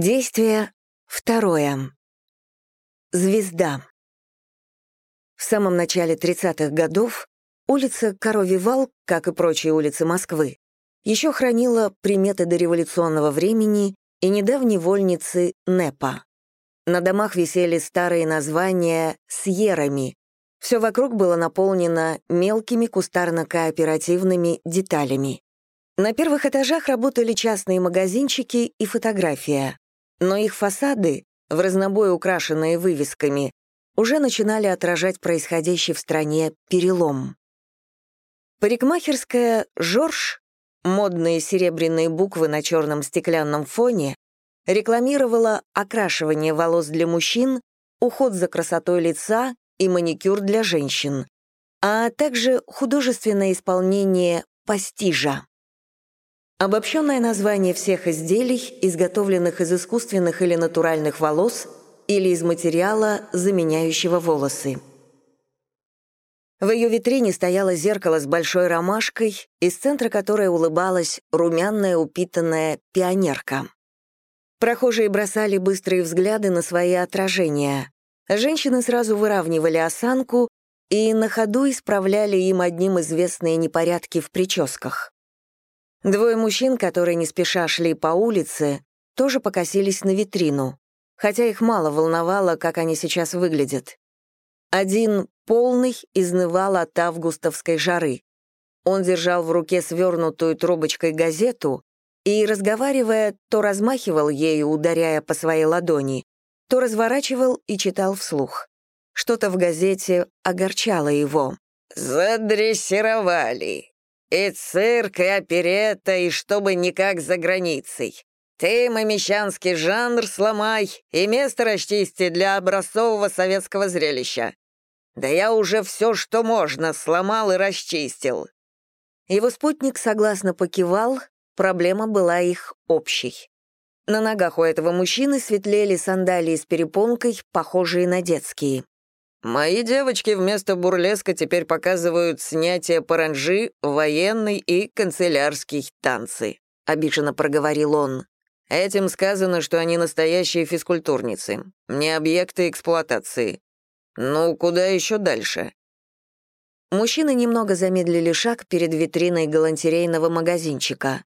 Действие второе. Звезда. В самом начале 30-х годов улица Коровий вал, как и прочие улицы Москвы, еще хранила приметы дореволюционного времени и недавней вольницы НЭПа. На домах висели старые названия «Сьерами». Все вокруг было наполнено мелкими кустарно-кооперативными деталями. На первых этажах работали частные магазинчики и фотография но их фасады, в разнобой украшенные вывесками, уже начинали отражать происходящий в стране перелом. Парикмахерская «Жорж», модные серебряные буквы на черном стеклянном фоне, рекламировала окрашивание волос для мужчин, уход за красотой лица и маникюр для женщин, а также художественное исполнение пастижа. Обобщенное название всех изделий, изготовленных из искусственных или натуральных волос или из материала, заменяющего волосы. В ее витрине стояло зеркало с большой ромашкой, из центра которой улыбалась румяная упитанная пионерка. Прохожие бросали быстрые взгляды на свои отражения. Женщины сразу выравнивали осанку и на ходу исправляли им одним известные непорядки в прическах. Двое мужчин, которые не спеша шли по улице, тоже покосились на витрину, хотя их мало волновало, как они сейчас выглядят. Один, полный, изнывал от августовской жары. Он держал в руке свернутую трубочкой газету и, разговаривая, то размахивал ею, ударяя по своей ладони, то разворачивал и читал вслух. Что-то в газете огорчало его. «Задрессировали. И цирк, и оперетта, и чтобы никак за границей. Ты мамещанский жанр сломай и место расчисти для образцового советского зрелища. Да я уже все, что можно, сломал и расчистил». Его спутник согласно покивал, проблема была их общей. На ногах у этого мужчины светлели сандалии с перепонкой, похожие на детские. Мои девочки вместо бурлеска теперь показывают снятие паранжи, военный и канцелярский танцы», — обиженно проговорил он. «Этим сказано, что они настоящие физкультурницы, не объекты эксплуатации. Ну, куда еще дальше?» Мужчины немного замедлили шаг перед витриной галантерейного магазинчика.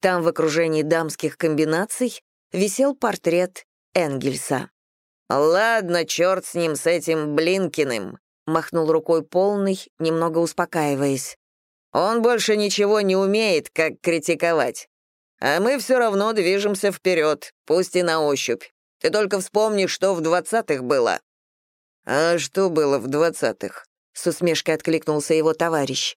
Там в окружении дамских комбинаций висел портрет Энгельса. «Ладно, черт с ним, с этим Блинкиным», — махнул рукой полный, немного успокаиваясь. «Он больше ничего не умеет, как критиковать. А мы все равно движемся вперед, пусть и на ощупь. Ты только вспомни, что в двадцатых было». «А что было в двадцатых?» — с усмешкой откликнулся его товарищ.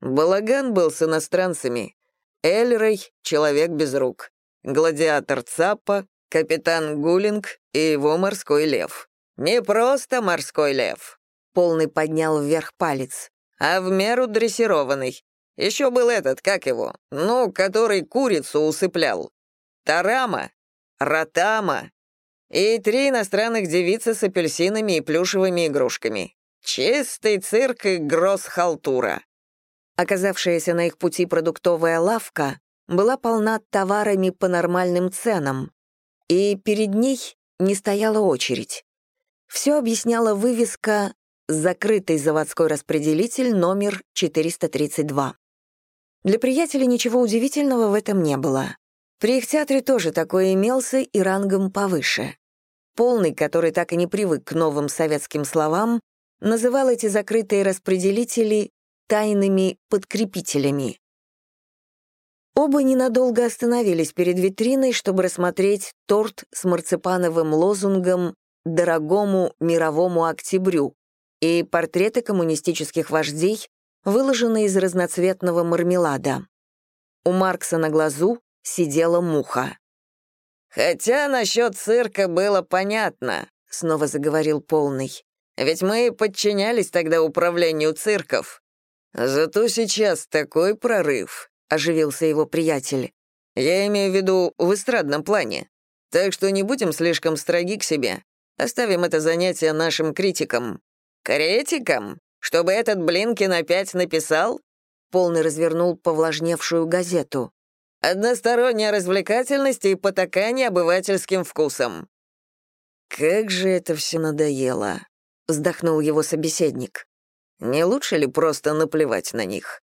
«Балаган был с иностранцами. Эльрой — человек без рук. Гладиатор Цапа, капитан Гулинг и его морской лев. Не просто морской лев. Полный поднял вверх палец, а в меру дрессированный. Еще был этот, как его, ну, который курицу усыплял. Тарама, Ротама и три иностранных девицы с апельсинами и плюшевыми игрушками. Чистый цирк и гросс-халтура. Оказавшаяся на их пути продуктовая лавка была полна товарами по нормальным ценам, и перед ней не стояла очередь. Все объясняла вывеска «Закрытый заводской распределитель номер 432». Для приятелей ничего удивительного в этом не было. При их театре тоже такое имелся и рангом повыше. Полный, который так и не привык к новым советским словам, называл эти закрытые распределители тайными подкрепителями. Оба ненадолго остановились перед витриной, чтобы рассмотреть торт с марципановым лозунгом «Дорогому мировому октябрю» и портреты коммунистических вождей, выложенные из разноцветного мармелада. У Маркса на глазу сидела муха. «Хотя насчет цирка было понятно», — снова заговорил Полный. «Ведь мы подчинялись тогда управлению цирков. Зато сейчас такой прорыв оживился его приятель. «Я имею в виду в эстрадном плане. Так что не будем слишком строги к себе. Оставим это занятие нашим критикам». «Критикам? Чтобы этот Блинкин опять написал?» Полный развернул повлажневшую газету. Односторонняя развлекательность и потакание обывательским вкусом». «Как же это все надоело», — вздохнул его собеседник. «Не лучше ли просто наплевать на них?»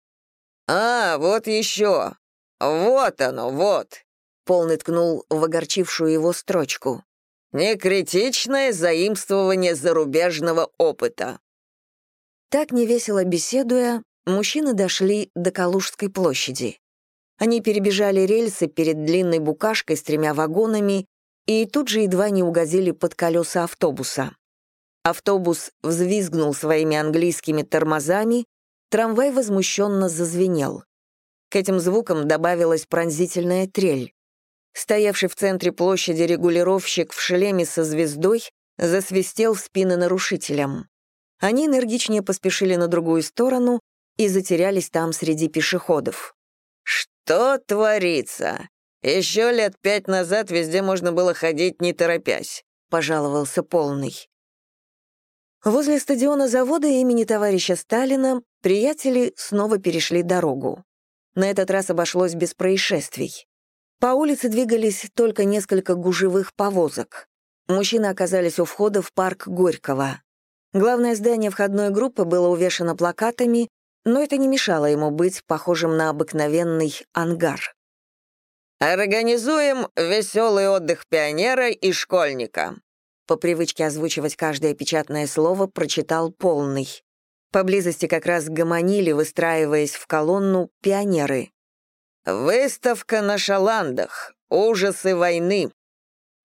«А, вот еще! Вот оно, вот!» Полный ткнул в огорчившую его строчку. «Некритичное заимствование зарубежного опыта». Так невесело беседуя, мужчины дошли до Калужской площади. Они перебежали рельсы перед длинной букашкой с тремя вагонами и тут же едва не угодили под колеса автобуса. Автобус взвизгнул своими английскими тормозами, Трамвай возмущенно зазвенел. К этим звукам добавилась пронзительная трель. Стоявший в центре площади регулировщик в шлеме со звездой засвистел в спины нарушителям. Они энергичнее поспешили на другую сторону и затерялись там среди пешеходов. «Что творится? Еще лет пять назад везде можно было ходить, не торопясь», — пожаловался полный. Возле стадиона завода имени товарища Сталина приятели снова перешли дорогу. На этот раз обошлось без происшествий. По улице двигались только несколько гужевых повозок. Мужчины оказались у входа в парк Горького. Главное здание входной группы было увешано плакатами, но это не мешало ему быть похожим на обыкновенный ангар. «Организуем веселый отдых пионера и школьника», по привычке озвучивать каждое печатное слово, прочитал полный. Поблизости как раз гомонили, выстраиваясь в колонну, пионеры. «Выставка на шаландах. Ужасы войны.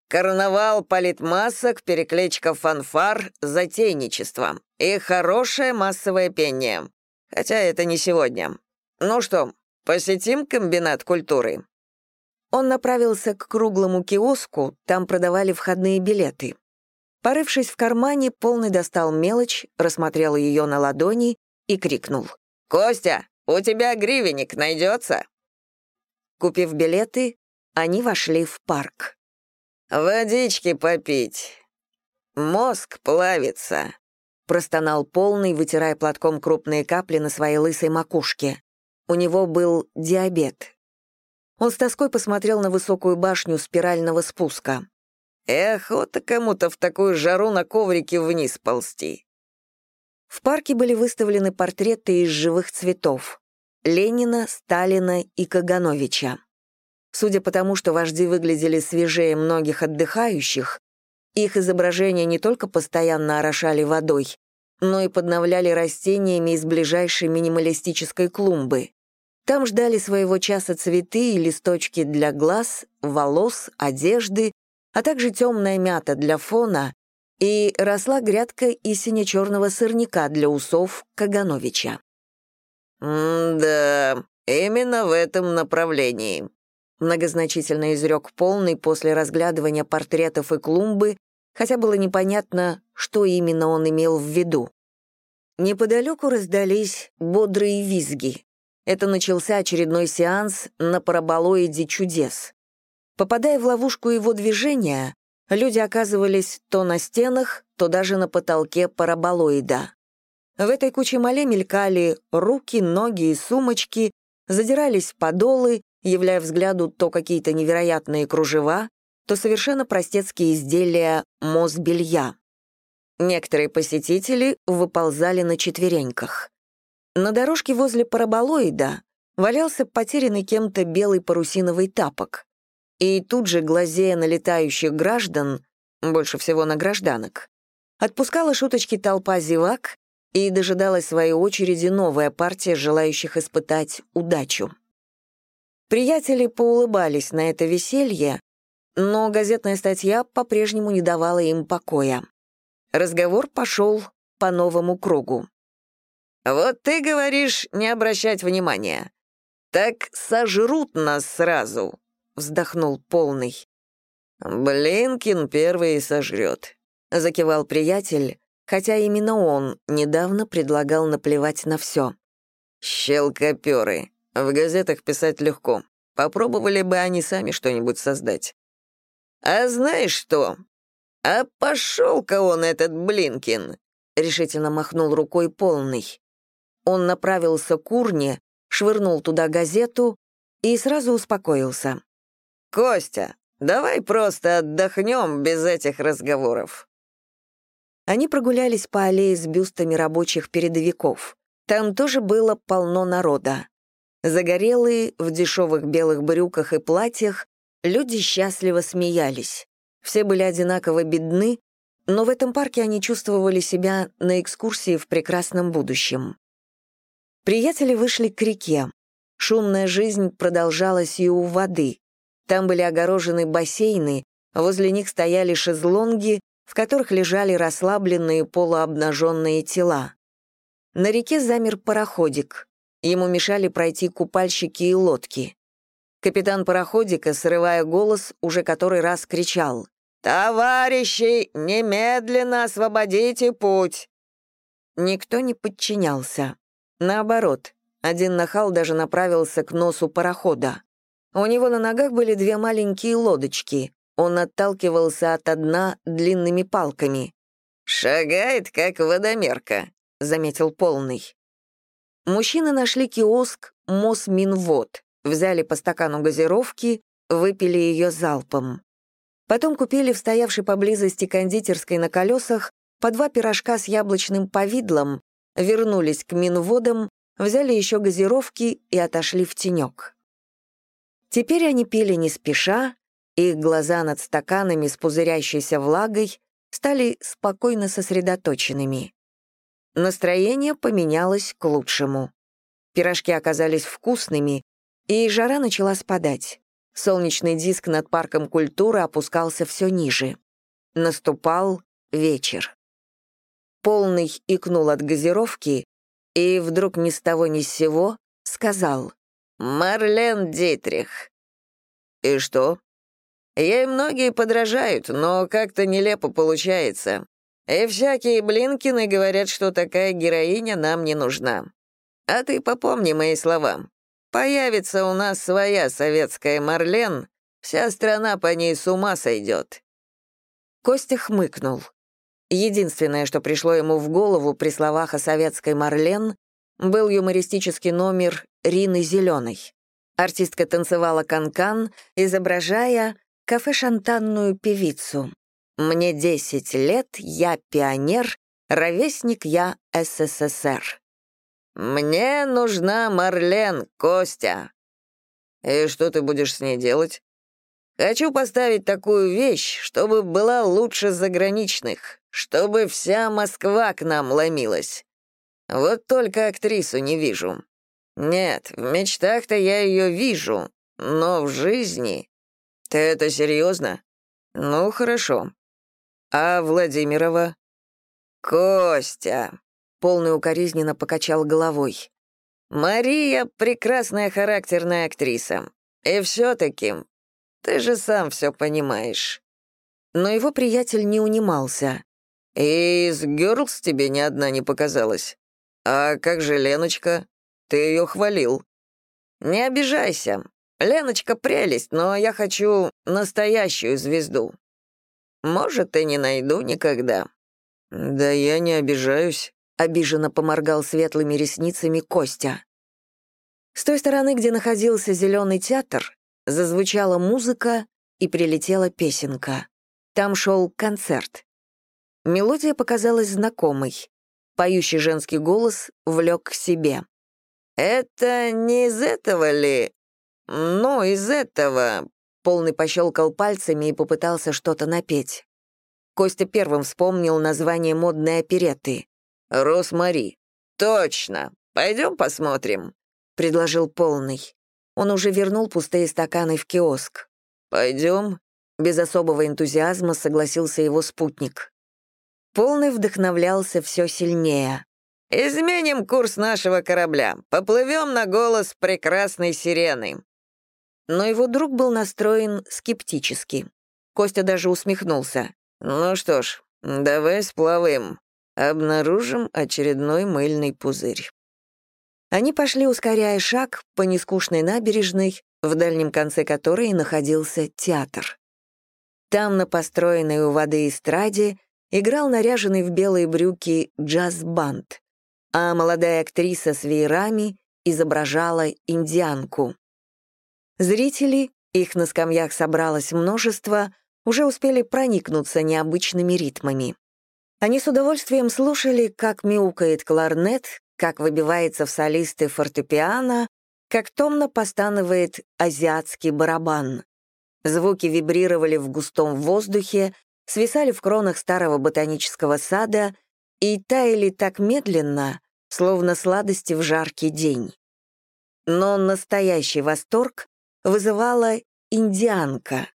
Карнавал политмасок, перекличка фанфар, затейничество. И хорошее массовое пение. Хотя это не сегодня. Ну что, посетим комбинат культуры?» Он направился к круглому киоску, там продавали входные билеты. Порывшись в кармане, полный достал мелочь, рассмотрел ее на ладони и крикнул. «Костя, у тебя гривенник найдется?» Купив билеты, они вошли в парк. «Водички попить. Мозг плавится», — простонал полный, вытирая платком крупные капли на своей лысой макушке. У него был диабет. Он с тоской посмотрел на высокую башню спирального спуска. И охота кому-то в такую жару на коврике вниз ползти. В парке были выставлены портреты из живых цветов — Ленина, Сталина и Кагановича. Судя по тому, что вожди выглядели свежее многих отдыхающих, их изображения не только постоянно орошали водой, но и подновляли растениями из ближайшей минималистической клумбы. Там ждали своего часа цветы и листочки для глаз, волос, одежды а также темная мята для фона, и росла грядка и сине-черного сырника для усов Кагановича. «Да, именно в этом направлении», — многозначительно изрек полный после разглядывания портретов и клумбы, хотя было непонятно, что именно он имел в виду. Неподалеку раздались бодрые визги. Это начался очередной сеанс на параболоиде чудес. Попадая в ловушку его движения, люди оказывались то на стенах, то даже на потолке параболоида. В этой куче мале мелькали руки, ноги и сумочки, задирались подолы, являя взгляду то какие-то невероятные кружева, то совершенно простецкие изделия Мосбелья. Некоторые посетители выползали на четвереньках. На дорожке возле параболоида валялся потерянный кем-то белый парусиновый тапок и тут же, глазея на летающих граждан, больше всего на гражданок, отпускала шуточки толпа зевак и дожидалась своей очереди новая партия желающих испытать удачу. Приятели поулыбались на это веселье, но газетная статья по-прежнему не давала им покоя. Разговор пошел по новому кругу. «Вот ты говоришь не обращать внимания. Так сожрут нас сразу», вздохнул полный. «Блинкин первый сожрет», — закивал приятель, хотя именно он недавно предлагал наплевать на все. «Щелкоперы. В газетах писать легко. Попробовали бы они сами что-нибудь создать». «А знаешь что? А пошел-ка он, этот Блинкин!» — решительно махнул рукой полный. Он направился к урне, швырнул туда газету и сразу успокоился. «Костя, давай просто отдохнем без этих разговоров». Они прогулялись по аллее с бюстами рабочих передовиков. Там тоже было полно народа. Загорелые, в дешевых белых брюках и платьях, люди счастливо смеялись. Все были одинаково бедны, но в этом парке они чувствовали себя на экскурсии в прекрасном будущем. Приятели вышли к реке. Шумная жизнь продолжалась и у воды. Там были огорожены бассейны, возле них стояли шезлонги, в которых лежали расслабленные полуобнаженные тела. На реке замер пароходик. Ему мешали пройти купальщики и лодки. Капитан пароходика, срывая голос, уже который раз кричал. «Товарищи, немедленно освободите путь!» Никто не подчинялся. Наоборот, один нахал даже направился к носу парохода. У него на ногах были две маленькие лодочки. Он отталкивался от дна длинными палками. «Шагает, как водомерка», — заметил полный. Мужчины нашли киоск «Мосминвод», взяли по стакану газировки, выпили ее залпом. Потом купили в стоявшей поблизости кондитерской на колесах по два пирожка с яблочным повидлом, вернулись к минводам, взяли еще газировки и отошли в тенек. Теперь они пили не спеша, их глаза над стаканами с пузырящейся влагой стали спокойно сосредоточенными. Настроение поменялось к лучшему. Пирожки оказались вкусными, и жара начала спадать. Солнечный диск над парком культуры опускался все ниже. Наступал вечер. Полный икнул от газировки и вдруг ни с того ни с сего сказал «Марлен Дитрих». «И что?» Ей многие подражают, но как-то нелепо получается. И всякие Блинкины говорят, что такая героиня нам не нужна. А ты попомни мои слова. Появится у нас своя советская Марлен, вся страна по ней с ума сойдет». Костя хмыкнул. Единственное, что пришло ему в голову при словах о советской Марлен, был юмористический номер Рины Зеленой. Артистка танцевала канкан, -кан, изображая кафе-шантанную певицу. «Мне 10 лет, я пионер, ровесник я СССР». «Мне нужна Марлен, Костя». «И что ты будешь с ней делать?» «Хочу поставить такую вещь, чтобы была лучше заграничных, чтобы вся Москва к нам ломилась. Вот только актрису не вижу. Нет, в мечтах-то я ее вижу, но в жизни...» «Ты это серьезно?» «Ну, хорошо. А Владимирова?» «Костя, Полный укоризненно покачал головой. «Мария — прекрасная характерная актриса. И все-таки ты же сам все понимаешь». Но его приятель не унимался. «И из Гёрлс тебе ни одна не показалась? А как же Леночка? Ты ее хвалил». «Не обижайся. Леночка прелесть, но я хочу настоящую звезду. Может, и не найду никогда». «Да я не обижаюсь», — обиженно поморгал светлыми ресницами Костя. С той стороны, где находился зеленый театр, зазвучала музыка и прилетела песенка. Там шел концерт. Мелодия показалась знакомой. Поющий женский голос влек к себе. «Это не из этого ли? Ну, из этого...» Полный пощелкал пальцами и попытался что-то напеть. Костя первым вспомнил название модной оперетты. «Росмари». «Точно. Пойдем посмотрим», — предложил полный. Он уже вернул пустые стаканы в киоск. «Пойдем?» Без особого энтузиазма согласился его спутник. Полный вдохновлялся все сильнее. «Изменим курс нашего корабля. Поплывем на голос прекрасной сирены». Но его друг был настроен скептически. Костя даже усмехнулся. «Ну что ж, давай сплаваем обнаружим очередной мыльный пузырь. Они пошли, ускоряя шаг, по нескучной набережной, в дальнем конце которой находился театр. Там, на построенной у воды эстраде, играл наряженный в белые брюки джаз-банд, а молодая актриса с веерами изображала индианку. Зрители, их на скамьях собралось множество, уже успели проникнуться необычными ритмами. Они с удовольствием слушали, как мяукает кларнет, как выбивается в солисты фортепиано, как томно постанывает азиатский барабан. Звуки вибрировали в густом воздухе, свисали в кронах старого ботанического сада и таяли так медленно, словно сладости в жаркий день. Но настоящий восторг вызывала индианка,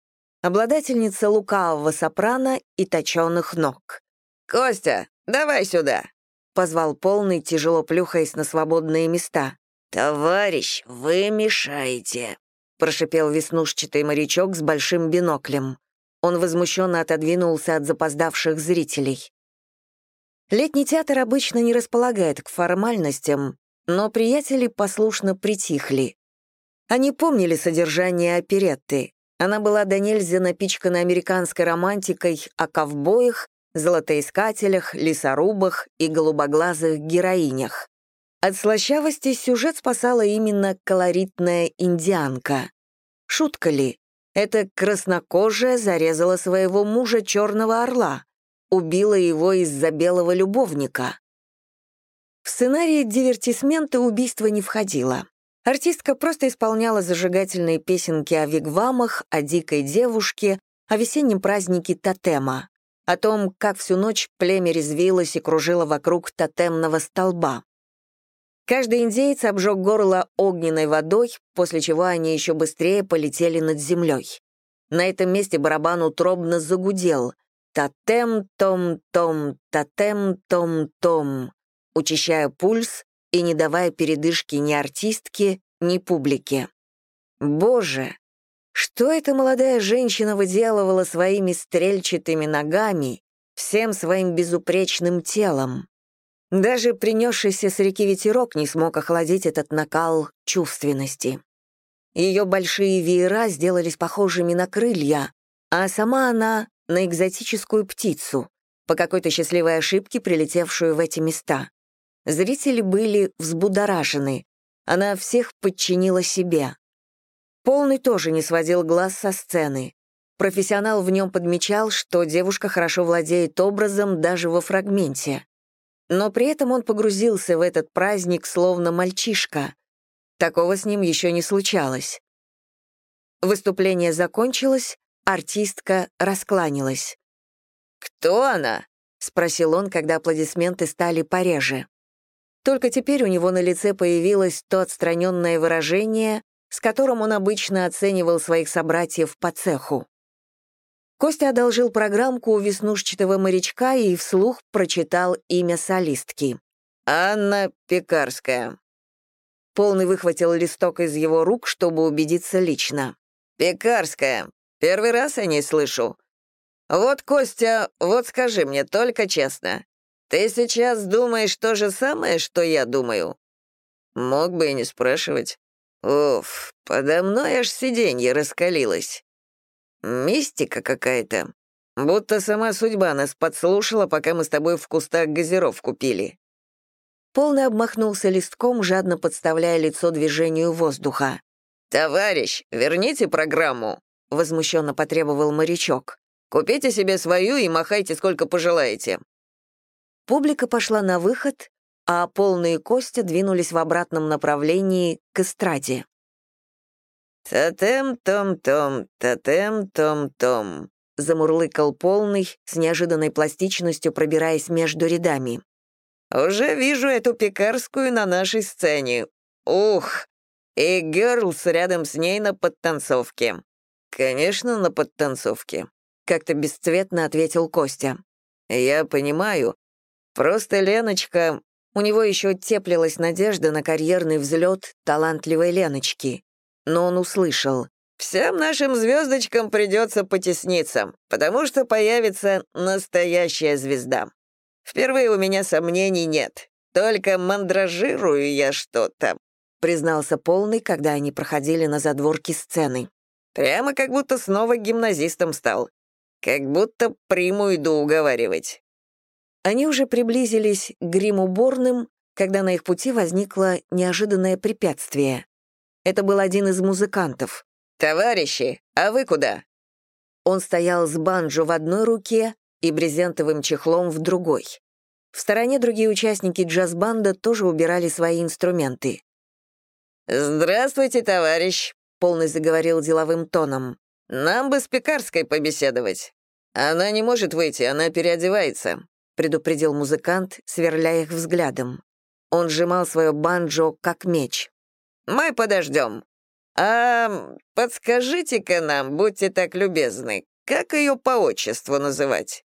обладательница лукавого сопрано и точенных ног. «Костя, давай сюда!» — позвал полный, тяжело плюхаясь на свободные места. «Товарищ, вы мешаете!» — прошипел веснушчатый морячок с большим биноклем. Он возмущенно отодвинулся от запоздавших зрителей. Летний театр обычно не располагает к формальностям, но приятели послушно притихли. Они помнили содержание оперетты. Она была до нельзя напичкана американской романтикой о ковбоях, золотоискателях, лесорубах и голубоглазых героинях. От слащавости сюжет спасала именно колоритная индианка. Шутка ли? Эта краснокожая зарезала своего мужа черного орла, убила его из-за белого любовника. В сценарии дивертисмента убийство не входило. Артистка просто исполняла зажигательные песенки о вигвамах, о дикой девушке, о весеннем празднике тотема, о том, как всю ночь племя резвилось и кружило вокруг тотемного столба. Каждый индейец обжег горло огненной водой, после чего они еще быстрее полетели над землей. На этом месте барабан утробно загудел. «Тотем-том-том, тотем-том-том», учащая пульс и не давая передышки ни артистке, ни публике. Боже, что эта молодая женщина выделывала своими стрельчатыми ногами, всем своим безупречным телом? Даже принесшийся с реки ветерок не смог охладить этот накал чувственности. Ее большие веера сделались похожими на крылья, а сама она — на экзотическую птицу, по какой-то счастливой ошибке прилетевшую в эти места. Зрители были взбудоражены. Она всех подчинила себе. Полный тоже не сводил глаз со сцены. Профессионал в нем подмечал, что девушка хорошо владеет образом даже во фрагменте. Но при этом он погрузился в этот праздник словно мальчишка. Такого с ним еще не случалось. Выступление закончилось, артистка раскланялась. «Кто она?» — спросил он, когда аплодисменты стали пореже. Только теперь у него на лице появилось то отстраненное выражение, с которым он обычно оценивал своих собратьев по цеху. Костя одолжил программку у веснушчатого морячка и вслух прочитал имя солистки. «Анна Пекарская». Полный выхватил листок из его рук, чтобы убедиться лично. «Пекарская. Первый раз о ней слышу. Вот, Костя, вот скажи мне только честно, ты сейчас думаешь то же самое, что я думаю?» Мог бы и не спрашивать. Уф, подо мной аж сиденье раскалилось. Мистика какая-то. Будто сама судьба нас подслушала, пока мы с тобой в кустах газировку пили. Полный обмахнулся листком, жадно подставляя лицо движению воздуха. «Товарищ, верните программу», — возмущенно потребовал морячок. «Купите себе свою и махайте сколько пожелаете. Публика пошла на выход, а полные Костя двинулись в обратном направлении к эстраде. «Тотем-том-том, тотем-том-том», — замурлыкал полный, с неожиданной пластичностью пробираясь между рядами. «Уже вижу эту пекарскую на нашей сцене. Ух! И Герлс рядом с ней на подтанцовке. Конечно, на подтанцовке», — как-то бесцветно ответил Костя. «Я понимаю, Просто Леночка... У него еще теплилась надежда на карьерный взлет талантливой Леночки. Но он услышал. «Всем нашим звездочкам придется потесниться, потому что появится настоящая звезда. Впервые у меня сомнений нет. Только мандражирую я что-то», признался Полный, когда они проходили на задворке сцены. «Прямо как будто снова гимназистом стал. Как будто приму иду уговаривать. Они уже приблизились к грим-уборным, когда на их пути возникло неожиданное препятствие. Это был один из музыкантов, «Товарищи, а вы куда?» Он стоял с банджо в одной руке и брезентовым чехлом в другой. В стороне другие участники джаз-банда тоже убирали свои инструменты. «Здравствуйте, товарищ», — полный заговорил деловым тоном. «Нам бы с Пекарской побеседовать. Она не может выйти, она переодевается», — предупредил музыкант, сверляя их взглядом. Он сжимал свое банджо как меч. «Мы подождем. А подскажите-ка нам, будьте так любезны, как ее по отчеству называть?»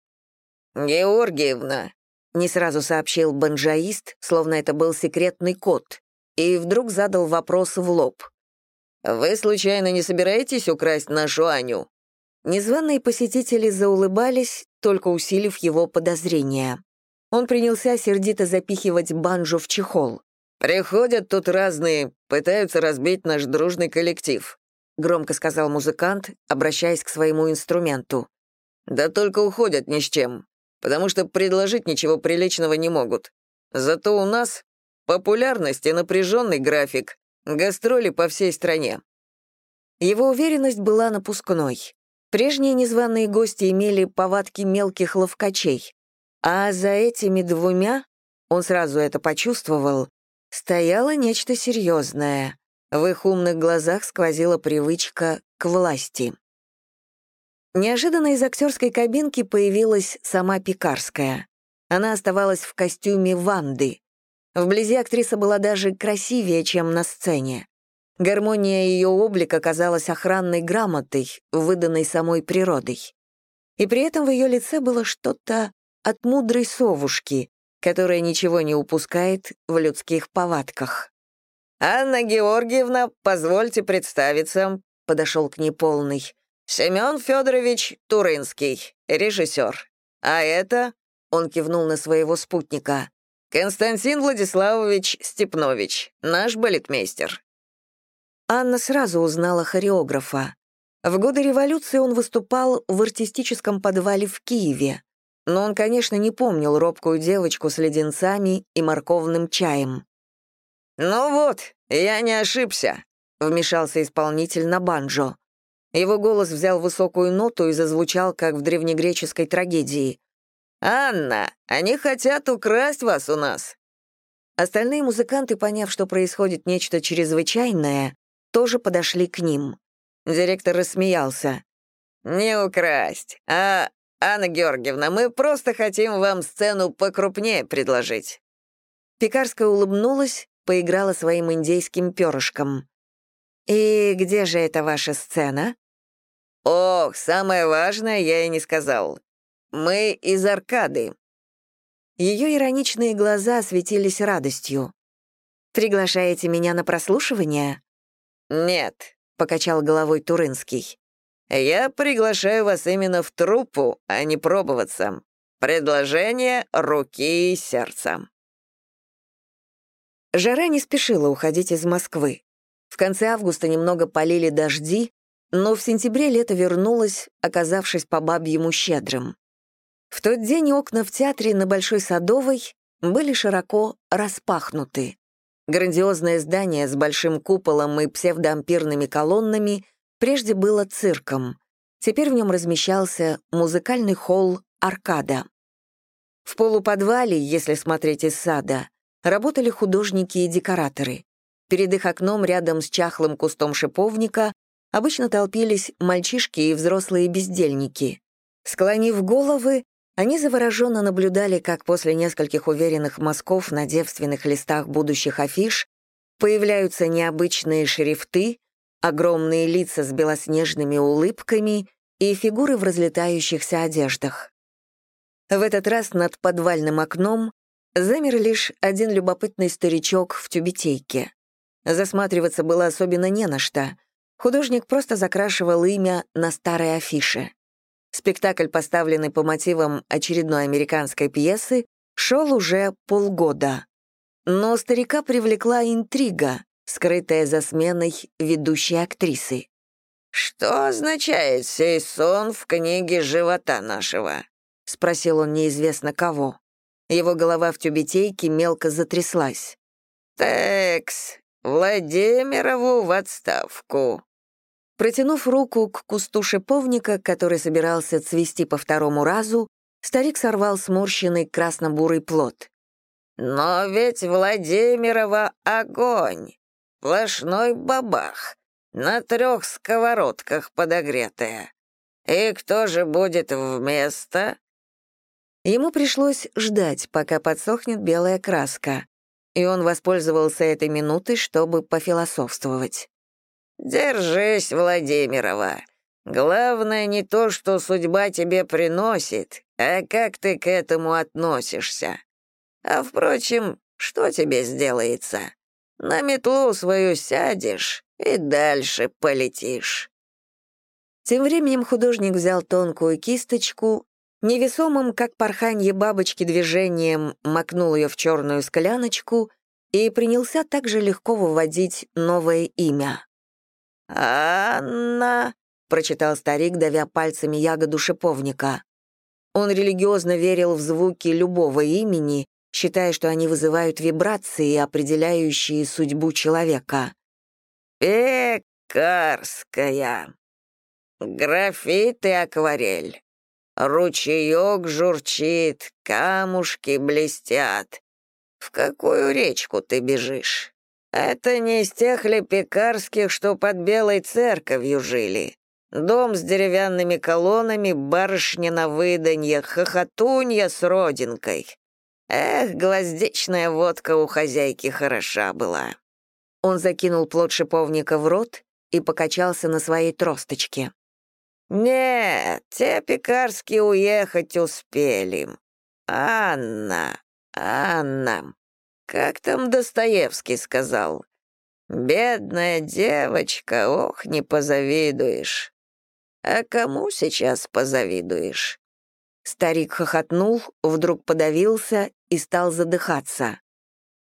«Георгиевна», — не сразу сообщил банджаист, словно это был секретный код, и вдруг задал вопрос в лоб. «Вы, случайно, не собираетесь украсть нашу Аню?» Незваные посетители заулыбались, только усилив его подозрения. Он принялся сердито запихивать банджо в чехол. «Приходят тут разные, пытаются разбить наш дружный коллектив», громко сказал музыкант, обращаясь к своему инструменту. «Да только уходят ни с чем потому что предложить ничего приличного не могут. Зато у нас популярность и напряженный график, гастроли по всей стране». Его уверенность была напускной. Прежние незваные гости имели повадки мелких ловкачей, а за этими двумя, он сразу это почувствовал, стояло нечто серьезное. В их умных глазах сквозила привычка к власти. Неожиданно из актерской кабинки появилась сама Пекарская. Она оставалась в костюме Ванды. Вблизи актриса была даже красивее, чем на сцене. Гармония ее облика казалась охранной грамотой, выданной самой природой. И при этом в ее лице было что-то от мудрой совушки, которая ничего не упускает в людских повадках. «Анна Георгиевна, позвольте представиться», — подошел к ней полный. «Семен Федорович Турынский, режиссер. А это...» — он кивнул на своего спутника. «Константин Владиславович Степнович, наш балетмейстер». Анна сразу узнала хореографа. В годы революции он выступал в артистическом подвале в Киеве, но он, конечно, не помнил робкую девочку с леденцами и морковным чаем. «Ну вот, я не ошибся», — вмешался исполнитель на банджо. Его голос взял высокую ноту и зазвучал, как в древнегреческой трагедии. «Анна, они хотят украсть вас у нас!» Остальные музыканты, поняв, что происходит нечто чрезвычайное, тоже подошли к ним. Директор рассмеялся. «Не украсть, а, Анна Георгиевна, мы просто хотим вам сцену покрупнее предложить». Пекарская улыбнулась, поиграла своим индейским перышком. «И где же эта ваша сцена?» «Ох, самое важное я и не сказал. Мы из Аркады». Ее ироничные глаза светились радостью. «Приглашаете меня на прослушивание?» «Нет», — покачал головой Турынский. «Я приглашаю вас именно в труппу, а не пробоваться. Предложение руки и сердца». Жара не спешила уходить из Москвы. В конце августа немного полили дожди, но в сентябре лето вернулось, оказавшись по бабьему щедрым. В тот день окна в театре на Большой Садовой были широко распахнуты. Грандиозное здание с большим куполом и псевдоампирными колоннами прежде было цирком. Теперь в нем размещался музыкальный холл «Аркада». В полуподвале, если смотреть из сада, работали художники и декораторы. Перед их окном рядом с чахлым кустом шиповника обычно толпились мальчишки и взрослые бездельники. Склонив головы, они завороженно наблюдали, как после нескольких уверенных мазков на девственных листах будущих афиш появляются необычные шрифты, огромные лица с белоснежными улыбками и фигуры в разлетающихся одеждах. В этот раз над подвальным окном замер лишь один любопытный старичок в тюбетейке. Засматриваться было особенно не на что. Художник просто закрашивал имя на старой афише. Спектакль, поставленный по мотивам очередной американской пьесы, шел уже полгода. Но старика привлекла интрига, скрытая за сменой ведущей актрисы. «Что означает сей сон в книге живота нашего?» — спросил он неизвестно кого. Его голова в тюбетейке мелко затряслась. «Текс, Владимирову в отставку. Протянув руку к кусту шиповника, который собирался цвести по второму разу, старик сорвал сморщенный красно-бурый плод. «Но ведь Владимирова огонь! Сплошной бабах! На трех сковородках подогретая! И кто же будет вместо?» Ему пришлось ждать, пока подсохнет белая краска, и он воспользовался этой минутой, чтобы пофилософствовать. «Держись, Владимирова. Главное не то, что судьба тебе приносит, а как ты к этому относишься. А, впрочем, что тебе сделается? На метлу свою сядешь и дальше полетишь». Тем временем художник взял тонкую кисточку, невесомым, как порханье бабочки, движением макнул ее в черную скляночку и принялся также легко выводить новое имя. «Анна», — прочитал старик, давя пальцами ягоду шиповника. Он религиозно верил в звуки любого имени, считая, что они вызывают вибрации, определяющие судьбу человека. «Пекарская. Графит и акварель. Ручеек журчит, камушки блестят. В какую речку ты бежишь? Это не из тех ли пекарских, что под Белой церковью жили? Дом с деревянными колоннами, барышня на выданье, хохотунья с родинкой. Эх, гвоздичная водка у хозяйки хороша была. Он закинул плод шиповника в рот и покачался на своей тросточке. «Нет, те пекарские уехать успели. Анна, Анна, как там Достоевский сказал? Бедная девочка, ох, не позавидуешь. А кому сейчас позавидуешь? Старик хохотнул, вдруг подавился и стал задыхаться.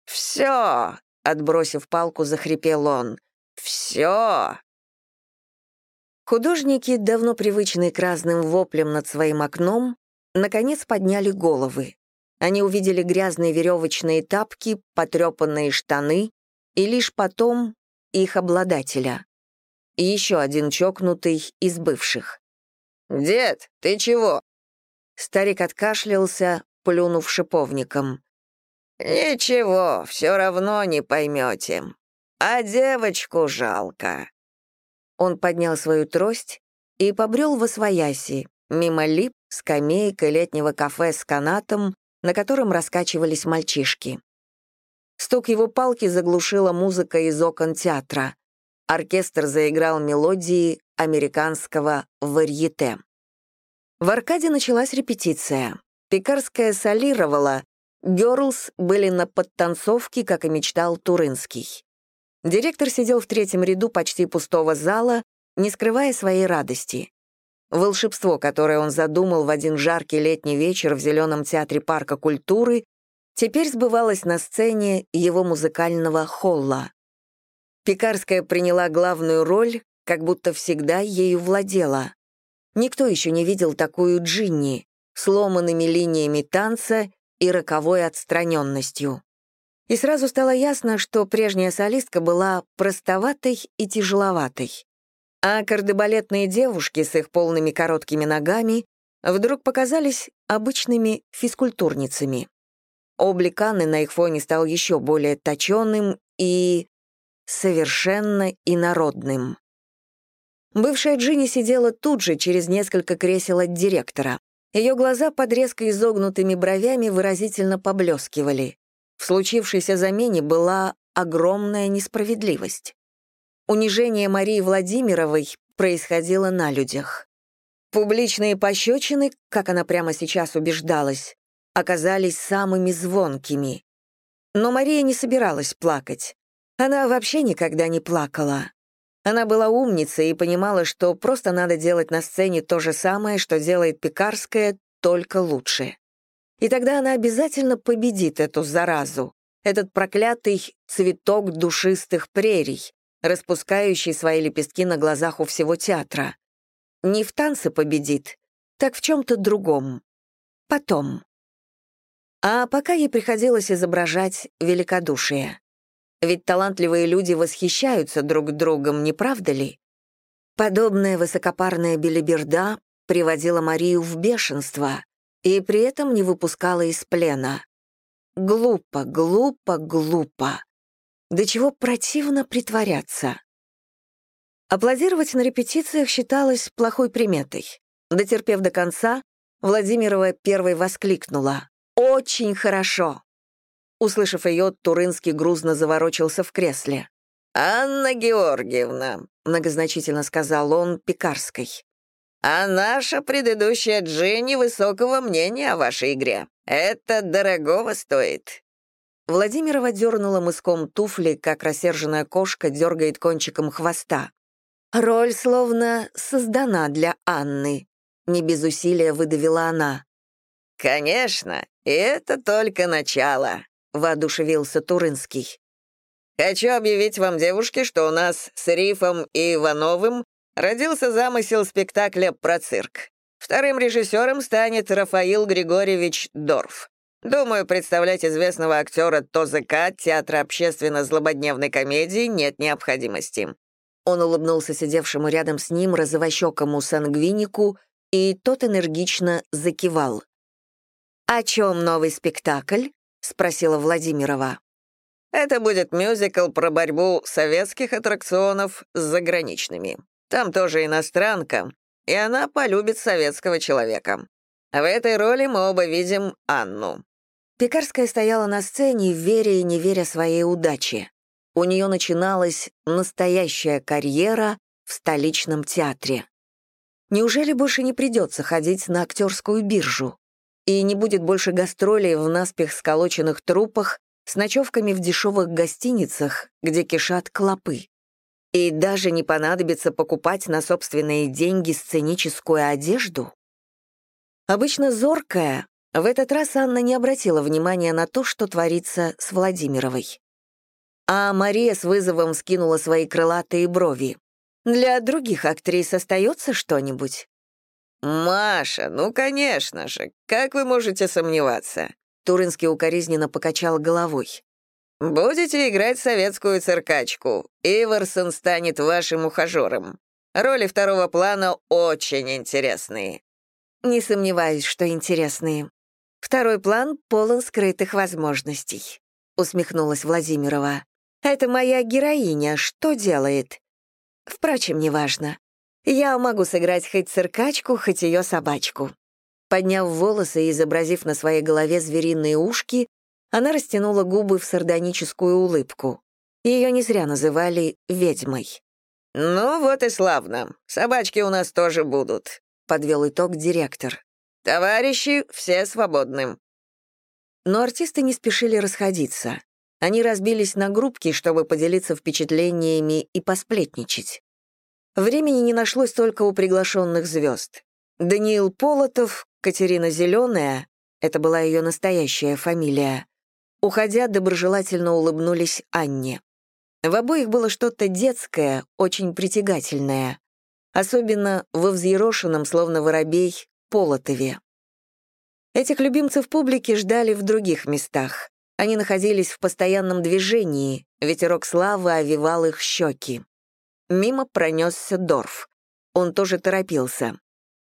«Все!» — отбросив палку, захрипел он. «Все!» Художники, давно привычные к разным воплям над своим окном, наконец подняли головы. Они увидели грязные веревочные тапки, потрепанные штаны и лишь потом их обладателя. еще один чокнутый из бывших. «Дед, ты чего?» Старик откашлялся, плюнув шиповником. «Ничего, все равно не поймете. А девочку жалко». Он поднял свою трость и побрел во свояси, мимо лип, скамеек и летнего кафе с канатом, на котором раскачивались мальчишки. Стук его палки заглушила музыка из окон театра. Оркестр заиграл мелодии американского варьете. В аркаде началась репетиция. Пекарская солировала, «Гёрлс» были на подтанцовке, как и мечтал Турынский. Директор сидел в третьем ряду почти пустого зала, не скрывая своей радости. Волшебство, которое он задумал в один жаркий летний вечер в Зеленом театре парка культуры, теперь сбывалось на сцене его музыкального холла. Пекарская приняла главную роль, как будто всегда ею владела. Никто еще не видел такую Джинни, сломанными линиями танца и роковой отстраненностью. И сразу стало ясно, что прежняя солистка была простоватой и тяжеловатой а кардебалетные девушки с их полными короткими ногами вдруг показались обычными физкультурницами. Облик Анны на их фоне стал еще более точенным и совершенно инородным. Бывшая Джинни сидела тут же, через несколько кресел от директора. Ее глаза под резко изогнутыми бровями выразительно поблескивали. В случившейся замене была огромная несправедливость. Унижение Марии Владимировой происходило на людях. Публичные пощечины, как она прямо сейчас убеждалась, оказались самыми звонкими. Но Мария не собиралась плакать. Она вообще никогда не плакала. Она была умницей и понимала, что просто надо делать на сцене то же самое, что делает Пекарская, только лучше. И тогда она обязательно победит эту заразу, этот проклятый цветок душистых прерий, распускающий свои лепестки на глазах у всего театра. Не в танце победит, так в чем-то другом. Потом. А пока ей приходилось изображать великодушие. Ведь талантливые люди восхищаются друг другом, не правда ли? Подобная высокопарная белиберда приводила Марию в бешенство и при этом не выпускала из плена. Глупо, глупо, глупо. До чего противно притворяться. Аплодировать на репетициях считалось плохой приметой. Дотерпев до конца, Владимирова первой воскликнула. «Очень хорошо!» Услышав ее, Турынский грузно заворочился в кресле. «Анна Георгиевна», — многозначительно сказал он Пекарской. «А наша предыдущая Дженни высокого мнения о вашей игре. Это дорогого стоит». Владимирова дернула мыском туфли, как рассерженная кошка дергает кончиком хвоста. Роль словно создана для Анны. Не без усилия выдавила она. «Конечно, и это только начало», — воодушевился Турынский. «Хочу объявить вам, девушки, что у нас с Рифом и Ивановым родился замысел спектакля про цирк. Вторым режиссером станет Рафаил Григорьевич Дорф. Думаю, представлять известного актера ТОЗК театра общественно-злободневной комедии нет необходимости. Он улыбнулся сидевшему рядом с ним розовощекому сангвинику, и тот энергично закивал. «О чем новый спектакль?» — спросила Владимирова. «Это будет мюзикл про борьбу советских аттракционов с заграничными. Там тоже иностранка, и она полюбит советского человека. В этой роли мы оба видим Анну». Пекарская стояла на сцене, веря и не веря своей удаче у нее начиналась настоящая карьера в столичном театре. Неужели больше не придется ходить на актерскую биржу? И не будет больше гастролей в наспех сколоченных трупах с ночевками в дешевых гостиницах, где кишат клопы? И даже не понадобится покупать на собственные деньги сценическую одежду? Обычно зоркая, в этот раз Анна не обратила внимания на то, что творится с Владимировой. А Мария с вызовом скинула свои крылатые брови. «Для других актрис остается что-нибудь?» «Маша, ну, конечно же, как вы можете сомневаться?» Туринский укоризненно покачал головой. «Будете играть советскую циркачку. Иварсон станет вашим ухажером. Роли второго плана очень интересные». «Не сомневаюсь, что интересные. Второй план полон скрытых возможностей», — усмехнулась Владимирова. Это моя героиня, что делает? Впрочем, неважно. Я могу сыграть хоть циркачку, хоть ее собачку. Подняв волосы и изобразив на своей голове звериные ушки, она растянула губы в сардоническую улыбку. Ее не зря называли «ведьмой». «Ну вот и славно. Собачки у нас тоже будут», — подвел итог директор. «Товарищи, все свободны». Но артисты не спешили расходиться. Они разбились на группки, чтобы поделиться впечатлениями и посплетничать. Времени не нашлось только у приглашенных звезд. Даниил Полотов, Катерина Зеленая, это была ее настоящая фамилия, уходя, доброжелательно улыбнулись Анне. В обоих было что-то детское, очень притягательное, особенно во взъерошенном, словно воробей, Полотове. Этих любимцев публики ждали в других местах. Они находились в постоянном движении, ветерок славы овивал их щеки. Мимо пронесся Дорф. Он тоже торопился.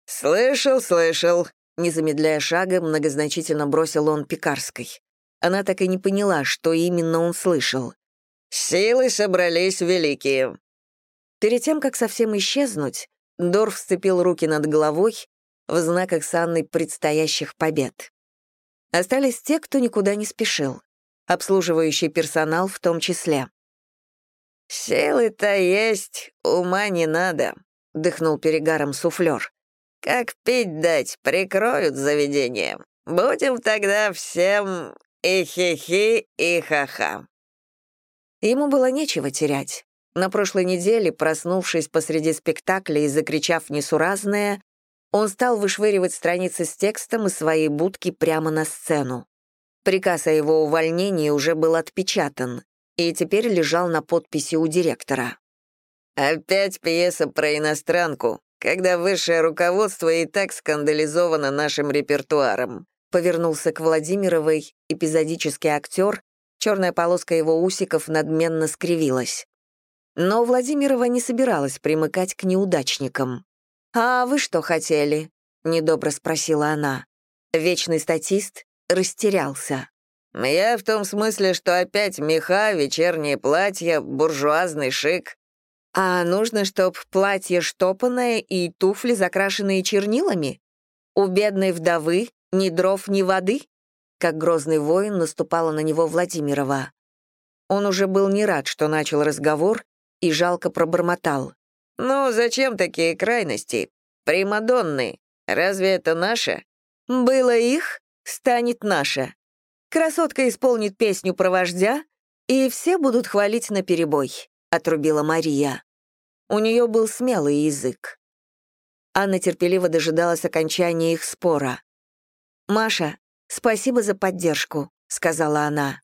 «Слышал, слышал», — не замедляя шага, многозначительно бросил он Пекарской. Она так и не поняла, что именно он слышал. «Силы собрались великие». Перед тем, как совсем исчезнуть, Дорф сцепил руки над головой в знаках с предстоящих побед. Остались те, кто никуда не спешил. Обслуживающий персонал в том числе. «Силы-то есть, ума не надо», — дыхнул перегаром суфлер. «Как пить дать, прикроют заведение. Будем тогда всем и хи-хи, и ха-ха». Ему было нечего терять. На прошлой неделе, проснувшись посреди спектакля и закричав несуразное, он стал вышвыривать страницы с текстом из своей будки прямо на сцену. Приказ о его увольнении уже был отпечатан и теперь лежал на подписи у директора. «Опять пьеса про иностранку, когда высшее руководство и так скандализовано нашим репертуаром», повернулся к Владимировой эпизодический актер, черная полоска его усиков надменно скривилась. Но Владимирова не собиралась примыкать к неудачникам. «А вы что хотели?» — недобро спросила она. Вечный статист растерялся. «Я в том смысле, что опять меха, вечерние платья, буржуазный шик». «А нужно, чтоб платье штопанное и туфли, закрашенные чернилами? У бедной вдовы ни дров, ни воды?» Как грозный воин наступала на него Владимирова. Он уже был не рад, что начал разговор, и жалко пробормотал. «Ну, зачем такие крайности? Примадонны. Разве это наше?» «Было их, станет наше. Красотка исполнит песню про вождя, и все будут хвалить наперебой», — отрубила Мария. У нее был смелый язык. Анна терпеливо дожидалась окончания их спора. «Маша, спасибо за поддержку», — сказала она.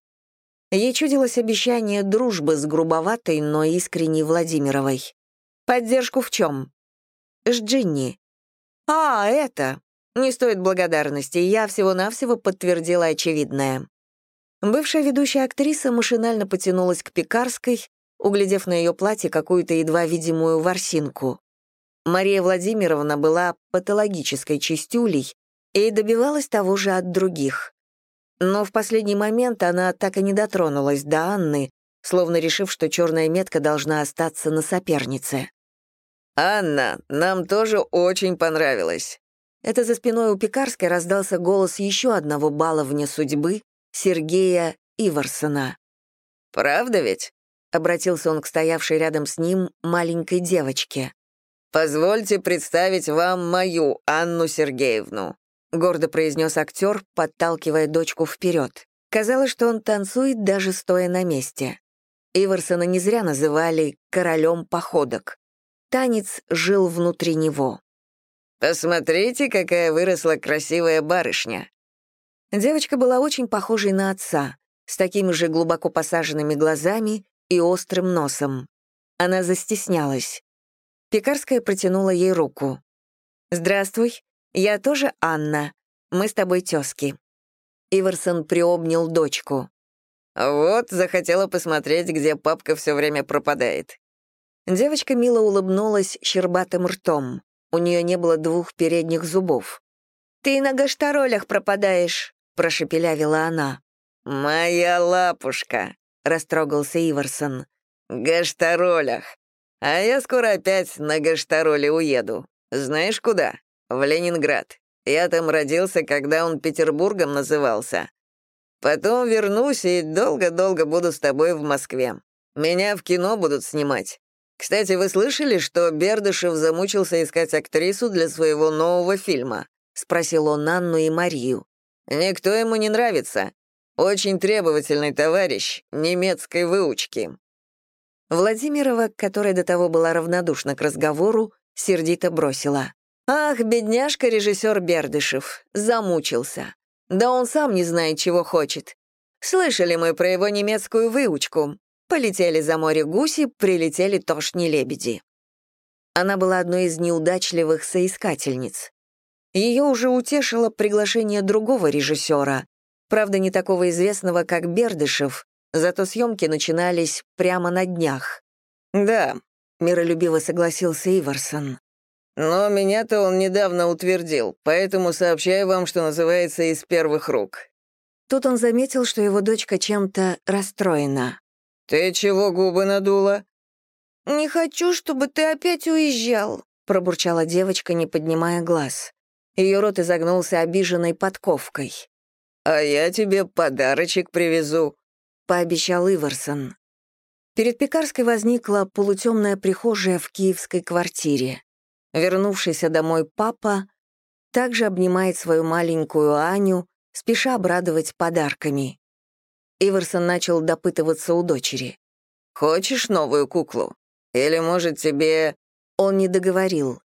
Ей чудилось обещание дружбы с грубоватой, но искренней Владимировой. «Поддержку в чем?» «С Джинни». «А, это! Не стоит благодарности, я всего-навсего подтвердила очевидное». Бывшая ведущая актриса машинально потянулась к Пекарской, углядев на ее платье какую-то едва видимую ворсинку. Мария Владимировна была патологической чистюлей и добивалась того же от других. Но в последний момент она так и не дотронулась до Анны, словно решив, что черная метка должна остаться на сопернице. «Анна, нам тоже очень понравилось». Это за спиной у Пекарской раздался голос еще одного баловня судьбы, Сергея Иварсона. «Правда ведь?» — обратился он к стоявшей рядом с ним маленькой девочке. «Позвольте представить вам мою Анну Сергеевну гордо произнес актер, подталкивая дочку вперед. Казалось, что он танцует, даже стоя на месте. Иварсона не зря называли «королем походок». Танец жил внутри него. «Посмотрите, какая выросла красивая барышня!» Девочка была очень похожей на отца, с такими же глубоко посаженными глазами и острым носом. Она застеснялась. Пекарская протянула ей руку. «Здравствуй, «Я тоже Анна. Мы с тобой тёзки». Иварсон приобнял дочку. «Вот, захотела посмотреть, где папка все время пропадает». Девочка мило улыбнулась щербатым ртом. У нее не было двух передних зубов. «Ты на гашторолях пропадаешь», — прошепелявила она. «Моя лапушка», — растрогался Иварсон. «Гашторолях. А я скоро опять на гаштороле уеду. Знаешь куда?» в Ленинград. Я там родился, когда он Петербургом назывался. Потом вернусь и долго-долго буду с тобой в Москве. Меня в кино будут снимать. Кстати, вы слышали, что Бердышев замучился искать актрису для своего нового фильма?» — спросил он Анну и Марию. «Никто ему не нравится. Очень требовательный товарищ, немецкой выучки». Владимирова, которая до того была равнодушна к разговору, сердито бросила. Ах, бедняжка режиссер Бердышев, замучился. Да он сам не знает, чего хочет. Слышали мы про его немецкую выучку. Полетели за море гуси, прилетели тошни лебеди. Она была одной из неудачливых соискательниц. Ее уже утешило приглашение другого режиссера, правда, не такого известного, как Бердышев, зато съемки начинались прямо на днях. «Да», — миролюбиво согласился Иварсон. Но меня-то он недавно утвердил, поэтому сообщаю вам, что называется, из первых рук». Тут он заметил, что его дочка чем-то расстроена. «Ты чего губы надула?» «Не хочу, чтобы ты опять уезжал», — пробурчала девочка, не поднимая глаз. Ее рот изогнулся обиженной подковкой. «А я тебе подарочек привезу», — пообещал Иварсон. Перед Пекарской возникла полутемная прихожая в киевской квартире. Вернувшийся домой папа также обнимает свою маленькую Аню, спеша обрадовать подарками. Иверсон начал допытываться у дочери. «Хочешь новую куклу? Или, может, тебе...» Он не договорил.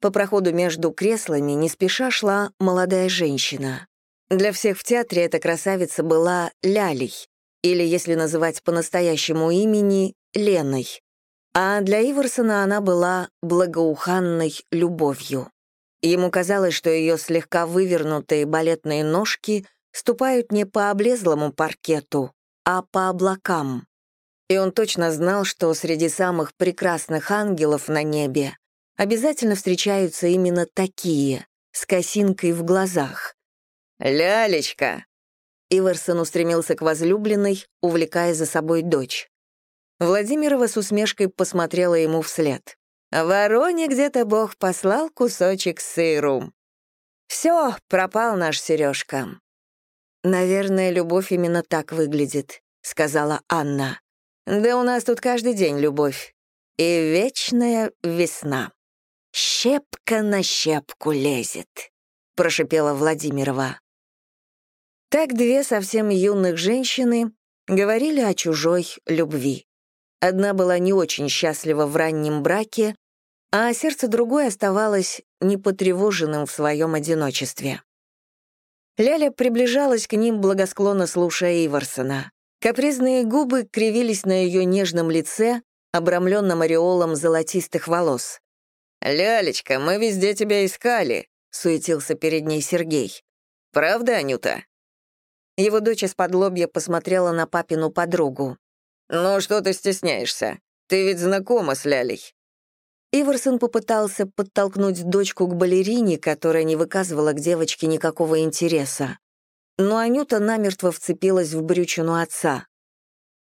По проходу между креслами не спеша шла молодая женщина. Для всех в театре эта красавица была Лялей, или, если называть по настоящему имени, Леной а для Иварсона она была благоуханной любовью. Ему казалось, что ее слегка вывернутые балетные ножки ступают не по облезлому паркету, а по облакам. И он точно знал, что среди самых прекрасных ангелов на небе обязательно встречаются именно такие, с косинкой в глазах. «Лялечка!» Иварсон устремился к возлюбленной, увлекая за собой дочь. Владимирова с усмешкой посмотрела ему вслед. «Вороне где-то Бог послал кусочек сыру. Все, пропал наш Сережка». «Наверное, любовь именно так выглядит», — сказала Анна. «Да у нас тут каждый день любовь. И вечная весна». «Щепка на щепку лезет», — прошипела Владимирова. Так две совсем юных женщины говорили о чужой любви. Одна была не очень счастлива в раннем браке, а сердце другой оставалось непотревоженным в своем одиночестве. Ляля приближалась к ним, благосклонно слушая Иварсона. Капризные губы кривились на ее нежном лице, обрамленном ореолом золотистых волос. «Лялечка, мы везде тебя искали», — суетился перед ней Сергей. «Правда, Анюта?» Его дочь из-под лобья посмотрела на папину подругу. «Ну что ты стесняешься? Ты ведь знакома с Лялей». Иварсон попытался подтолкнуть дочку к балерине, которая не выказывала к девочке никакого интереса. Но Анюта намертво вцепилась в брючину отца.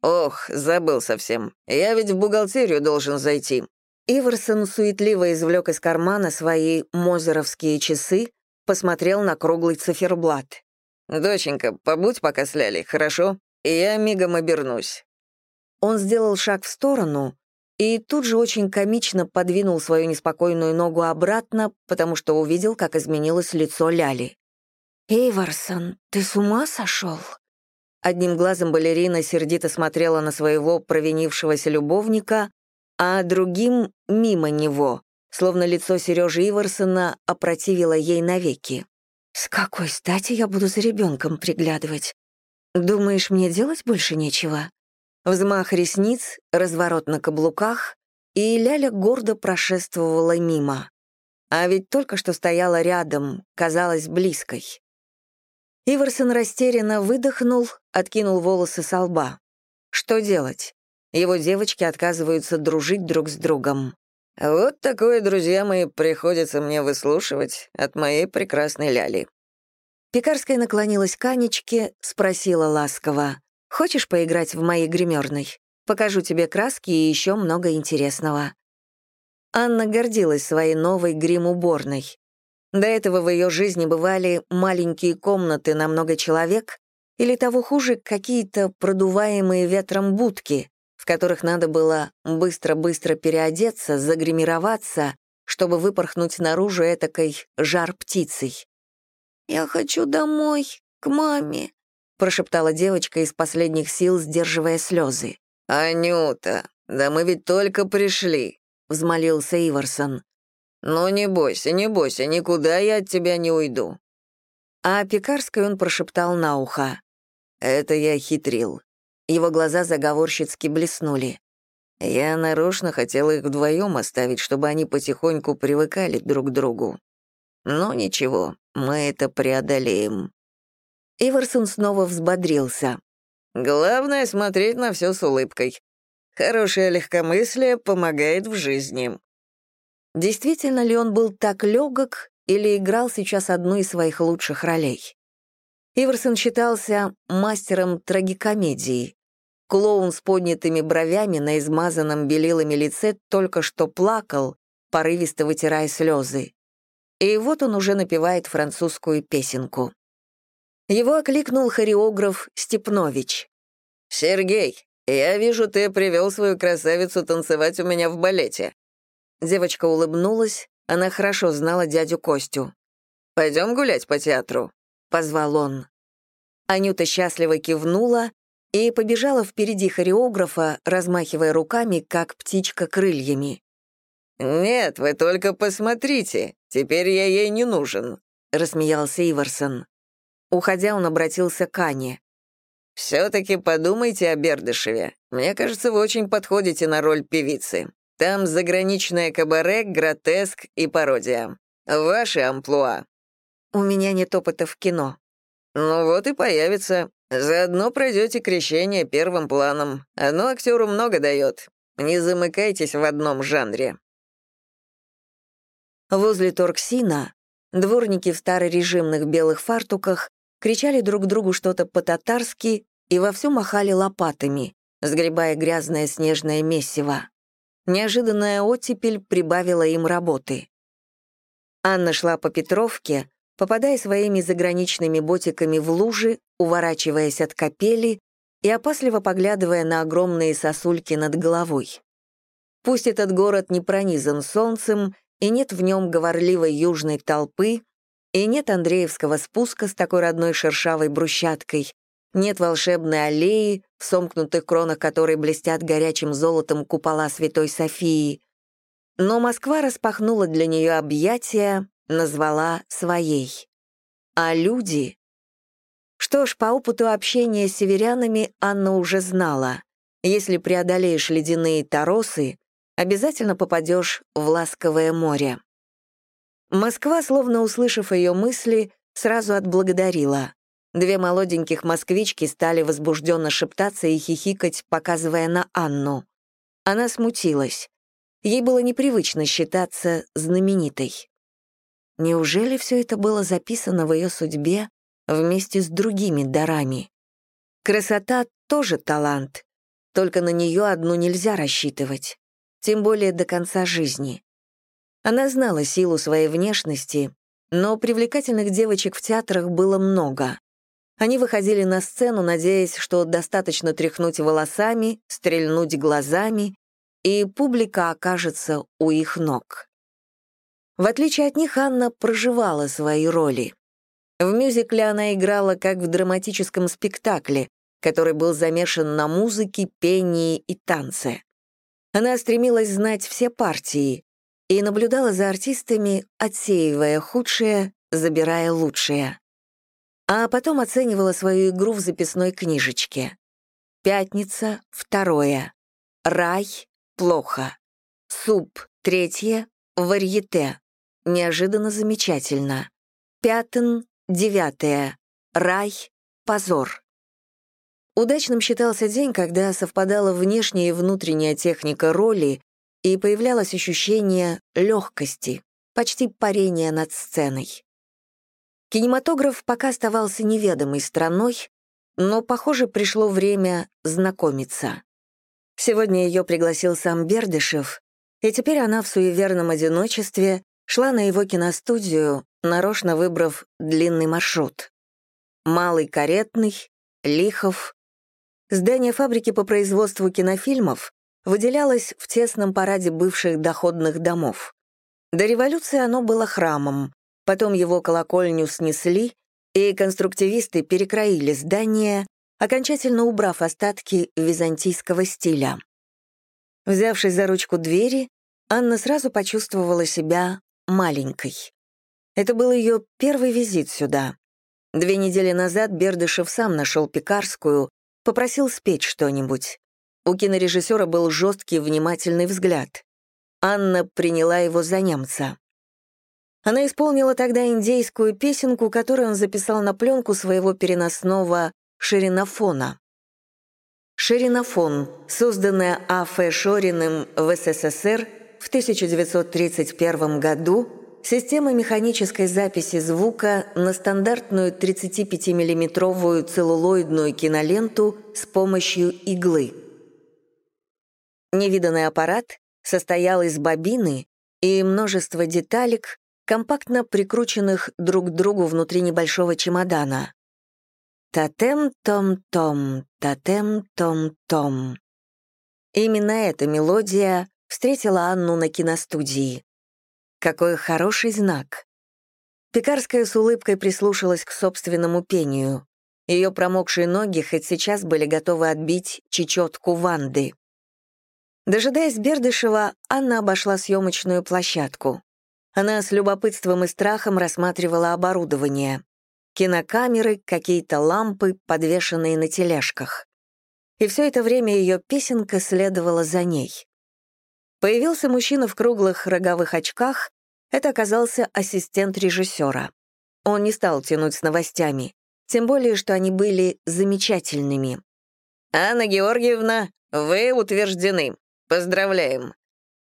«Ох, забыл совсем. Я ведь в бухгалтерию должен зайти. Иварсон суетливо извлек из кармана свои мозеровские часы, посмотрел на круглый циферблат. «Доченька, побудь пока с Лялей, хорошо? И я мигом обернусь». Он сделал шаг в сторону и тут же очень комично подвинул свою неспокойную ногу обратно, потому что увидел, как изменилось лицо Ляли. «Иварсон, ты с ума сошел?» Одним глазом балерина сердито смотрела на своего провинившегося любовника, а другим — мимо него, словно лицо Сережи Иварсона опротивило ей навеки. «С какой стати я буду за ребенком приглядывать? Думаешь, мне делать больше нечего?» Взмах ресниц, разворот на каблуках, и Ляля гордо прошествовала мимо. А ведь только что стояла рядом, казалась близкой. Иварсон растерянно выдохнул, откинул волосы со лба. Что делать? Его девочки отказываются дружить друг с другом. Вот такое, друзья мои, приходится мне выслушивать от моей прекрасной Ляли. Пекарская наклонилась к Анечке, спросила ласково. «Хочешь поиграть в моей гримерной? Покажу тебе краски и еще много интересного». Анна гордилась своей новой грим-уборной. До этого в ее жизни бывали маленькие комнаты на много человек или того хуже, какие-то продуваемые ветром будки, в которых надо было быстро-быстро переодеться, загримироваться, чтобы выпорхнуть наружу этакой жар-птицей. «Я хочу домой, к маме», — прошептала девочка из последних сил, сдерживая слезы. «Анюта, да мы ведь только пришли», — взмолился Иварсон. «Ну не бойся, не бойся, никуда я от тебя не уйду». А Пекарской он прошептал на ухо. «Это я хитрил. Его глаза заговорщицки блеснули. Я нарочно хотела их вдвоем оставить, чтобы они потихоньку привыкали друг к другу. Но ничего, мы это преодолеем. Иверсон снова взбодрился. Главное — смотреть на все с улыбкой. Хорошее легкомыслие помогает в жизни. Действительно ли он был так легок или играл сейчас одну из своих лучших ролей? Иверсон считался мастером трагикомедии. Клоун с поднятыми бровями на измазанном белилами лице только что плакал, порывисто вытирая слезы. И вот он уже напевает французскую песенку. Его окликнул хореограф Степнович. «Сергей, я вижу, ты привел свою красавицу танцевать у меня в балете». Девочка улыбнулась, она хорошо знала дядю Костю. «Пойдем гулять по театру», — позвал он. Анюта счастливо кивнула, и побежала впереди хореографа, размахивая руками, как птичка крыльями. «Нет, вы только посмотрите, теперь я ей не нужен», — рассмеялся Иварсон. Уходя, он обратился к Ане. «Все-таки подумайте о Бердышеве. Мне кажется, вы очень подходите на роль певицы. Там заграничное кабаре, гротеск и пародия. Ваши амплуа». «У меня нет опыта в кино», ну вот и появится. Заодно пройдете крещение первым планом. Оно актеру много дает. Не замыкайтесь в одном жанре». Возле Торксина дворники в старорежимных белых фартуках кричали друг другу что-то по-татарски и вовсю махали лопатами, сгребая грязное снежное месиво. Неожиданная оттепель прибавила им работы. Анна шла по Петровке, попадая своими заграничными ботиками в лужи, уворачиваясь от капели и опасливо поглядывая на огромные сосульки над головой. Пусть этот город не пронизан солнцем, и нет в нем говорливой южной толпы, и нет Андреевского спуска с такой родной шершавой брусчаткой, нет волшебной аллеи, в сомкнутых кронах которой блестят горячим золотом купола Святой Софии. Но Москва распахнула для нее объятия, назвала своей. А люди... Что ж, по опыту общения с северянами Анна уже знала. Если преодолеешь ледяные торосы, обязательно попадешь в ласковое море. Москва, словно услышав ее мысли, сразу отблагодарила. Две молоденьких москвички стали возбужденно шептаться и хихикать, показывая на Анну. Она смутилась. Ей было непривычно считаться знаменитой. Неужели все это было записано в ее судьбе вместе с другими дарами? Красота тоже талант, только на нее одну нельзя рассчитывать тем более до конца жизни. Она знала силу своей внешности, но привлекательных девочек в театрах было много. Они выходили на сцену, надеясь, что достаточно тряхнуть волосами, стрельнуть глазами, и публика окажется у их ног. В отличие от них, Анна проживала свои роли. В мюзикле она играла как в драматическом спектакле, который был замешан на музыке, пении и танце. Она стремилась знать все партии и наблюдала за артистами, отсеивая худшее, забирая лучшее. А потом оценивала свою игру в записной книжечке. Пятница — второе. Рай — плохо. Суп — третье. Варьете — неожиданно замечательно. Пятен — девятое. Рай — позор. Удачным считался день, когда совпадала внешняя и внутренняя техника роли и появлялось ощущение легкости, почти парения над сценой. Кинематограф пока оставался неведомой страной, но, похоже, пришло время знакомиться. Сегодня ее пригласил сам Бердышев, и теперь она в суеверном одиночестве шла на его киностудию, нарочно выбрав длинный маршрут. Малый каретный, Лихов, Здание фабрики по производству кинофильмов выделялось в тесном параде бывших доходных домов. До революции оно было храмом, потом его колокольню снесли, и конструктивисты перекроили здание, окончательно убрав остатки византийского стиля. Взявшись за ручку двери, Анна сразу почувствовала себя маленькой. Это был ее первый визит сюда. Две недели назад Бердышев сам нашел пекарскую, Попросил спеть что-нибудь. У кинорежиссера был жесткий, внимательный взгляд. Анна приняла его за немца. Она исполнила тогда индейскую песенку, которую он записал на пленку своего переносного ширинофона. Ширинофон, созданная А.Ф. Шориным в СССР в 1931 году, Система механической записи звука на стандартную 35-миллиметровую целлулоидную киноленту с помощью иглы. Невиданный аппарат состоял из бобины и множества деталек, компактно прикрученных друг к другу внутри небольшого чемодана. Тотем-том-том, тотем-том-том. Именно эта мелодия встретила Анну на киностудии. Какой хороший знак. Пекарская с улыбкой прислушалась к собственному пению. Ее промокшие ноги хоть сейчас были готовы отбить чечетку Ванды. Дожидаясь Бердышева, Анна обошла съемочную площадку. Она с любопытством и страхом рассматривала оборудование. Кинокамеры, какие-то лампы, подвешенные на тележках. И все это время ее песенка следовала за ней. Появился мужчина в круглых роговых очках. Это оказался ассистент режиссера. Он не стал тянуть с новостями. Тем более, что они были замечательными. «Анна Георгиевна, вы утверждены. Поздравляем».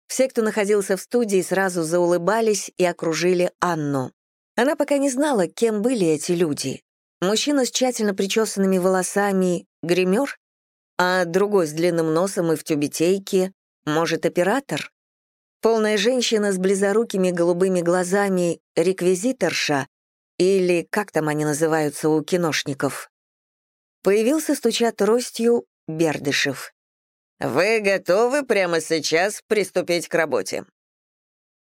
Все, кто находился в студии, сразу заулыбались и окружили Анну. Она пока не знала, кем были эти люди. Мужчина с тщательно причесанными волосами — гример, а другой с длинным носом и в тюбетейке — может, оператор? Полная женщина с близорукими голубыми глазами — реквизиторша, или как там они называются у киношников. Появился, стуча тростью, Бердышев. «Вы готовы прямо сейчас приступить к работе?»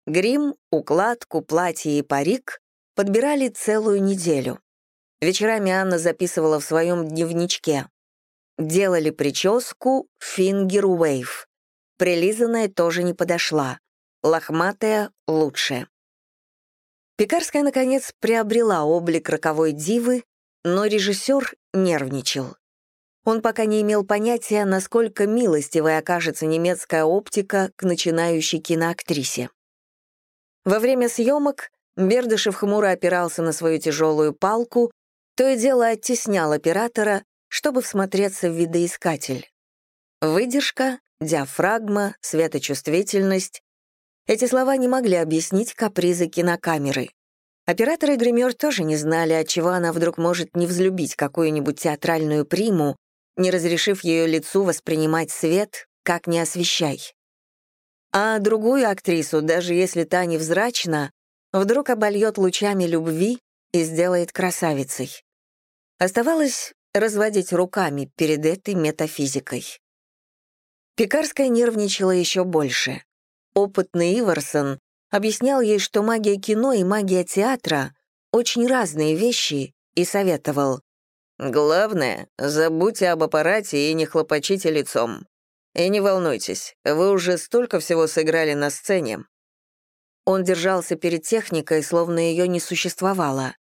Грим, укладку, платье и парик подбирали целую неделю. Вечерами Анна записывала в своем дневничке. Делали прическу «Фингер Уэйв». Прилизанная тоже не подошла. Лохматая — лучше. Пекарская, наконец, приобрела облик роковой дивы, но режиссер нервничал. Он пока не имел понятия, насколько милостивой окажется немецкая оптика к начинающей киноактрисе. Во время съемок Бердышев хмуро опирался на свою тяжелую палку, то и дело оттеснял оператора, чтобы всмотреться в видоискатель. Выдержка, диафрагма, светочувствительность — эти слова не могли объяснить капризы кинокамеры. Оператор и гример тоже не знали, отчего она вдруг может не взлюбить какую-нибудь театральную приму, не разрешив ее лицу воспринимать свет, как не освещай. А другую актрису, даже если та невзрачна, вдруг обольет лучами любви и сделает красавицей. Оставалось разводить руками перед этой метафизикой. Пекарская нервничала еще больше. Опытный Иварсон объяснял ей, что магия кино и магия театра — очень разные вещи, и советовал. Главное, забудьте об аппарате и не хлопочите лицом. И не волнуйтесь, вы уже столько всего сыграли на сцене. Он держался перед техникой, словно ее не существовало.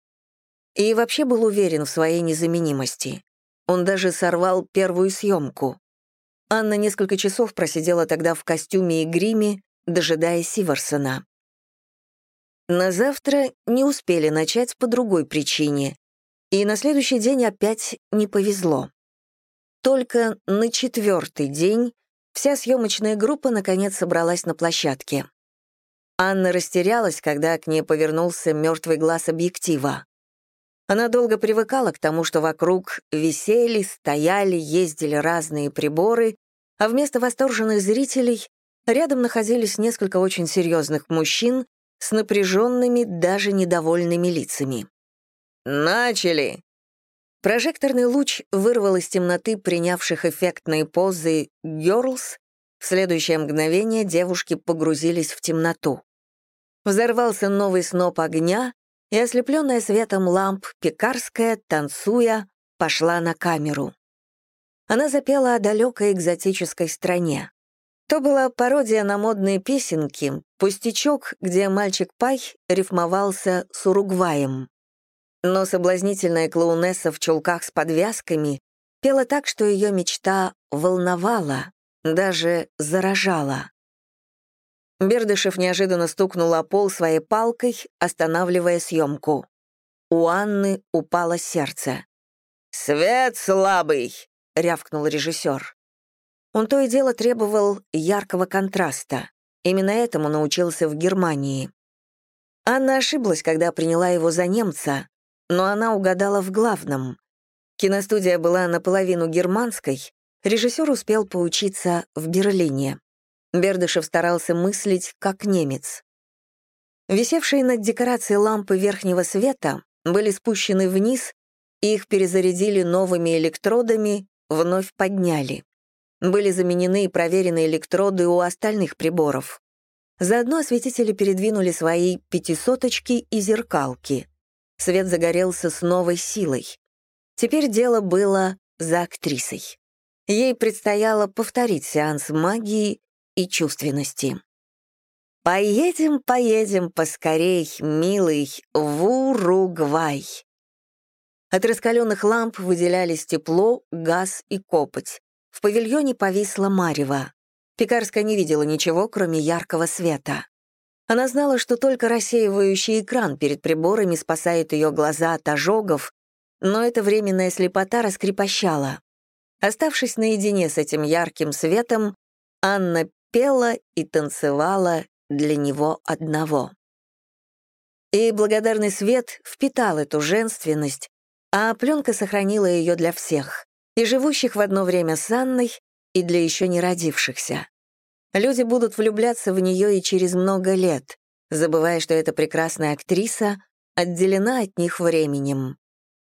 И вообще был уверен в своей незаменимости. Он даже сорвал первую съемку. Анна несколько часов просидела тогда в костюме и гриме, дожидая Сиверсона. На завтра не успели начать по другой причине. И на следующий день опять не повезло. Только на четвертый день вся съемочная группа наконец собралась на площадке. Анна растерялась, когда к ней повернулся мертвый глаз объектива. Она долго привыкала к тому, что вокруг висели, стояли, ездили разные приборы, а вместо восторженных зрителей рядом находились несколько очень серьезных мужчин с напряженными, даже недовольными лицами. «Начали!» Прожекторный луч вырвал из темноты принявших эффектные позы «Гёрлс». В следующее мгновение девушки погрузились в темноту. Взорвался новый сноп огня, и ослепленная светом ламп Пекарская, танцуя, пошла на камеру. Она запела о далекой экзотической стране. То была пародия на модные песенки, пустячок, где мальчик Пай рифмовался с Уругваем. Но соблазнительная клоунесса в чулках с подвязками пела так, что ее мечта волновала, даже заражала. Бердышев неожиданно стукнул о пол своей палкой, останавливая съемку. У Анны упало сердце. «Свет слабый!» — рявкнул режиссер. Он то и дело требовал яркого контраста. Именно этому научился в Германии. Анна ошиблась, когда приняла его за немца, но она угадала в главном. Киностудия была наполовину германской, режиссер успел поучиться в Берлине. Бердышев старался мыслить как немец. Висевшие над декорацией лампы верхнего света были спущены вниз, и их перезарядили новыми электродами, вновь подняли. Были заменены и проверены электроды у остальных приборов. Заодно осветители передвинули свои пятисоточки и зеркалки. Свет загорелся с новой силой. Теперь дело было за актрисой. Ей предстояло повторить сеанс магии и чувственности. «Поедем, поедем поскорей, милый, в Уругвай». От раскаленных ламп выделялись тепло, газ и копоть. В павильоне повисла марево. Пекарская не видела ничего, кроме яркого света. Она знала, что только рассеивающий экран перед приборами спасает ее глаза от ожогов, но эта временная слепота раскрепощала. Оставшись наедине с этим ярким светом, Анна пела и танцевала для него одного. И благодарный свет впитал эту женственность, а пленка сохранила ее для всех, и живущих в одно время с Анной, и для еще не родившихся. Люди будут влюбляться в нее и через много лет, забывая, что эта прекрасная актриса отделена от них временем.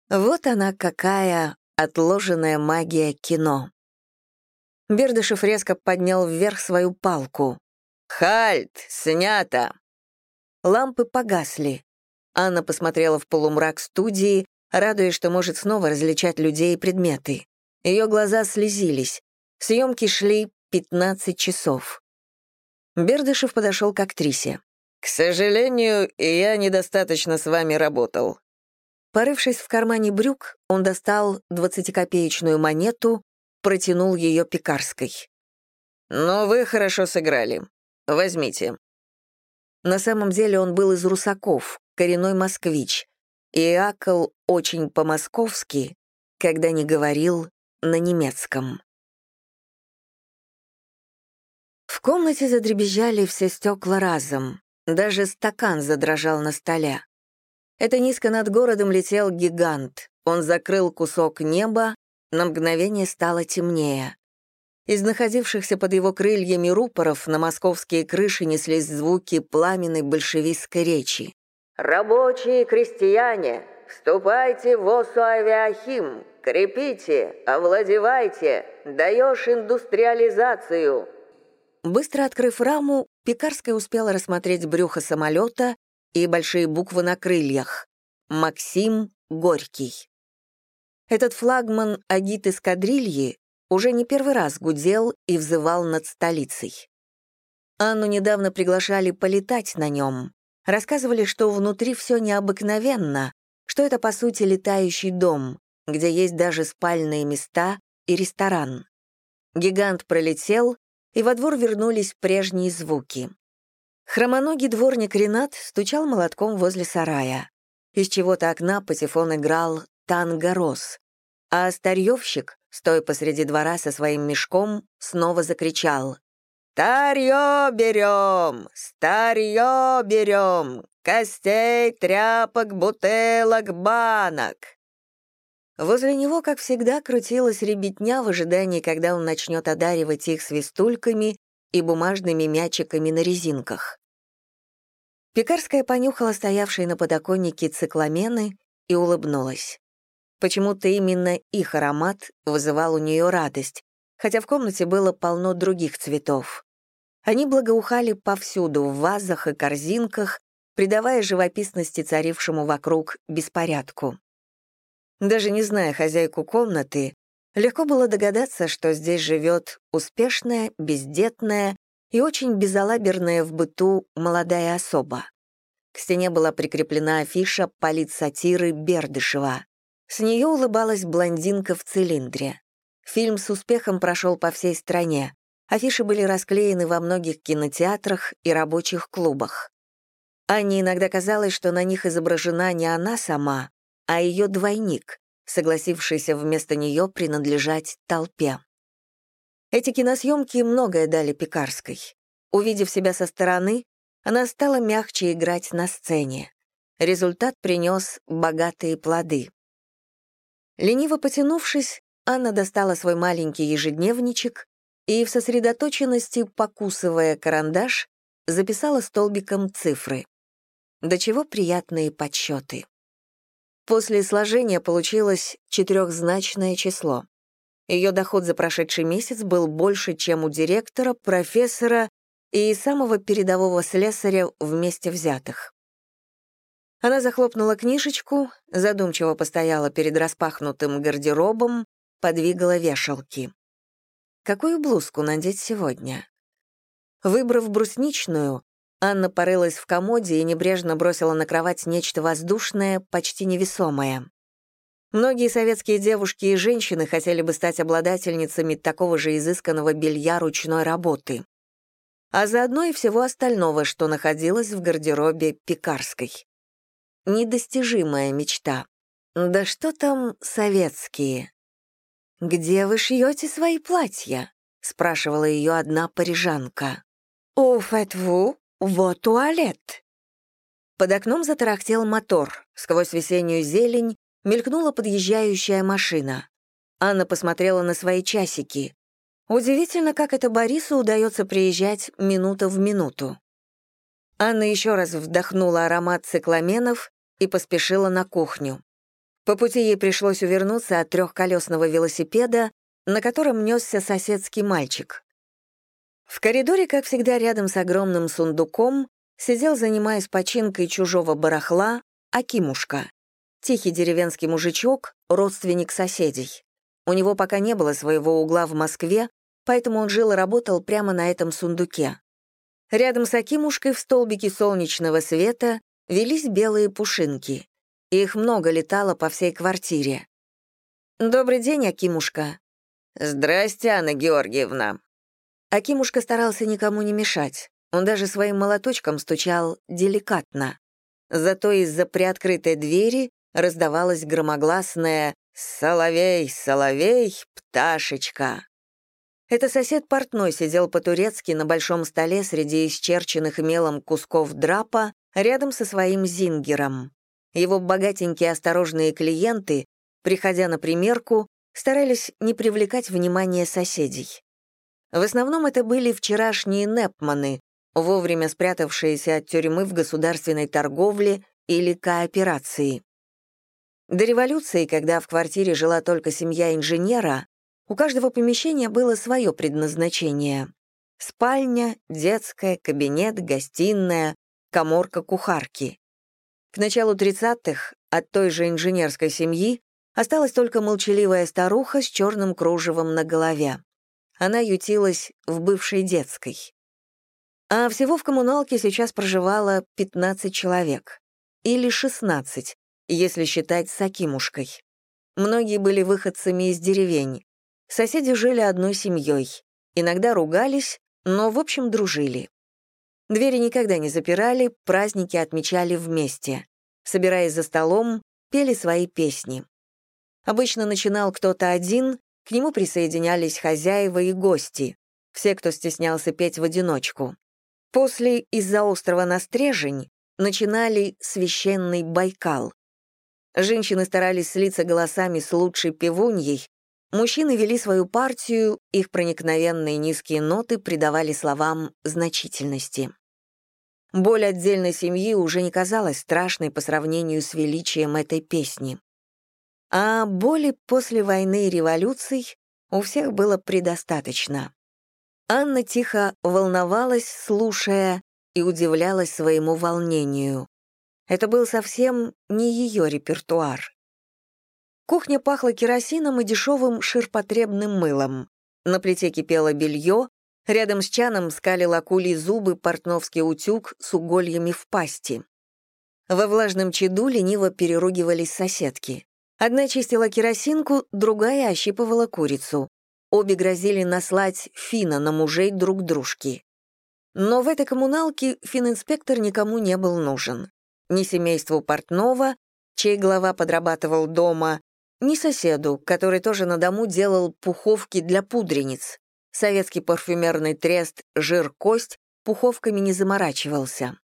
Вот она какая отложенная магия кино. Бердышев резко поднял вверх свою палку. «Хальт! Снято!» Лампы погасли. Анна посмотрела в полумрак студии, радуясь, что может снова различать людей и предметы. Ее глаза слезились. Съемки шли 15 часов. Бердышев подошел к актрисе. «К сожалению, я недостаточно с вами работал». Порывшись в кармане брюк, он достал двадцатикопеечную монету, протянул ее пекарской. «Ну, вы хорошо сыграли. Возьмите». На самом деле он был из русаков, коренной москвич, и акал очень по-московски, когда не говорил на немецком. В комнате задребезжали все стекла разом. Даже стакан задрожал на столе. Это низко над городом летел гигант. Он закрыл кусок неба, на мгновение стало темнее. Из находившихся под его крыльями рупоров на московские крыши неслись звуки пламенной большевистской речи. «Рабочие крестьяне, вступайте в Осу Авиахим, крепите, овладевайте, даешь индустриализацию». Быстро открыв раму, Пекарская успела рассмотреть брюхо самолета и большие буквы на крыльях. «Максим Горький». Этот флагман агит эскадрильи уже не первый раз гудел и взывал над столицей. Анну недавно приглашали полетать на нем. Рассказывали, что внутри все необыкновенно, что это, по сути, летающий дом, где есть даже спальные места и ресторан. Гигант пролетел, и во двор вернулись прежние звуки. Хромоногий дворник Ренат стучал молотком возле сарая. Из чего-то окна патефон играл «Танго Рос», а старьевщик, стоя посреди двора со своим мешком, снова закричал «Старье берем! Старье берем! Костей, тряпок, бутылок, банок!» Возле него, как всегда, крутилась ребятня в ожидании, когда он начнет одаривать их свистульками и бумажными мячиками на резинках. Пекарская понюхала стоявшие на подоконнике цикламены и улыбнулась. Почему-то именно их аромат вызывал у нее радость, хотя в комнате было полно других цветов. Они благоухали повсюду, в вазах и корзинках, придавая живописности царившему вокруг беспорядку. Даже не зная хозяйку комнаты, легко было догадаться, что здесь живет успешная, бездетная и очень безалаберная в быту молодая особа. К стене была прикреплена афиша политсатиры Бердышева. С нее улыбалась блондинка в цилиндре. Фильм с успехом прошел по всей стране. Афиши были расклеены во многих кинотеатрах и рабочих клубах. Анне иногда казалось, что на них изображена не она сама, а ее двойник, согласившийся вместо нее принадлежать толпе. Эти киносъемки многое дали Пекарской. Увидев себя со стороны, она стала мягче играть на сцене. Результат принес богатые плоды. Лениво потянувшись, Анна достала свой маленький ежедневничек и в сосредоточенности, покусывая карандаш, записала столбиком цифры. До чего приятные подсчеты. После сложения получилось четырехзначное число. Ее доход за прошедший месяц был больше, чем у директора, профессора и самого передового слесаря вместе взятых. Она захлопнула книжечку, задумчиво постояла перед распахнутым гардеробом, подвигала вешалки. Какую блузку надеть сегодня? Выбрав брусничную, Анна порылась в комоде и небрежно бросила на кровать нечто воздушное, почти невесомое. Многие советские девушки и женщины хотели бы стать обладательницами такого же изысканного белья ручной работы. А заодно и всего остального, что находилось в гардеробе Пекарской. Недостижимая мечта. Да что там советские? «Где вы шьете свои платья?» — спрашивала ее одна парижанка. «О, фэт-ву, вот туалет». Под окном затарахтел мотор. Сквозь весеннюю зелень мелькнула подъезжающая машина. Анна посмотрела на свои часики. Удивительно, как это Борису удается приезжать минута в минуту. Анна еще раз вдохнула аромат цикламенов и поспешила на кухню. По пути ей пришлось увернуться от трехколесного велосипеда, на котором несся соседский мальчик. В коридоре, как всегда, рядом с огромным сундуком, сидел, занимаясь починкой чужого барахла, Акимушка. Тихий деревенский мужичок, родственник соседей. У него пока не было своего угла в Москве, поэтому он жил и работал прямо на этом сундуке. Рядом с Акимушкой в столбике солнечного света велись белые пушинки. Их много летало по всей квартире. «Добрый день, Акимушка». «Здрасте, Анна Георгиевна». Акимушка старался никому не мешать. Он даже своим молоточком стучал деликатно. Зато из-за приоткрытой двери раздавалось громогласное «Соловей, соловей, пташечка». Это сосед портной сидел по-турецки на большом столе среди исчерченных мелом кусков драпа рядом со своим зингером. Его богатенькие осторожные клиенты, приходя на примерку, старались не привлекать внимания соседей. В основном это были вчерашние непманы, вовремя спрятавшиеся от тюрьмы в государственной торговле или кооперации. До революции, когда в квартире жила только семья инженера, у каждого помещения было свое предназначение. Спальня, детская, кабинет, гостиная, коморка кухарки. К началу 30-х от той же инженерской семьи осталась только молчаливая старуха с черным кружевом на голове. Она ютилась в бывшей детской. А всего в коммуналке сейчас проживало 15 человек. Или 16, если считать с Акимушкой. Многие были выходцами из деревень. Соседи жили одной семьей. Иногда ругались, но, в общем, дружили. Двери никогда не запирали, праздники отмечали вместе. Собираясь за столом, пели свои песни. Обычно начинал кто-то один, к нему присоединялись хозяева и гости, все, кто стеснялся петь в одиночку. После «Из-за острова на стрежень» начинали «Священный Байкал». Женщины старались слиться голосами с лучшей певуньей, мужчины вели свою партию, их проникновенные низкие ноты придавали словам значительности. Боль отдельной семьи уже не казалась страшной по сравнению с величием этой песни. А боли после войны и революций у всех было предостаточно. Анна тихо волновалась, слушая, и удивлялась своему волнению. Это был совсем не ее репертуар. Кухня пахла керосином и дешевым ширпотребным мылом. На плите кипело белье, Рядом с чаном скалил акулий зубы портновский утюг с угольями в пасти. Во влажном чаду лениво переругивались соседки. Одна чистила керосинку, другая ощипывала курицу. Обе грозили наслать фина на мужей друг дружки. Но в этой коммуналке фининспектор никому не был нужен. Ни семейству портного, чей глава подрабатывал дома, ни соседу, который тоже на дому делал пуховки для пудрениц. Советский парфюмерный трест «Жир-кость» пуховками не заморачивался.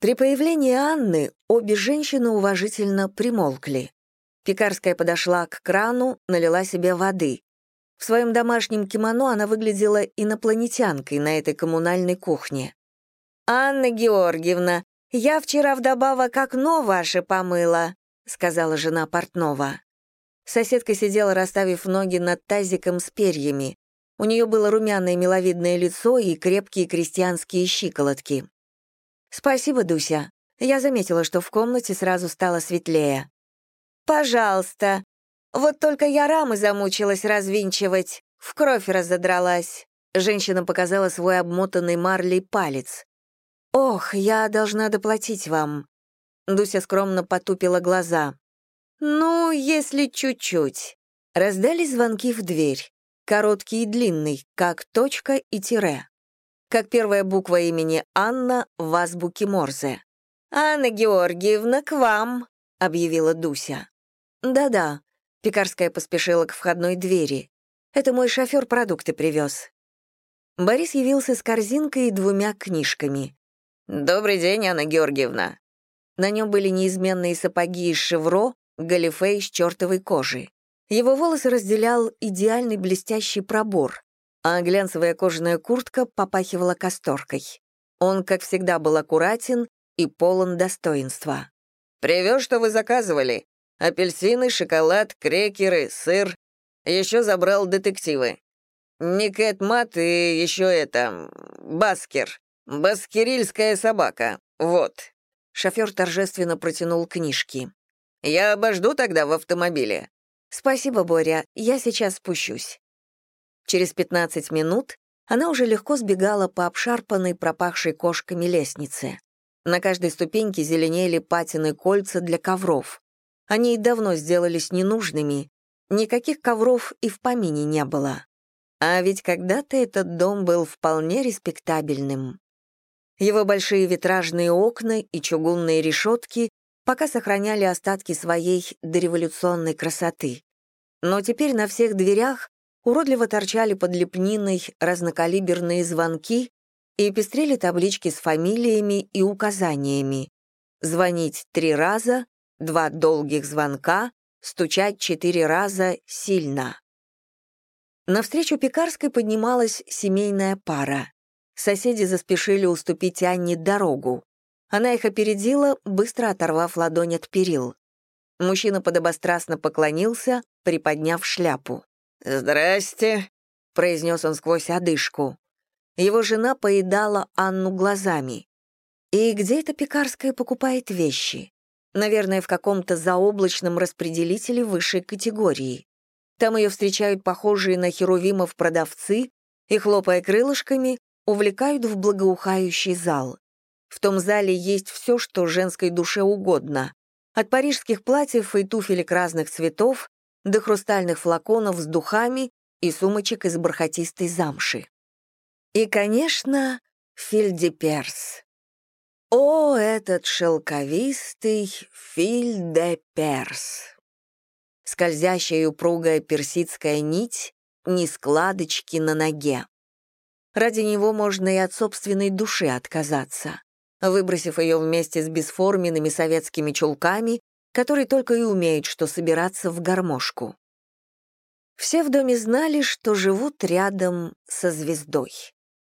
При появлении Анны обе женщины уважительно примолкли. Пекарская подошла к крану, налила себе воды. В своем домашнем кимоно она выглядела инопланетянкой на этой коммунальной кухне. «Анна Георгиевна, я вчера вдобавок окно ваше помыла», сказала жена портного. Соседка сидела, расставив ноги над тазиком с перьями. У нее было румяное миловидное лицо и крепкие крестьянские щиколотки. «Спасибо, Дуся. Я заметила, что в комнате сразу стало светлее». «Пожалуйста. Вот только я рамы замучилась развинчивать. В кровь разодралась». Женщина показала свой обмотанный марлей палец. «Ох, я должна доплатить вам». Дуся скромно потупила глаза. «Ну, если чуть-чуть». Раздались звонки в дверь короткий и длинный, как точка и тире. Как первая буква имени Анна в азбуке Морзе. «Анна Георгиевна, к вам!» — объявила Дуся. Да-да, Пекарская поспешила к входной двери. Это мой шофер продукты привез. Борис явился с корзинкой и двумя книжками. «Добрый день, Анна Георгиевна». На нем были неизменные сапоги из шевро, галифе из чертовой кожи. Его волосы разделял идеальный блестящий пробор, а глянцевая кожаная куртка попахивала касторкой. Он, как всегда, был аккуратен и полон достоинства. «Привез, что вы заказывали. Апельсины, шоколад, крекеры, сыр. Еще забрал детективы. Никэт Мат и еще это... Баскер. Баскерильская собака. Вот». Шофер торжественно протянул книжки. «Я обожду тогда в автомобиле». «Спасибо, Боря, я сейчас спущусь». Через 15 минут она уже легко сбегала по обшарпанной, пропахшей кошками лестнице. На каждой ступеньке зеленели патины кольца для ковров. Они и давно сделались ненужными, никаких ковров и в помине не было. А ведь когда-то этот дом был вполне респектабельным. Его большие витражные окна и чугунные решетки пока сохраняли остатки своей дореволюционной красоты. Но теперь на всех дверях уродливо торчали под лепниной разнокалиберные звонки и пестрели таблички с фамилиями и указаниями. Звонить три раза, два долгих звонка, стучать четыре раза сильно. Навстречу Пекарской поднималась семейная пара. Соседи заспешили уступить Анне дорогу. Она их опередила, быстро оторвав ладонь от перил. Мужчина подобострастно поклонился, приподняв шляпу. «Здрасте», — произнес он сквозь одышку. Его жена поедала Анну глазами. И где эта пекарская покупает вещи? Наверное, в каком-то заоблачном распределителе высшей категории. Там ее встречают похожие на херувимов продавцы и, хлопая крылышками, увлекают в благоухающий зал. В том зале есть все, что женской душе угодно. От парижских платьев и туфелек разных цветов до хрустальных флаконов с духами и сумочек из бархатистой замши. И, конечно, фильдеперс. О, этот шелковистый фильдеперс! Скользящая и упругая персидская нить, ни складочки на ноге. Ради него можно и от собственной души отказаться, выбросив ее вместе с бесформенными советскими чулками который только и умеет, что собираться в гармошку. Все в доме знали, что живут рядом со звездой.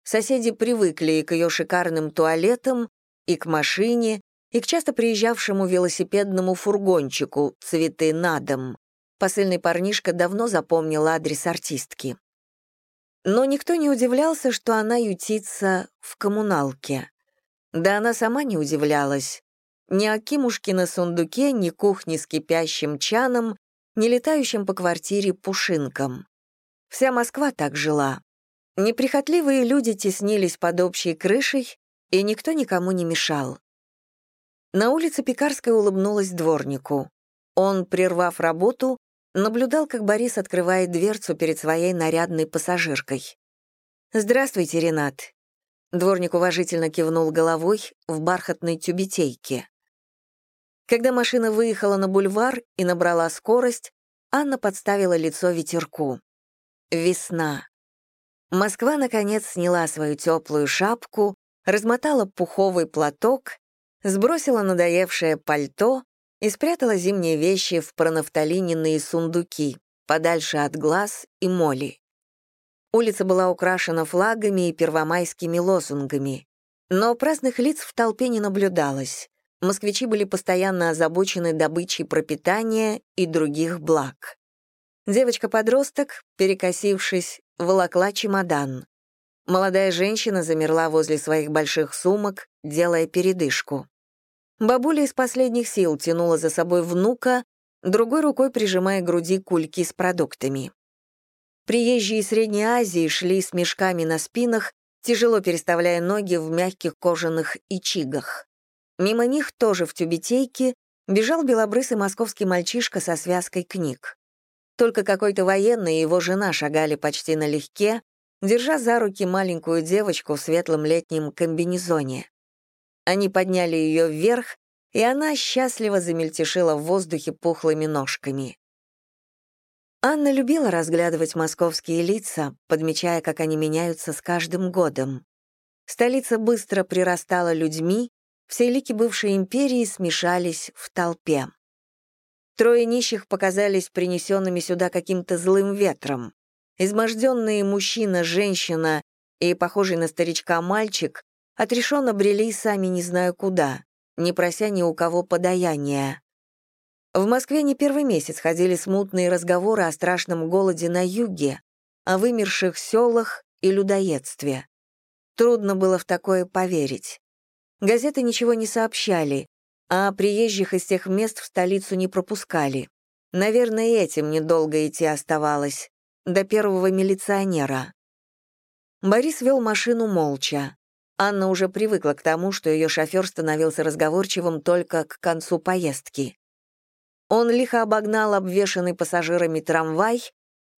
Соседи привыкли к ее шикарным туалетам, и к машине, и к часто приезжавшему велосипедному фургончику «Цветы на дом». Посыльный парнишка давно запомнил адрес артистки. Но никто не удивлялся, что она ютится в коммуналке. Да она сама не удивлялась. Ни Акимушки на сундуке, ни кухни с кипящим чаном, ни летающим по квартире пушинком. Вся Москва так жила. Неприхотливые люди теснились под общей крышей, и никто никому не мешал. На улице Пекарская улыбнулась дворнику. Он, прервав работу, наблюдал, как Борис открывает дверцу перед своей нарядной пассажиркой. «Здравствуйте, Ренат». Дворник уважительно кивнул головой в бархатной тюбетейке. Когда машина выехала на бульвар и набрала скорость, Анна подставила лицо ветерку. Весна. Москва, наконец, сняла свою теплую шапку, размотала пуховый платок, сбросила надоевшее пальто и спрятала зимние вещи в пронафталиненные сундуки, подальше от глаз и моли. Улица была украшена флагами и первомайскими лозунгами, но праздных лиц в толпе не наблюдалось москвичи были постоянно озабочены добычей пропитания и других благ. Девочка-подросток, перекосившись, волокла чемодан. Молодая женщина замерла возле своих больших сумок, делая передышку. Бабуля из последних сил тянула за собой внука, другой рукой прижимая к груди кульки с продуктами. Приезжие из Средней Азии шли с мешками на спинах, тяжело переставляя ноги в мягких кожаных ичигах. Мимо них тоже в тюбетейке бежал белобрысый московский мальчишка со связкой книг. Только какой-то военный и его жена шагали почти налегке, держа за руки маленькую девочку в светлом летнем комбинезоне. Они подняли ее вверх и она счастливо замельтешила в воздухе пухлыми ножками. Анна любила разглядывать московские лица, подмечая, как они меняются с каждым годом. Столица быстро прирастала людьми, все лики бывшей империи смешались в толпе. Трое нищих показались принесенными сюда каким-то злым ветром. Изможденные мужчина, женщина и похожий на старичка мальчик отрешенно брели сами не знаю куда, не прося ни у кого подаяния. В Москве не первый месяц ходили смутные разговоры о страшном голоде на юге, о вымерших селах и людоедстве. Трудно было в такое поверить. Газеты ничего не сообщали, а приезжих из тех мест в столицу не пропускали. Наверное, этим недолго идти оставалось, до первого милиционера. Борис вел машину молча. Анна уже привыкла к тому, что ее шофер становился разговорчивым только к концу поездки. Он лихо обогнал обвешанный пассажирами трамвай,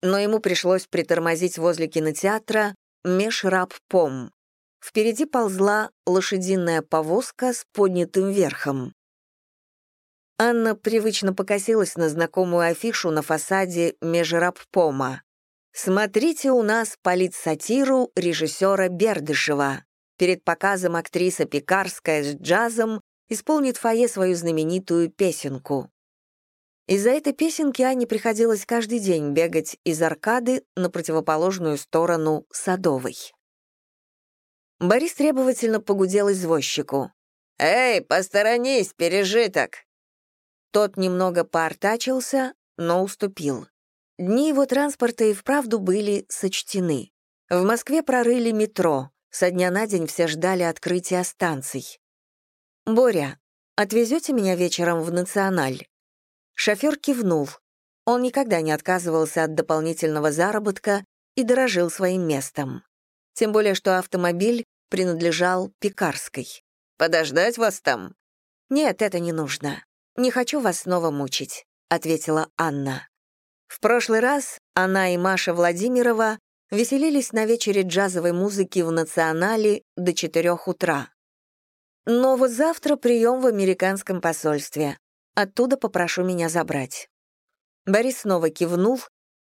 но ему пришлось притормозить возле кинотеатра Межраб-Пом. Впереди ползла лошадиная повозка с поднятым верхом. Анна привычно покосилась на знакомую афишу на фасаде Межраб-Пома. «Смотрите у нас политсатиру режиссера Бердышева. Перед показом актриса Пекарская с джазом исполнит фойе свою знаменитую песенку. Из-за этой песенки Ане приходилось каждый день бегать из аркады на противоположную сторону Садовой. Борис требовательно погудел извозчику. «Эй, посторонись, пережиток!» Тот немного поортачился, но уступил. Дни его транспорта и вправду были сочтены. В Москве прорыли метро, со дня на день все ждали открытия станций. «Боря, отвезете меня вечером в Националь?» Шофер кивнул. Он никогда не отказывался от дополнительного заработка и дорожил своим местом. Тем более, что автомобиль принадлежал Пекарской. «Подождать вас там?» «Нет, это не нужно. Не хочу вас снова мучить», — ответила Анна. В прошлый раз она и Маша Владимирова веселились на вечере джазовой музыки в «Национале» до четырех утра. Но вот завтра прием в американском посольстве. Оттуда попрошу меня забрать». Борис снова кивнул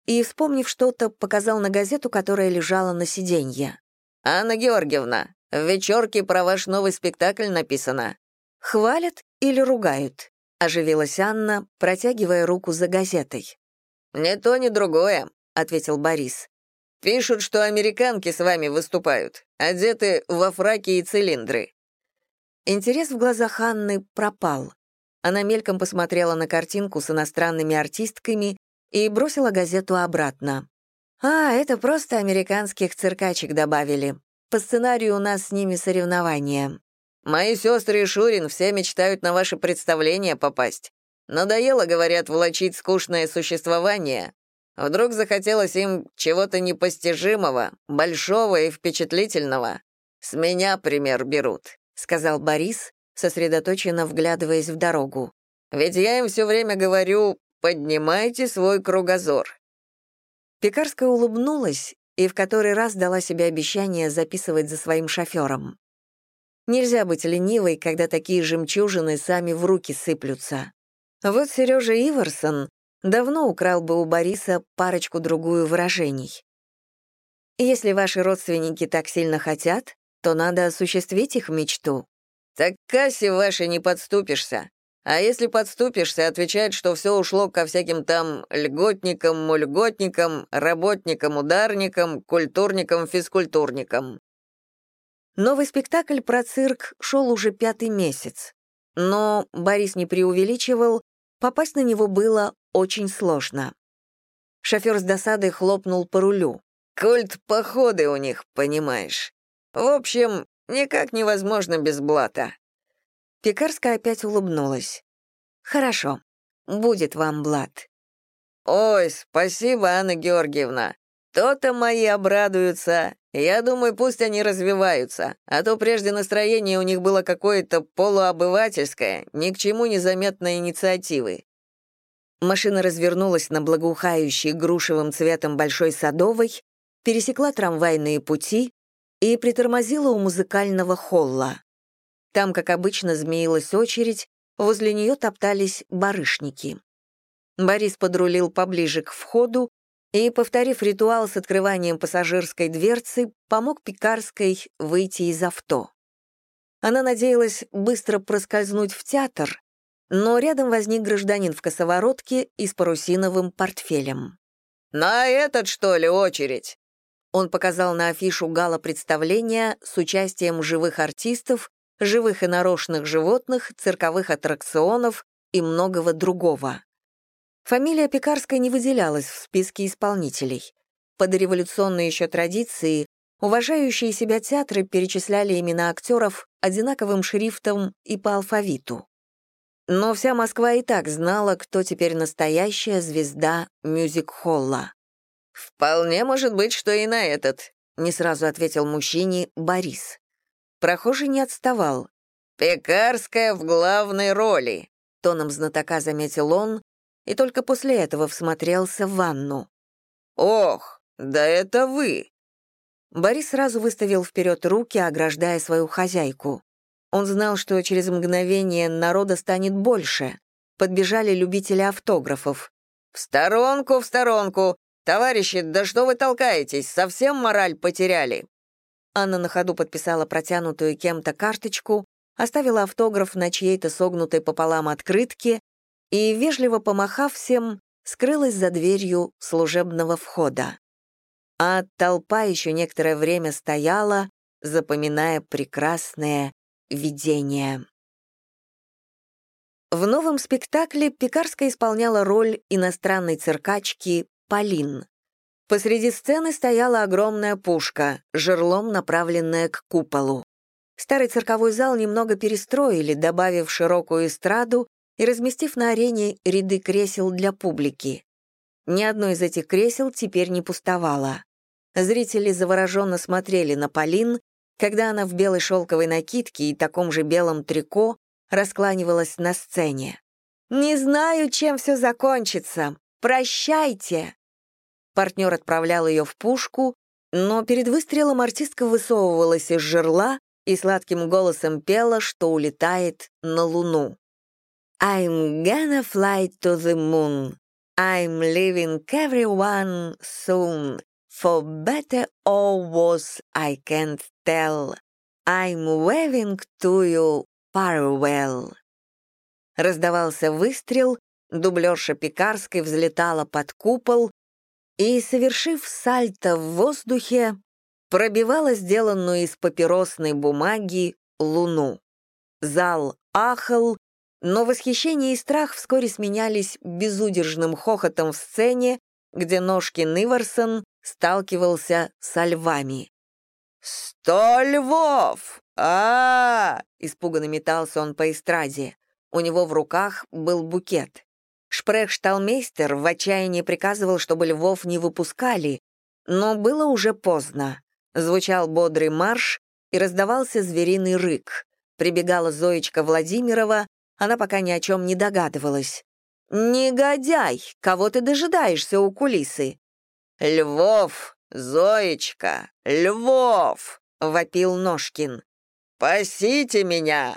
и, вспомнив что-то, показал на газету, которая лежала на сиденье. «Анна Георгиевна, в вечерке про ваш новый спектакль написано. Хвалят или ругают?» — оживилась Анна, протягивая руку за газетой. «Ни то, ни другое», — ответил Борис. «Пишут, что американки с вами выступают, одеты во фраки и цилиндры». Интерес в глазах Анны пропал. Она мельком посмотрела на картинку с иностранными артистками и бросила газету обратно. «А, это просто американских циркачек добавили. По сценарию у нас с ними соревнования. Мои сестры и Шурин все мечтают на ваше представление попасть. Надоело, говорят, влачить скучное существование. Вдруг захотелось им чего-то непостижимого, большого и впечатлительного. С меня пример берут», — сказал Борис, сосредоточенно вглядываясь в дорогу. «Ведь я им все время говорю, поднимайте свой кругозор». Пекарская улыбнулась и в который раз дала себе обещание записывать за своим шофером. Нельзя быть ленивой, когда такие жемчужины сами в руки сыплются. Вот Сережа Иварсон давно украл бы у Бориса парочку-другую выражений. Если ваши родственники так сильно хотят, то надо осуществить их мечту. Так кассе вашей не подступишься. А если подступишься, отвечает, что все ушло ко всяким там льготникам, мульготникам, работникам, ударникам, культурникам, физкультурникам. Новый спектакль про цирк шел уже пятый месяц. Но Борис не преувеличивал, попасть на него было очень сложно. Шофер с досадой хлопнул по рулю. «Культ походы у них, понимаешь. В общем, Никак невозможно без блата». Пекарская опять улыбнулась. «Хорошо, будет вам блат». «Ой, спасибо, Анна Георгиевна. То-то мои обрадуются. Я думаю, пусть они развиваются, а то прежде настроение у них было какое-то полуобывательское, ни к чему незаметной инициативы». Машина развернулась на благоухающей грушевым цветом Большой Садовой, пересекла трамвайные пути, и притормозила у музыкального холла. Там, как обычно, змеилась очередь, возле нее топтались барышники. Борис подрулил поближе к входу и, повторив ритуал с открыванием пассажирской дверцы, помог Пекарской выйти из авто. Она надеялась быстро проскользнуть в театр, но рядом возник гражданин в косоворотке и с парусиновым портфелем. «На этот, что ли, очередь?» Он показал на афишу гала-представления с участием живых артистов, живых и нарочных животных, цирковых аттракционов и многого другого. Фамилия Пекарской не выделялась в списке исполнителей. По дореволюционной еще традиции уважающие себя театры перечисляли имена актеров одинаковым шрифтом и по алфавиту. Но вся Москва и так знала, кто теперь настоящая звезда мюзик-холла. «Вполне может быть, что и на этот», — не сразу ответил мужчине Борис. Прохожий не отставал. «Пекарская в главной роли», — тоном знатока заметил он, и только после этого всмотрелся в ванну. «Ох, да это вы!» Борис сразу выставил вперед руки, ограждая свою хозяйку. Он знал, что через мгновение народа станет больше. Подбежали любители автографов. «В сторонку, в сторонку! Товарищи, да что вы толкаетесь? Совсем мораль потеряли?» Анна на ходу подписала протянутую кем-то карточку, оставила автограф на чьей-то согнутой пополам открытке и, вежливо помахав всем, скрылась за дверью служебного входа. А толпа еще некоторое время стояла, запоминая прекрасное видение. В новом спектакле Пекарская исполняла роль иностранной циркачки Полин. Посреди сцены стояла огромная пушка, жерлом направленная к куполу. Старый цирковой зал немного перестроили, добавив широкую эстраду и разместив на арене ряды кресел для публики. Ни одно из этих кресел теперь не пустовало. Зрители завороженно смотрели на Полин, когда она в белой шелковой накидке и таком же белом трико раскланивалась на сцене. «Не знаю, чем все закончится. Прощайте!» Партнер отправлял ее в пушку, но перед выстрелом артистка высовывалась из жерла и сладким голосом пела, что улетает на Луну. I'm gonna fly to the moon. I'm leaving everyone soon. For better or worse, I can't tell. I'm waving to you farewell. Раздавался выстрел, дублерша Пекарской взлетала под купол и, совершив сальто в воздухе, пробивала сделанную из папиросной бумаги луну. Зал ахал, но восхищение и страх вскоре сменялись безудержным хохотом в сцене, где Ножкин Иварсон сталкивался со львами. «Сто львов! а, -а, -а Испуганно метался он по эстраде. У него в руках был букет. Шпрехшталмейстер в отчаянии приказывал, чтобы львов не выпускали, но было уже поздно. Звучал бодрый марш, и раздавался звериный рык. Прибегала Зоечка Владимирова, она пока ни о чем не догадывалась. «Негодяй! Кого ты дожидаешься у кулисы?» «Львов! Зоечка! Львов!» — вопил Ножкин. «Спасите меня!»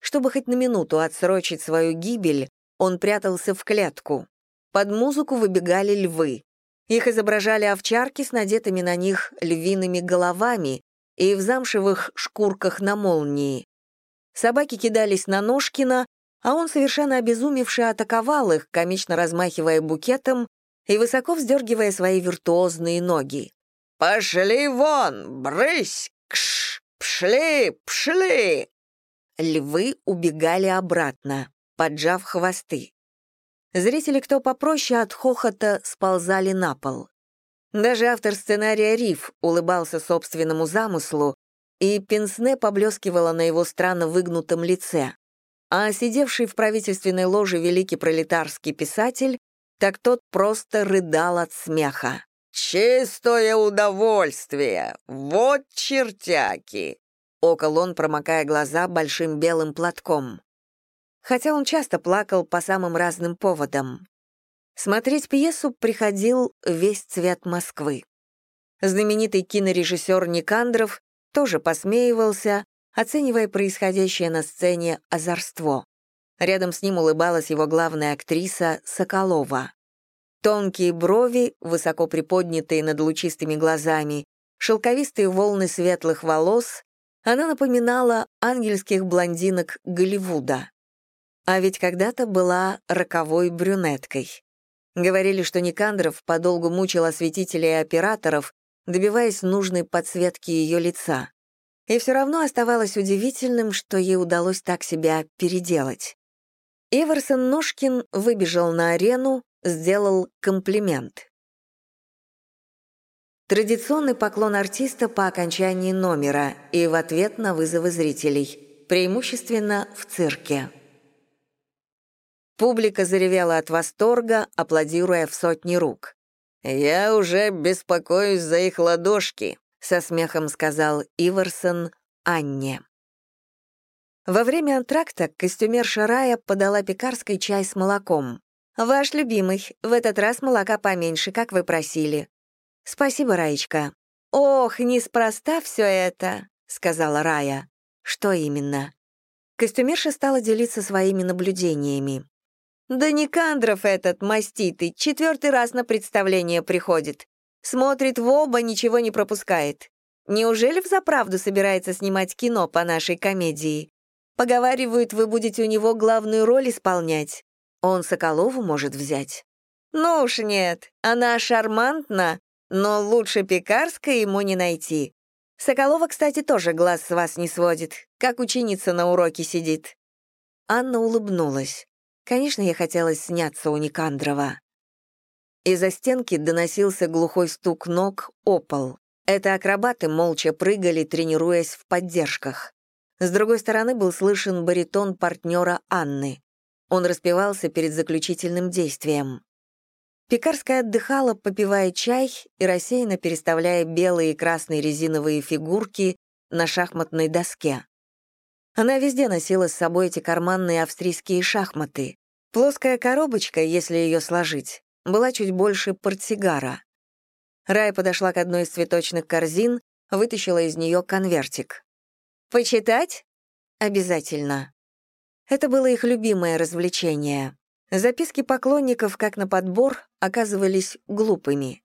Чтобы хоть на минуту отсрочить свою гибель, он прятался в клетку. Под музыку выбегали львы. Их изображали овчарки с надетыми на них львиными головами и в замшевых шкурках на молнии. Собаки кидались на Ножкина, а он, совершенно обезумевший, атаковал их, комично размахивая букетом и высоко вздергивая свои виртуозные ноги. «Пошли вон! Брысь! Кш! Пшли! Пшли!» Львы убегали обратно, поджав хвосты. Зрители, кто попроще от хохота, сползали на пол. Даже автор сценария Риф улыбался собственному замыслу, и пенсне поблескивало на его странно выгнутом лице. А сидевший в правительственной ложе великий пролетарский писатель, так тот просто рыдал от смеха. «Чистое удовольствие! Вот чертяки!» — окол он, промокая глаза большим белым платком. Хотя он часто плакал по самым разным поводам. Смотреть пьесу приходил весь цвет Москвы. Знаменитый кинорежиссер Никандров тоже посмеивался, оценивая происходящее на сцене озорство. Рядом с ним улыбалась его главная актриса Соколова. Тонкие брови, высоко приподнятые над лучистыми глазами, шелковистые волны светлых волос, она напоминала ангельских блондинок Голливуда. А ведь когда-то была роковой брюнеткой. Говорили, что Никандров подолгу мучил осветителей и операторов, добиваясь нужной подсветки ее лица. И все равно оставалось удивительным, что ей удалось так себя переделать. Иверсон Ножкин выбежал на арену, сделал комплимент. Традиционный поклон артиста по окончании номера и в ответ на вызовы зрителей, преимущественно в цирке. Публика заревела от восторга, аплодируя в сотни рук. «Я уже беспокоюсь за их ладошки», — со смехом сказал Иверсон Анне. Во время антракта костюмер Шарая подала пекарской чай с молоком. «Ваш любимый, в этот раз молока поменьше, как вы просили». «Спасибо, Раечка». «Ох, неспроста все это», — сказала Рая. «Что именно?» Костюмерша стала делиться своими наблюдениями. «Да Никандров этот, маститый, четвертый раз на представление приходит. Смотрит в оба, ничего не пропускает. Неужели взаправду собирается снимать кино по нашей комедии? Поговаривают, вы будете у него главную роль исполнять. Он Соколову может взять». «Ну уж нет, она шармантна, но лучше Пекарской ему не найти. Соколова, кстати, тоже глаз с вас не сводит, как ученица на уроке сидит». Анна улыбнулась. Конечно, я хотела сняться у Никандрова. Из-за стенки доносился глухой стук ног о пол. Это акробаты молча прыгали, тренируясь в поддержках. С другой стороны был слышен баритон партнера Анны. Он распевался перед заключительным действием. Пекарская отдыхала, попивая чай и рассеянно переставляя белые и красные резиновые фигурки на шахматной доске. Она везде носила с собой эти карманные австрийские шахматы. Плоская коробочка, если ее сложить, была чуть больше портсигара. Рая подошла к одной из цветочных корзин, вытащила из нее конвертик. «Почитать?» «Обязательно». Это было их любимое развлечение. Записки поклонников, как на подбор, оказывались глупыми.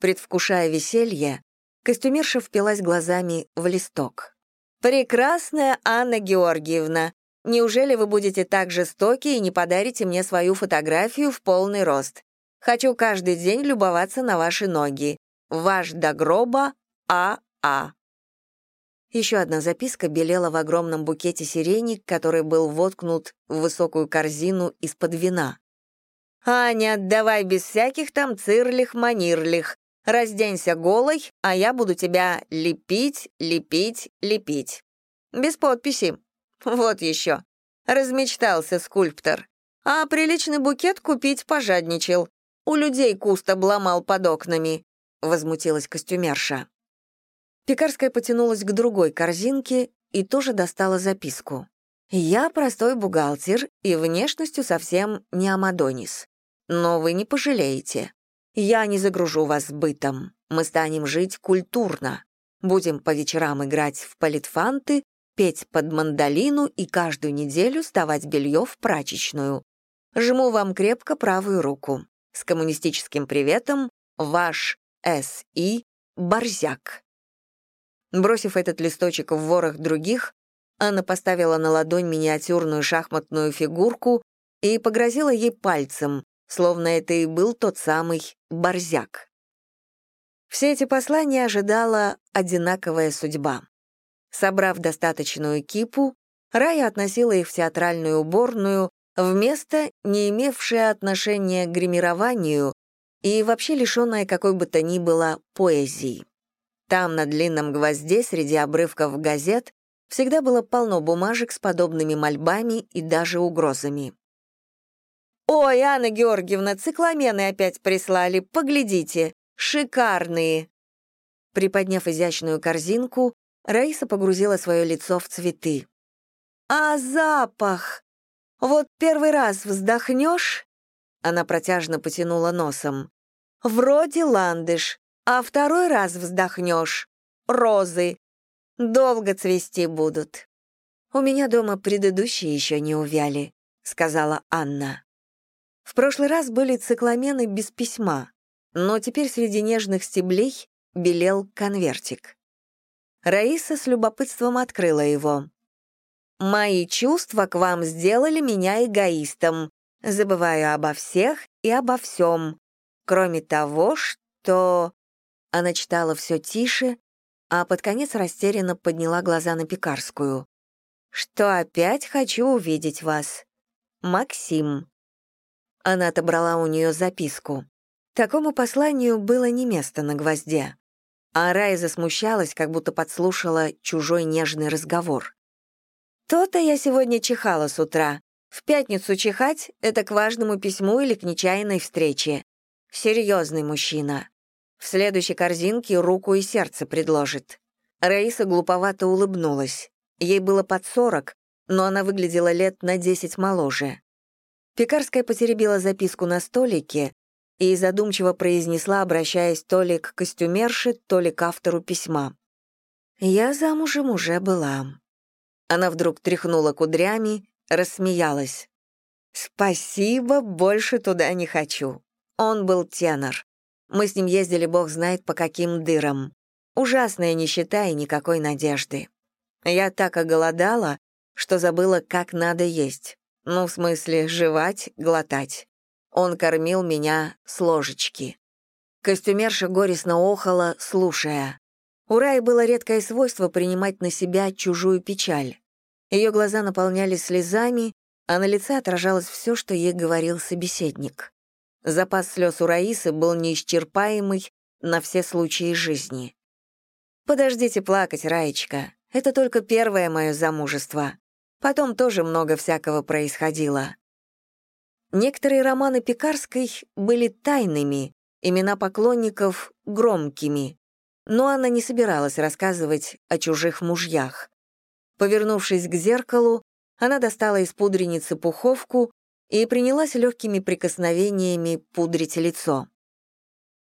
Предвкушая веселье, костюмерша впилась глазами в листок. «Прекрасная Анна Георгиевна, неужели вы будете так жестоки и не подарите мне свою фотографию в полный рост? Хочу каждый день любоваться на ваши ноги. Ваш до гроба А.А.» Еще одна записка белела в огромном букете сирени, который был воткнут в высокую корзину из-под вина. «Аня, давай без всяких там цирлих-манирлих. Разденься голой, а я буду тебя лепить, лепить, лепить. Без подписи. Вот еще. Размечтался скульптор. А приличный букет купить пожадничал. У людей куст обломал под окнами», — возмутилась костюмерша. Пекарская потянулась к другой корзинке и тоже достала записку. «Я простой бухгалтер и внешностью совсем не Амадонис. Но вы не пожалеете. Я не загружу вас бытом. Мы станем жить культурно. Будем по вечерам играть в политфанты, петь под мандолину и каждую неделю сдавать белье в прачечную. Жму вам крепко правую руку. С коммунистическим приветом, ваш С.И. Борзяк. Бросив этот листочек в ворох других, Анна поставила на ладонь миниатюрную шахматную фигурку и погрозила ей пальцем, словно это и был тот самый Борзяк. Все эти послания ожидала одинаковая судьба. Собрав достаточную кипу, Рая относила их в театральную уборную, в место, не имевшее отношения к гримированию и вообще лишенное какой бы то ни было поэзии. Там, на длинном гвозде, среди обрывков газет, всегда было полно бумажек с подобными мольбами и даже угрозами. «Ой, Анна Георгиевна, цикламены опять прислали, поглядите, шикарные!» Приподняв изящную корзинку, Раиса погрузила свое лицо в цветы. «А запах! Вот первый раз вздохнешь...» Она протяжно потянула носом. «Вроде ландыш, а второй раз вздохнешь — розы. Долго цвести будут. У меня дома предыдущие еще не увяли. — сказала Анна. В прошлый раз были цикламены без письма, но теперь среди нежных стеблей белел конвертик. Раиса с любопытством открыла его. «Мои чувства к вам сделали меня эгоистом. Забываю обо всех и обо всем. Кроме того, что...» Она читала все тише, а под конец растерянно подняла глаза на Пекарскую. «Что опять хочу увидеть вас. Максим». Она отобрала у нее записку. Такому посланию было не место на гвозде. А Рая засмущалась, как будто подслушала чужой нежный разговор. «То-то я сегодня чихала с утра. В пятницу чихать — это к важному письму или к нечаянной встрече. Серьезный мужчина. В следующей корзинке руку и сердце предложит». Раиса глуповато улыбнулась. Ей было под сорок, но она выглядела лет на десять моложе. Пекарская потеребила записку на столике и задумчиво произнесла, обращаясь то ли к костюмерше, то ли к автору письма. «Я замужем уже была». Она вдруг тряхнула кудрями, рассмеялась. «Спасибо, больше туда не хочу. Он был тенор. Мы с ним ездили бог знает по каким дырам. Ужасная нищета и никакой надежды. Я так оголодала, что забыла, как надо есть. Ну, в смысле, жевать, глотать. Он кормил меня с ложечки. Костюмерша горестно охала, слушая. У Раи было редкое свойство принимать на себя чужую печаль. Ее глаза наполнялись слезами, а на лице отражалось все, что ей говорил собеседник. Запас слез у Раисы был неисчерпаемый на все случаи жизни. «Подождите плакать, Раечка. Это только первое мое замужество. Потом тоже много всякого происходило. Некоторые романы Пекарской были тайными, имена поклонников — громкими, но она не собиралась рассказывать о чужих мужьях. Повернувшись к зеркалу, она достала из пудреницы пуховку и принялась легкими прикосновениями пудрить лицо.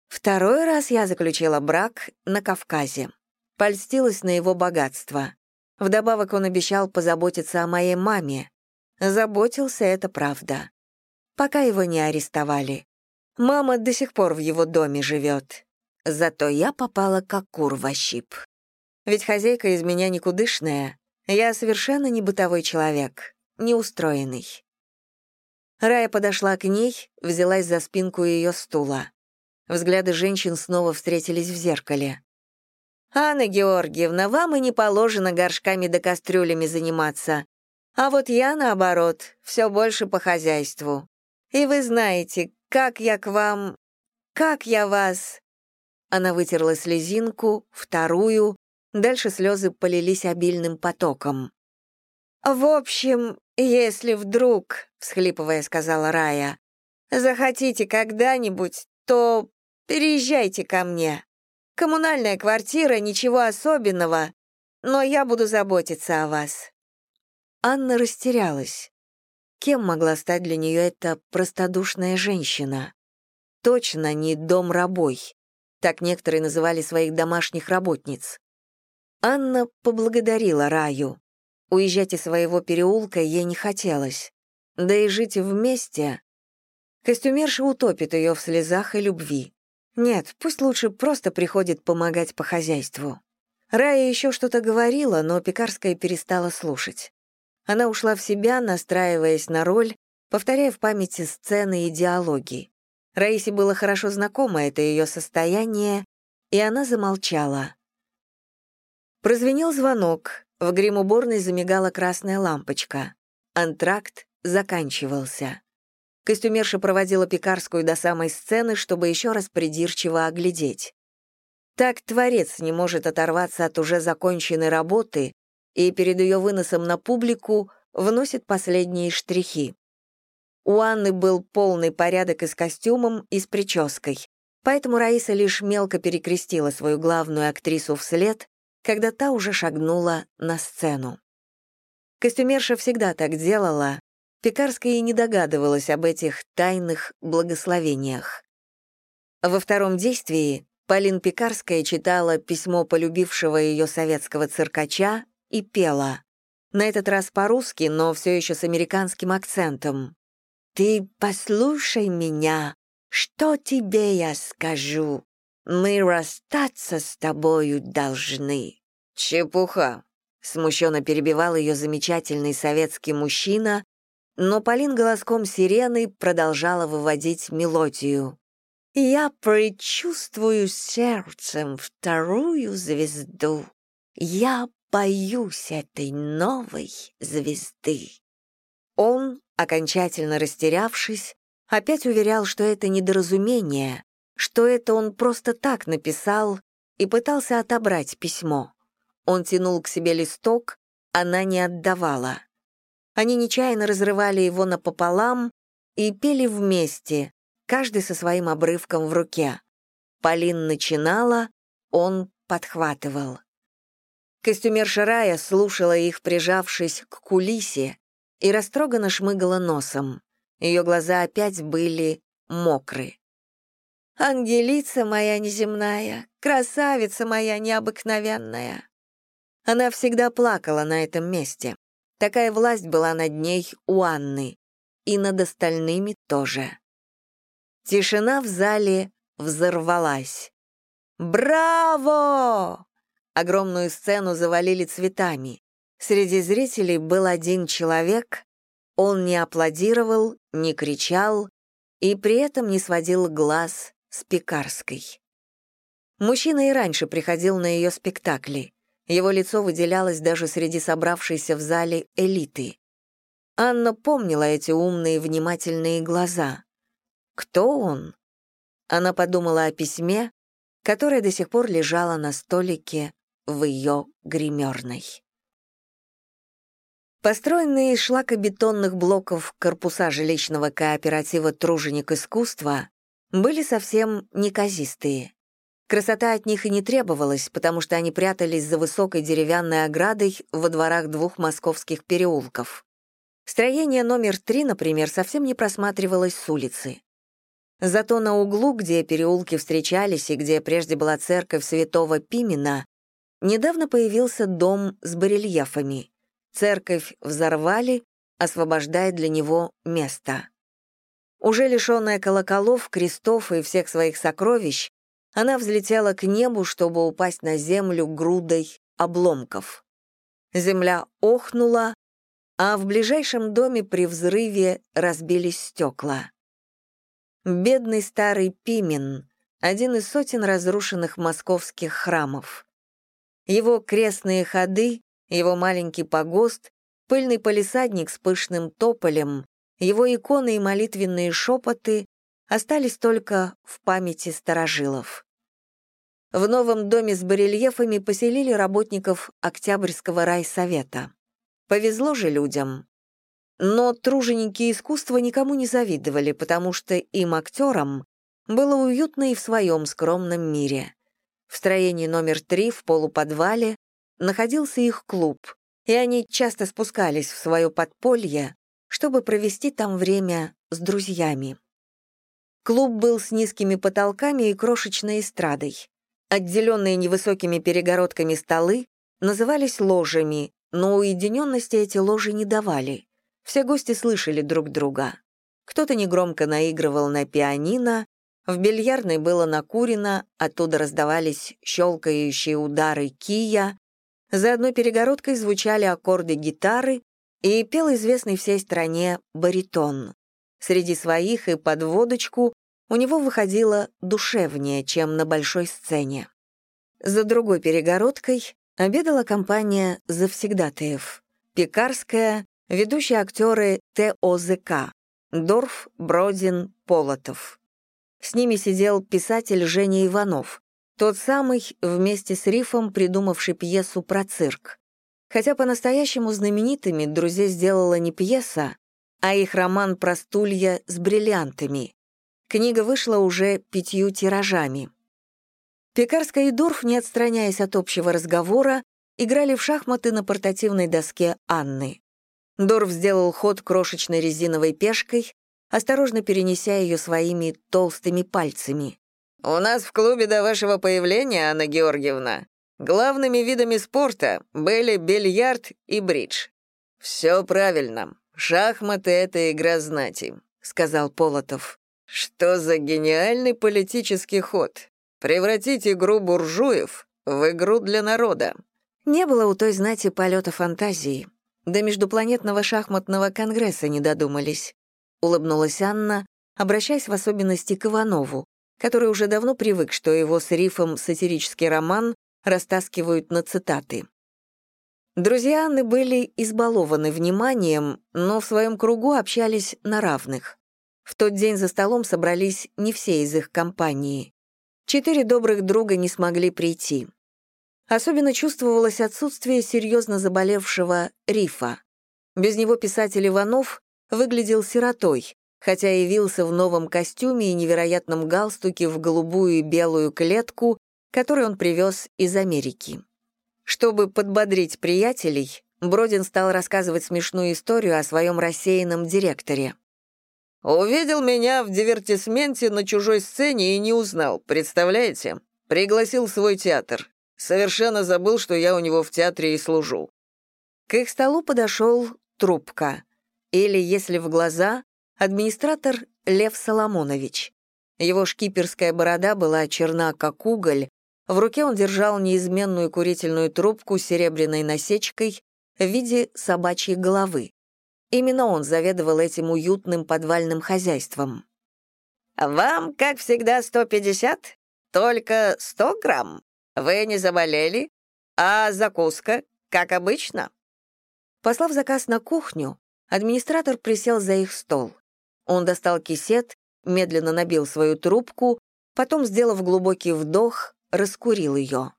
Второй раз я заключила брак на Кавказе. Польстилась на его богатство. Вдобавок он обещал позаботиться о моей маме. Заботился, это правда пока его не арестовали. Мама до сих пор в его доме живет. Зато я попала как кур в щип. Ведь хозяйка из меня никудышная. Я совершенно не бытовой человек, неустроенный. Рая подошла к ней, взялась за спинку ее стула. Взгляды женщин снова встретились в зеркале. «Анна Георгиевна, вам и не положено горшками да кастрюлями заниматься. А вот я, наоборот, все больше по хозяйству. И вы знаете, как я к вам... Как я вас...» Она вытерла слезинку, вторую, дальше слезы полились обильным потоком. «В общем, если вдруг, — всхлипывая сказала Рая, — захотите когда-нибудь, то переезжайте ко мне. Коммунальная квартира, ничего особенного, но я буду заботиться о вас». Анна растерялась. Кем могла стать для нее эта простодушная женщина? Точно не дом-рабой. Так некоторые называли своих домашних работниц. Анна поблагодарила Раю. Уезжать из своего переулка ей не хотелось. Да и жить вместе... Костюмерша утопит ее в слезах и любви. Нет, пусть лучше просто приходит помогать по хозяйству. Рая еще что-то говорила, но Пекарская перестала слушать. Она ушла в себя, настраиваясь на роль, повторяя в памяти сцены и диалоги. Раисе было хорошо знакомо это ее состояние, и она замолчала. Прозвенел звонок, в грим-уборной замигала красная лампочка. Антракт заканчивался. Костюмерша проводила пекарскую до самой сцены, чтобы еще раз придирчиво оглядеть. Так творец не может оторваться от уже законченной работы, и перед ее выносом на публику вносит последние штрихи. У Анны был полный порядок и с костюмом, и с прической, поэтому Раиса лишь мелко перекрестила свою главную актрису вслед, когда та уже шагнула на сцену. Костюмерша всегда так делала, Пекарская и не догадывалась об этих тайных благословениях. Во втором действии Полин Пекарская читала письмо полюбившего ее советского циркача и пела На этот раз по-русски, но все еще с американским акцентом. «Ты послушай меня, что тебе я скажу? Мы расстаться с тобою должны». «Чепуха», — смущенно перебивал ее замечательный советский мужчина, но Полин голоском сирены продолжала выводить мелодию. «Я предчувствую сердцем вторую звезду. Я боюсь этой новой звезды». Он, окончательно растерявшись, опять уверял, что это недоразумение, что это он просто так написал и пытался отобрать письмо. Он тянул к себе листок, она не отдавала. Они нечаянно разрывали его напополам и пели вместе, каждый со своим обрывком в руке. Полин начинала, он подхватывал. Костюмерша Рая слушала их, прижавшись к кулисе, и растроганно шмыгала носом. Ее глаза опять были мокры. «Ангелица моя неземная, красавица моя необыкновенная!» Она всегда плакала на этом месте. Такая власть была над ней у Анны. И над остальными тоже. Тишина в зале взорвалась. «Браво!» Огромную сцену завалили цветами. Среди зрителей был один человек. Он не аплодировал, не кричал и при этом не сводил глаз с Пекарской. Мужчина и раньше приходил на ее спектакли. Его лицо выделялось даже среди собравшейся в зале элиты. Анна помнила эти умные, внимательные глаза. Кто он? Она подумала о письме, которое до сих пор лежало на столике в ее гримерной. Построенные из шлакобетонных блоков корпуса жилищного кооператива «Труженик искусства» были совсем неказистые. Красота от них и не требовалась, потому что они прятались за высокой деревянной оградой во дворах двух московских переулков. Строение номер три, например, совсем не просматривалось с улицы. Зато на углу, где переулки встречались и где прежде была церковь святого Пимена, недавно появился дом с барельефами. Церковь взорвали, освобождая для него место. Уже лишенная колоколов, крестов и всех своих сокровищ, она взлетела к небу, чтобы упасть на землю грудой обломков. Земля охнула, а в ближайшем доме при взрыве разбились стекла. Бедный старый Пимен — один из сотен разрушенных московских храмов. Его крестные ходы, его маленький погост, пыльный полисадник с пышным тополем, его иконы и молитвенные шепоты остались только в памяти старожилов. В новом доме с барельефами поселили работников Октябрьского райсовета. Повезло же людям. Но труженики искусства никому не завидовали, потому что им, актерам, было уютно и в своем скромном мире. В строении номер три в полуподвале находился их клуб, и они часто спускались в свое подполье, чтобы провести там время с друзьями. Клуб был с низкими потолками и крошечной эстрадой. Отделенные невысокими перегородками столы назывались ложами, но уединенности эти ложи не давали. Все гости слышали друг друга. Кто-то негромко наигрывал на пианино, в бильярдной было накурено, оттуда раздавались щелкающие удары кия, за одной перегородкой звучали аккорды гитары и пел известный всей стране баритон. Среди своих и под водочку у него выходило душевнее, чем на большой сцене. За другой перегородкой обедала компания завсегдатаев. Пекарская, ведущие актеры ТОЗК, Дорф, Бродин, Полотов. С ними сидел писатель Женя Иванов, тот самый, вместе с Рифом, придумавший пьесу про цирк. Хотя по-настоящему знаменитыми друзей сделала не пьеса, а их роман про стулья с бриллиантами. Книга вышла уже пятью тиражами. Пекарская и Дорф, не отстраняясь от общего разговора, играли в шахматы на портативной доске Анны. Дорф сделал ход крошечной резиновой пешкой, осторожно перенеся ее своими толстыми пальцами. «У нас в клубе до вашего появления, Анна Георгиевна, главными видами спорта были бильярд и бридж. «Все правильно. Шахматы — это игра знати», — сказал Полотов. «Что за гениальный политический ход? Превратить игру буржуев в игру для народа». Не было у той знати полета фантазии. До Междупланетного шахматного конгресса не додумались. Улыбнулась Анна, обращаясь в особенности к Иванову, который уже давно привык, что его с рифом сатирический роман растаскивают на цитаты. Друзья Анны были избалованы вниманием, но в своем кругу общались на равных. В тот день за столом собрались не все из их компании. Четыре добрых друга не смогли прийти. Особенно чувствовалось отсутствие серьезно заболевшего Рифа. Без него писатель Иванов выглядел сиротой, хотя явился в новом костюме и невероятном галстуке в голубую и белую клетку, который он привез из Америки. Чтобы подбодрить приятелей, Бродин стал рассказывать смешную историю о своем рассеянном директоре. «Увидел меня в дивертисменте на чужой сцене и не узнал, представляете? Пригласил свой театр. Совершенно забыл, что я у него в театре и служу». К их столу подошел трубка. Или, если в глаза, администратор Лев Соломонович. Его шкиперская борода была черна, как уголь, в руке он держал неизменную курительную трубку с серебряной насечкой в виде собачьей головы. Именно он заведовал этим уютным подвальным хозяйством. «Вам, как всегда, 150? Только 100 грамм?» Вы не заболели? А закуска, как обычно?» Послав заказ на кухню, администратор присел за их стол. Он достал кисет, медленно набил свою трубку, потом, сделав глубокий вдох, раскурил ее.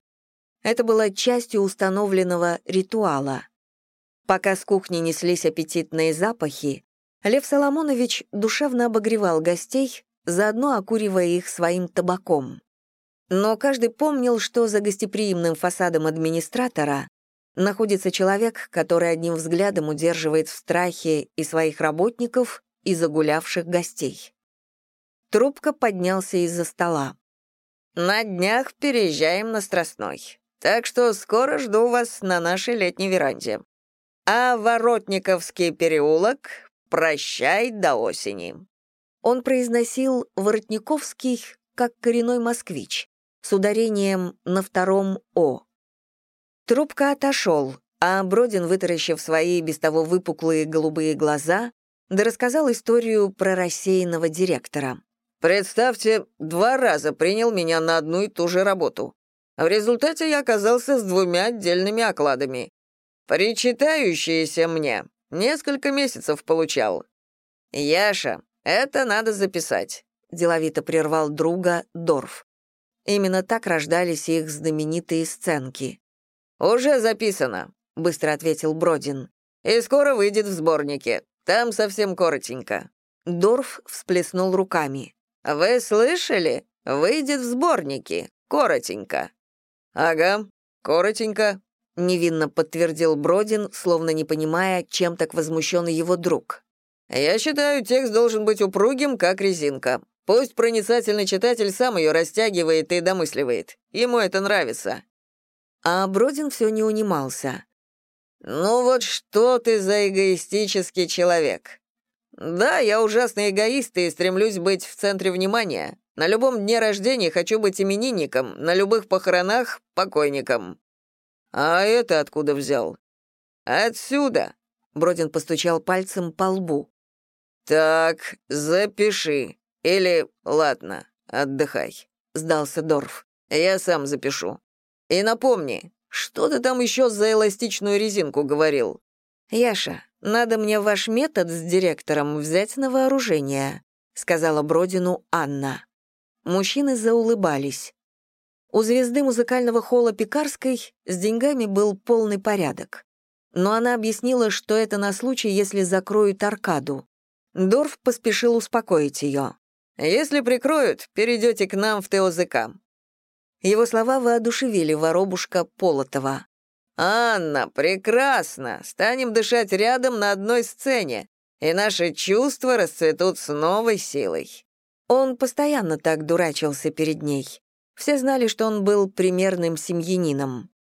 Это было частью установленного ритуала. Пока с кухни неслись аппетитные запахи, Лев Соломонович душевно обогревал гостей, заодно окуривая их своим табаком. Но каждый помнил, что за гостеприимным фасадом администратора находится человек, который одним взглядом удерживает в страхе и своих работников, и загулявших гостей. Трубка поднялся из-за стола. «На днях переезжаем на Страстной, так что скоро жду вас на нашей летней веранде. А Воротниковский переулок прощай до осени». Он произносил «Воротниковский» как коренной москвич, с ударением на втором «о». Трубка отошел, а Бродин, вытаращив свои без того выпуклые голубые глаза, да рассказал историю про рассеянного директора. «Представьте, два раза принял меня на одну и ту же работу. В результате я оказался с двумя отдельными окладами. Причитающиеся мне несколько месяцев получал. Яша, это надо записать», — деловито прервал друга Дорф. Именно так рождались их знаменитые сценки. «Уже записано», — быстро ответил Бродин. «И скоро выйдет в сборнике. Там совсем коротенько». Дорф всплеснул руками. «Вы слышали? Выйдет в сборнике. Коротенько». «Ага, коротенько», — невинно подтвердил Бродин, словно не понимая, чем так возмущен его друг. «Я считаю, текст должен быть упругим, как резинка. Пусть проницательный читатель сам ее растягивает и домысливает. Ему это нравится». А Бродин все не унимался. «Ну вот что ты за эгоистический человек? Да, я ужасный эгоист и стремлюсь быть в центре внимания. На любом дне рождения хочу быть именинником, на любых похоронах — покойником». «А это откуда взял?» «Отсюда», — Бродин постучал пальцем по лбу. «Так, запиши. Или, ладно, отдыхай», — сдался Дорф. «Я сам запишу. И напомни, что ты там еще за эластичную резинку говорил?» «Яша, надо мне ваш метод с директором взять на вооружение», — сказала Бродину Анна. Мужчины заулыбались. У звезды музыкального холла Пекарской с деньгами был полный порядок. Но она объяснила, что это на случай, если закроют аркаду. Дорф поспешил успокоить ее. Если прикроют, перейдете к нам в ТОЗК». Его слова воодушевили воробушка Полотова. «Анна, прекрасно! Станем дышать рядом на одной сцене, и наши чувства расцветут с новой силой». Он постоянно так дурачился перед ней. Все знали, что он был примерным семьянином.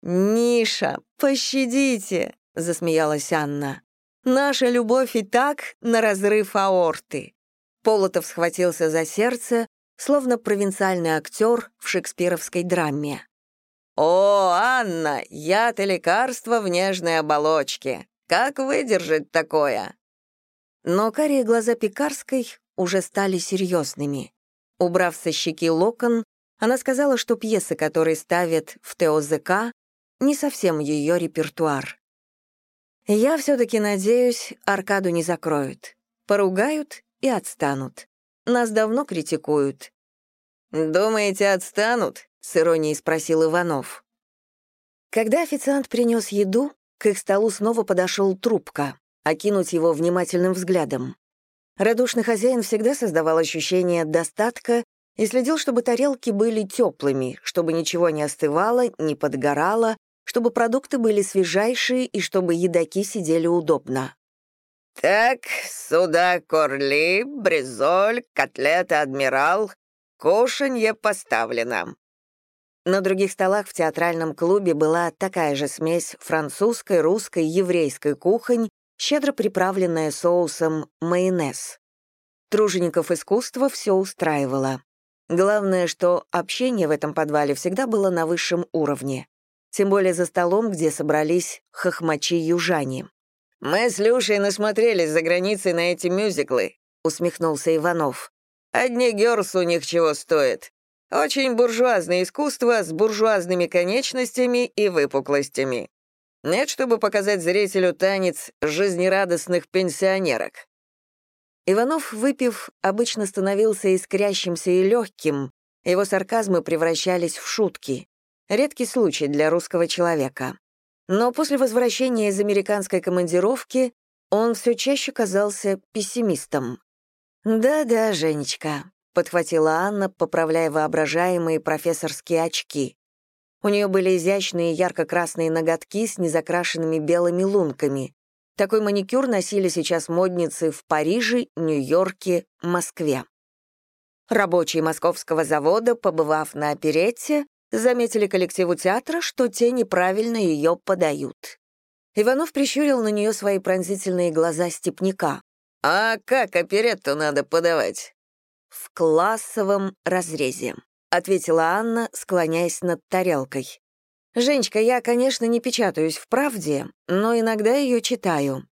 «Ниша, пощадите! — засмеялась Анна. «Наша любовь и так на разрыв аорты». Полотов схватился за сердце, словно провинциальный актер в шекспировской драме. «О, Анна, и лекарство в нежной оболочке. Как выдержать такое?» Но карие глаза Пекарской уже стали серьезными. Убрав со щеки локон, она сказала, что пьесы, которые ставят в ТОЗК, не совсем ее репертуар. «Я все-таки надеюсь, аркаду не закроют. Поругают и отстанут. Нас давно критикуют». «Думаете, отстанут?» — с иронией спросил Иванов. Когда официант принес еду, к их столу снова подошел трубка, окинуть его внимательным взглядом. Радушный хозяин всегда создавал ощущение достатка и следил, чтобы тарелки были теплыми, чтобы ничего не остывало, не подгорало, чтобы продукты были свежайшие и чтобы едоки сидели удобно. «Так, сюда корли, бризоль, котлета адмирал, кушанье поставлено». На других столах в театральном клубе была такая же смесь французской, русской, еврейской кухонь щедро приправленная соусом майонез. Тружеников искусства все устраивало. Главное, что общение в этом подвале всегда было на высшем уровне. Тем более за столом, где собрались хохмачи-южане. «Мы с Люшей насмотрелись за границей на эти мюзиклы», — усмехнулся Иванов. «Одни гёрс у них чего стоят. Очень буржуазное искусство с буржуазными конечностями и выпуклостями. Нет, чтобы показать зрителю танец жизнерадостных пенсионерок. Иванов, выпив, обычно становился искрящимся и легким, его сарказмы превращались в шутки. Редкий случай для русского человека. Но после возвращения из американской командировки он все чаще казался пессимистом. «Да-да, Женечка», — подхватила Анна, поправляя воображаемые профессорские очки. У нее были изящные ярко-красные ноготки с незакрашенными белыми лунками. Такой маникюр носили сейчас модницы в Париже, Нью-Йорке, Москве. Рабочие московского завода, побывав на оперетте, заметили коллективу театра, что те неправильно ее подают. Иванов прищурил на нее свои пронзительные глаза степняка. «А как оперетту надо подавать?» «В классовом разрезе», ответила Анна, склоняясь над тарелкой. «Женечка, я, конечно, не печатаюсь в «Правде», но иногда ее читаю».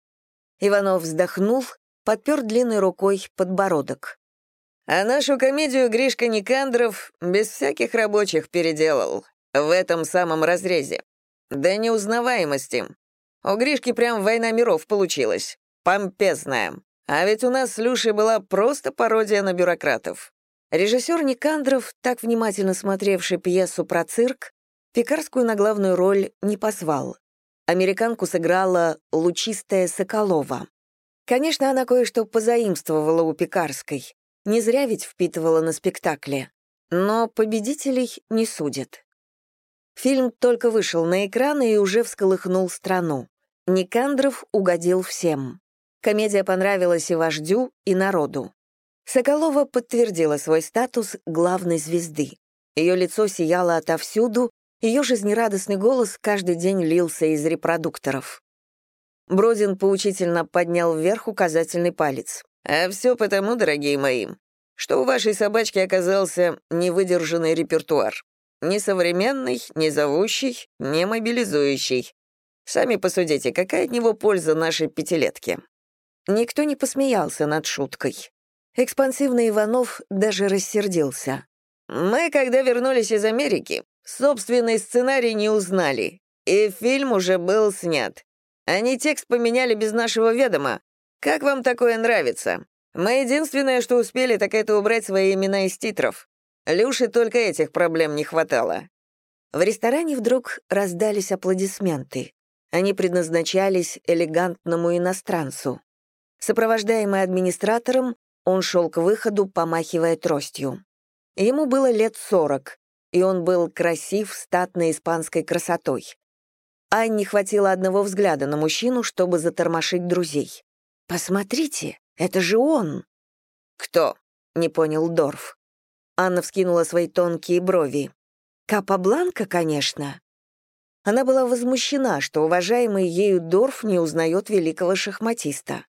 Иванов вздохнул, подпер длинной рукой подбородок. «А нашу комедию Гришка Никандров без всяких рабочих переделал, в этом самом разрезе. До неузнаваемости. У Гришки прям война миров получилась, помпезная. А ведь у нас с Люшей была просто пародия на бюрократов. Режиссер Никандров, так внимательно смотревший пьесу про цирк, Пекарскую на главную роль не позвал. Американку сыграла лучистая Соколова. Конечно, она кое-что позаимствовала у Пекарской. Не зря ведь впитывала на спектакле. Но победителей не судят. Фильм только вышел на экраны и уже всколыхнул страну. Никандров угодил всем. Комедия понравилась и вождю, и народу. Соколова подтвердила свой статус главной звезды. Ее лицо сияло отовсюду, ее жизнерадостный голос каждый день лился из репродукторов. Бродин поучительно поднял вверх указательный палец. «А все потому, дорогие мои, что у вашей собачки оказался невыдержанный репертуар. Ни современный, ни зовущий, не мобилизующий. Сами посудите, какая от него польза нашей пятилетки?» Никто не посмеялся над шуткой. Экспансивный Иванов даже рассердился. «Мы, когда вернулись из Америки, собственный сценарий не узнали, и фильм уже был снят. Они текст поменяли без нашего ведома. Как вам такое нравится? Мы единственное, что успели, так это убрать свои имена из титров. Люше только этих проблем не хватало». В ресторане вдруг раздались аплодисменты. Они предназначались элегантному иностранцу. Сопровождаемый администратором, он шел к выходу, помахивая тростью. Ему было лет сорок, и он был красив статной испанской красотой. Анне хватило одного взгляда на мужчину, чтобы затормошить друзей. «Посмотрите, это же он!» «Кто?» — не понял Дорф. Анна вскинула свои тонкие брови. «Капабланка, конечно». Она была возмущена, что уважаемый ею Дорф не узнает великого шахматиста.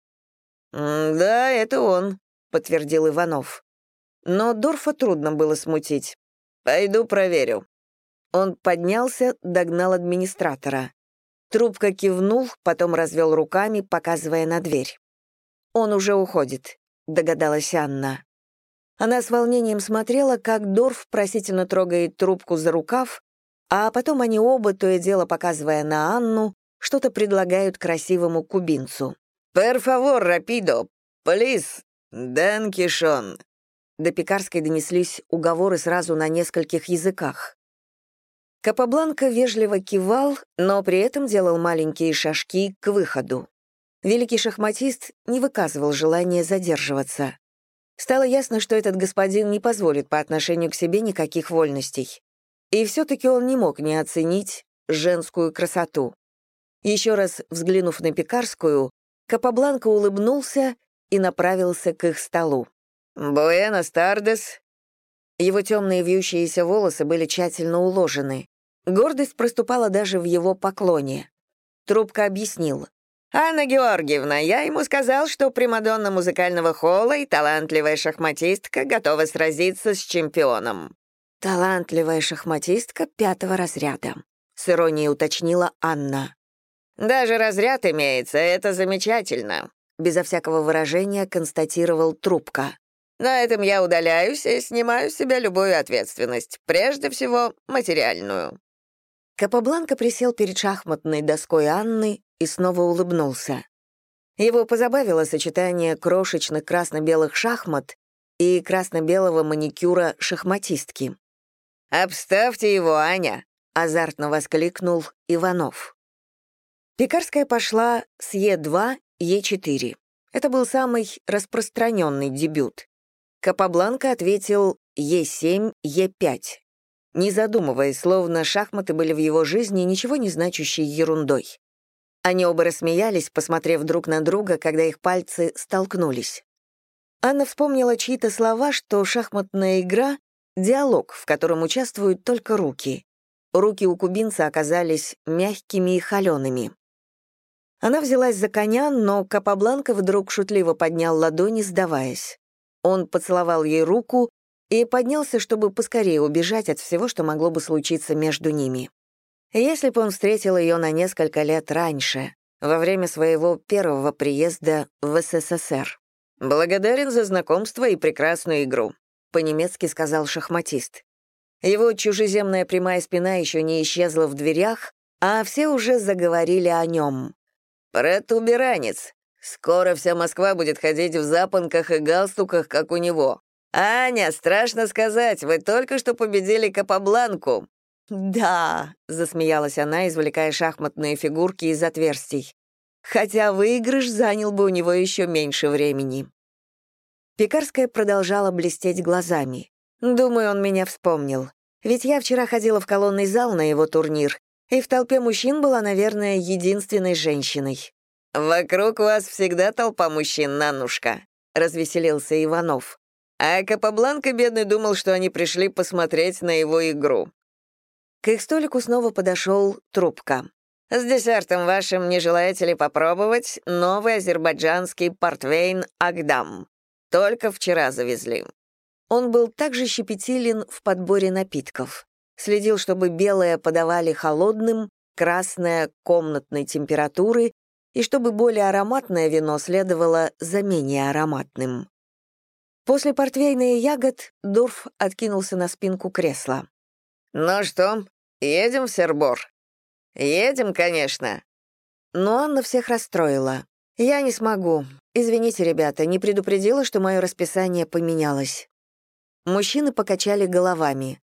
«Да, это он», — подтвердил Иванов. Но Дорфа трудно было смутить. «Пойду проверю». Он поднялся, догнал администратора. Трубка кивнул, потом развел руками, показывая на дверь. «Он уже уходит», — догадалась Анна. Она с волнением смотрела, как Дорф просительно трогает трубку за рукав, а потом они оба, то и дело показывая на Анну, что-то предлагают красивому кубинцу. «Пер фавор, рапидо! Плиз! Данкишон!» До Пекарской донеслись уговоры сразу на нескольких языках. Капабланка вежливо кивал, но при этом делал маленькие шажки к выходу. Великий шахматист не выказывал желания задерживаться. Стало ясно, что этот господин не позволит по отношению к себе никаких вольностей. И все-таки он не мог не оценить женскую красоту. Еще раз взглянув на пекарскую, Капабланка улыбнулся и направился к их столу. «Буэнос тардес». Его темные вьющиеся волосы были тщательно уложены. Гордость проступала даже в его поклоне. Трубка объяснил. «Анна Георгиевна, я ему сказал, что примадонна музыкального холла и талантливая шахматистка готова сразиться с чемпионом. «Талантливая шахматистка пятого разряда», — с иронией уточнила Анна. «Даже разряд имеется, это замечательно», — безо всякого выражения констатировал Трубка. «На этом я удаляюсь и снимаю с себя любую ответственность, прежде всего материальную». Капабланка присел перед шахматной доской Анны и снова улыбнулся. Его позабавило сочетание крошечных красно-белых шахмат и красно-белого маникюра шахматистки. «Обставьте его, Аня!» — азартно воскликнул Иванов. Пекарская пошла с Е2, Е4. Это был самый распространенный дебют. Капабланка ответил Е7, Е5. Не задумываясь, словно шахматы были в его жизни ничего не значащей ерундой. Они оба рассмеялись, посмотрев друг на друга, когда их пальцы столкнулись. Анна вспомнила чьи-то слова, что шахматная игра Диалог, в котором участвуют только руки. Руки у кубинца оказались мягкими и холеными. Она взялась за коня, но Капабланка вдруг шутливо поднял ладони, сдаваясь. Он поцеловал ей руку и поднялся, чтобы поскорее убежать от всего, что могло бы случиться между ними. Если бы он встретил ее на несколько лет раньше, во время своего первого приезда в СССР. «Благодарен за знакомство и прекрасную игру», по-немецки сказал шахматист. Его чужеземная прямая спина еще не исчезла в дверях, а все уже заговорили о нем. «Протуберанец. Скоро вся Москва будет ходить в запонках и галстуках, как у него. Аня, страшно сказать, вы только что победили Капабланку». «Да», — засмеялась она, извлекая шахматные фигурки из отверстий. «Хотя выигрыш занял бы у него еще меньше времени». Пекарская продолжала блестеть глазами. Думаю, он меня вспомнил. Ведь я вчера ходила в колонный зал на его турнир, и в толпе мужчин была, наверное, единственной женщиной. «Вокруг вас всегда толпа мужчин, Нанушка», — развеселился Иванов. А Капабланка, бедный, думал, что они пришли посмотреть на его игру. К их столику снова подошел трубка. «С десертом вашим не желаете ли попробовать новый азербайджанский портвейн «Агдам»?» Только вчера завезли». Он был также щепетилен в подборе напитков. Следил, чтобы белое подавали холодным, красное — комнатной температуры, и чтобы более ароматное вино следовало за менее ароматным. После портвейна и ягод Дорф откинулся на спинку кресла. «Ну что, едем в Сербор?» «Едем, конечно». Но Анна всех расстроила. «Я не смогу. Извините, ребята, не предупредила, что мое расписание поменялось». Мужчины покачали головами.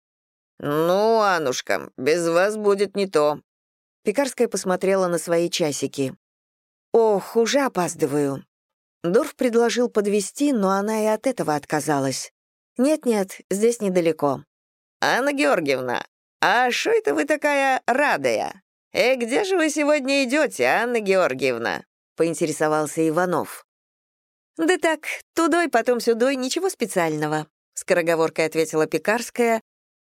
«Ну, Анушка, без вас будет не то». Пекарская посмотрела на свои часики. «Ох, уже опаздываю». Дорф предложил подвести, но она и от этого отказалась. «Нет-нет, здесь недалеко». «Анна Георгиевна, а что это вы такая радая? Э, где же вы сегодня идете, Анна Георгиевна?» — поинтересовался Иванов. «Да так, тудой, потом сюдой, ничего специального», — скороговоркой ответила Пекарская,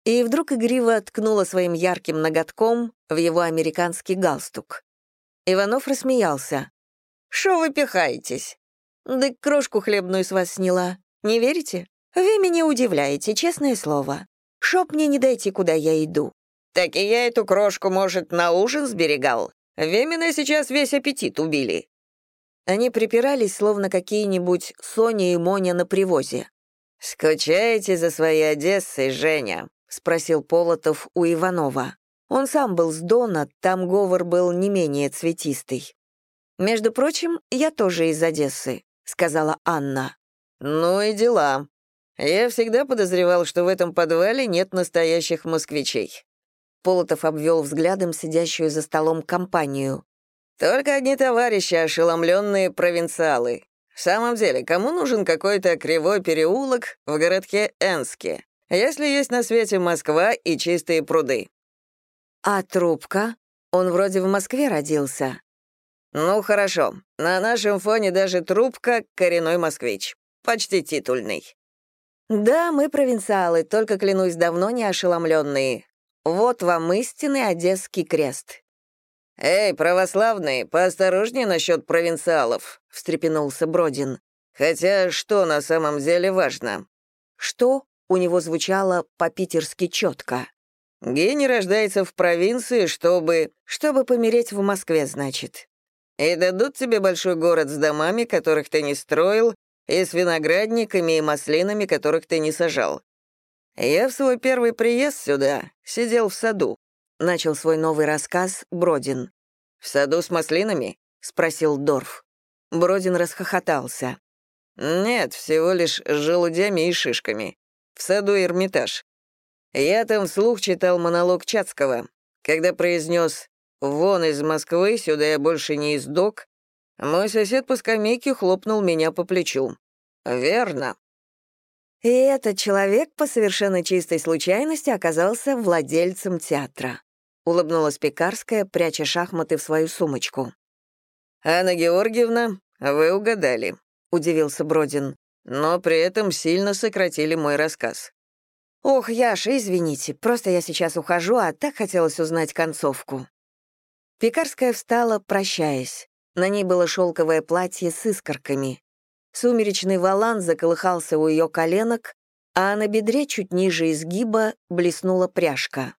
и вдруг игриво ткнула своим ярким ноготком в его американский галстук. Иванов рассмеялся. «Шо вы пихаетесь? Да крошку хлебную с вас сняла. Не верите? Вы меня удивляете, честное слово. Шоп мне не дайте, куда я иду». «Так и я эту крошку, может, на ужин сберегал? Вемена сейчас весь аппетит убили». Они припирались, словно какие-нибудь Соня и Моня на привозе. «Скучаете за своей Одессой, Женя?» — спросил Полотов у Иванова. Он сам был с Дона, там говор был не менее цветистый. «Между прочим, я тоже из Одессы», — сказала Анна. «Ну и дела. Я всегда подозревал, что в этом подвале нет настоящих москвичей». Полотов обвел взглядом сидящую за столом компанию. «Только одни товарищи, ошеломленные провинциалы. В самом деле, кому нужен какой-то кривой переулок в городке Энске, если есть на свете Москва и чистые пруды?» «А трубка? Он вроде в Москве родился». «Ну, хорошо. На нашем фоне даже трубка — коренной москвич. Почти титульный». «Да, мы провинциалы, только, клянусь, давно не ошеломленные. Вот вам истинный Одесский крест». «Эй, православные, поосторожнее насчет провинциалов», — встрепенулся Бродин. «Хотя что на самом деле важно?» «Что?» — у него звучало по-питерски четко. Гений рождается в провинции, чтобы... Чтобы помереть в Москве, значит. И дадут тебе большой город с домами, которых ты не строил, и с виноградниками и маслинами, которых ты не сажал. Я в свой первый приезд сюда сидел в саду. Начал свой новый рассказ Бродин. «В саду с маслинами?» — спросил Дорф. Бродин расхохотался. «Нет, всего лишь с желудями и шишками. В саду Эрмитаж. Я там вслух читал монолог Чацкого, когда произнес «Вон из Москвы, сюда я больше не из док», мой сосед по скамейке хлопнул меня по плечу. «Верно». И этот человек по совершенно чистой случайности оказался владельцем театра. Улыбнулась Пекарская, пряча шахматы в свою сумочку. «Анна Георгиевна, вы угадали», — удивился Бродин, «но при этом сильно сократили мой рассказ. «Ох, Яша, извините, просто я сейчас ухожу, а так хотелось узнать концовку». Пекарская встала, прощаясь. На ней было шелковое платье с искорками. Сумеречный валан заколыхался у ее коленок, а на бедре чуть ниже изгиба блеснула пряжка.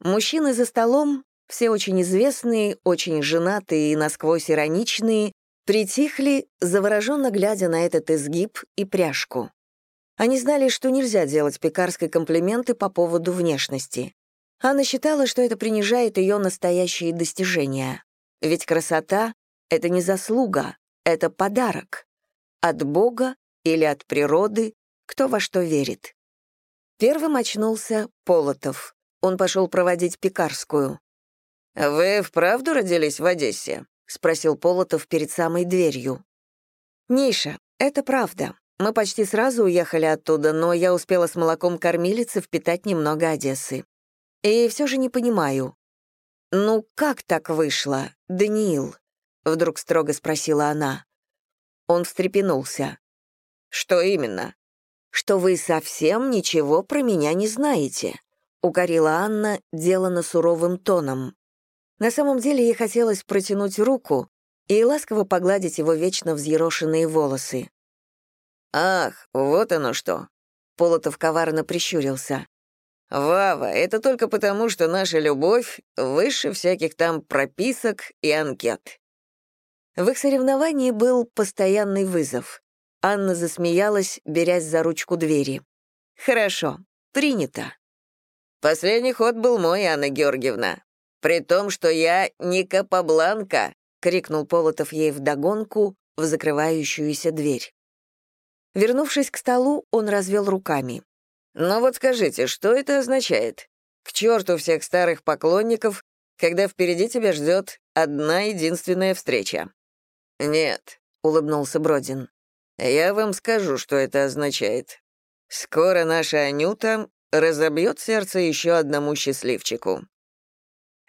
Мужчины за столом, все очень известные, очень женатые и насквозь ироничные, притихли, завороженно глядя на этот изгиб и пряжку. Они знали, что нельзя делать пекарской комплименты по поводу внешности. Анна считала, что это принижает ее настоящие достижения. Ведь красота — это не заслуга, это подарок. От Бога или от природы, кто во что верит. Первым очнулся Полотов. Он пошел проводить пекарскую. «Вы вправду родились в Одессе?» — спросил Полотов перед самой дверью. «Ниша, это правда. Мы почти сразу уехали оттуда, но я успела с молоком кормилицы впитать немного Одессы. И все же не понимаю. «Ну, как так вышло, Даниил?» — вдруг строго спросила она. Он встрепенулся. «Что именно?» «Что вы совсем ничего про меня не знаете», — укорила Анна, делано суровым тоном. На самом деле ей хотелось протянуть руку и ласково погладить его вечно взъерошенные волосы. «Ах, вот оно что!» Полотов коварно прищурился. «Вава, это только потому, что наша любовь выше всяких там прописок и анкет». В их соревновании был постоянный вызов. Анна засмеялась, берясь за ручку двери. «Хорошо, принято». «Последний ход был мой, Анна Георгиевна. При том, что я не Капабланка», — крикнул Полотов ей вдогонку в закрывающуюся дверь. Вернувшись к столу, он развел руками. «Ну вот скажите, что это означает? К черту всех старых поклонников, когда впереди тебя ждет одна единственная встреча». «Нет», — улыбнулся Бродин. «Я вам скажу, что это означает. Скоро наша Анюта разобьет сердце еще одному счастливчику».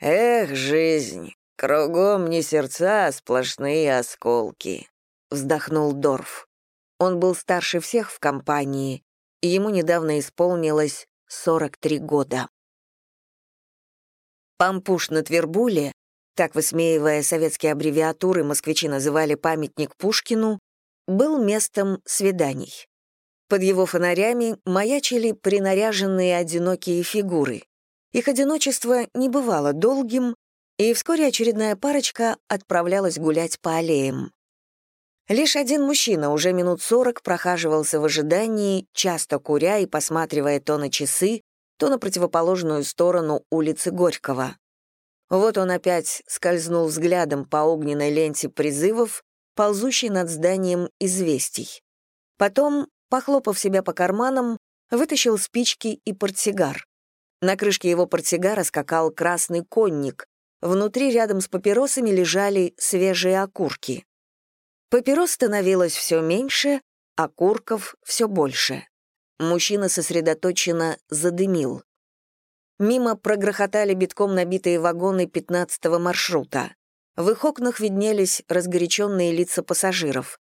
«Эх, жизнь, кругом не сердца, а сплошные осколки», — вздохнул Дорф. Он был старше всех в компании, ему недавно исполнилось 43 года. Пампуш на Твербуле, так высмеивая советские аббревиатуры, москвичи называли памятник Пушкину, был местом свиданий. Под его фонарями маячили принаряженные одинокие фигуры. Их одиночество не бывало долгим, и вскоре очередная парочка отправлялась гулять по аллеям. Лишь один мужчина уже минут сорок прохаживался в ожидании, часто куря и посматривая то на часы, то на противоположную сторону улицы Горького. Вот он опять скользнул взглядом по огненной ленте призывов, ползущей над зданием известий. Потом, похлопав себя по карманам, вытащил спички и портсигар. На крышке его портсигара скакал красный конник. Внутри рядом с папиросами лежали свежие окурки. Папирос становилось все меньше, окурков все больше. Мужчина сосредоточенно задымил. Мимо прогрохотали битком набитые вагоны 15-го маршрута. В их окнах виднелись разгоряченные лица пассажиров.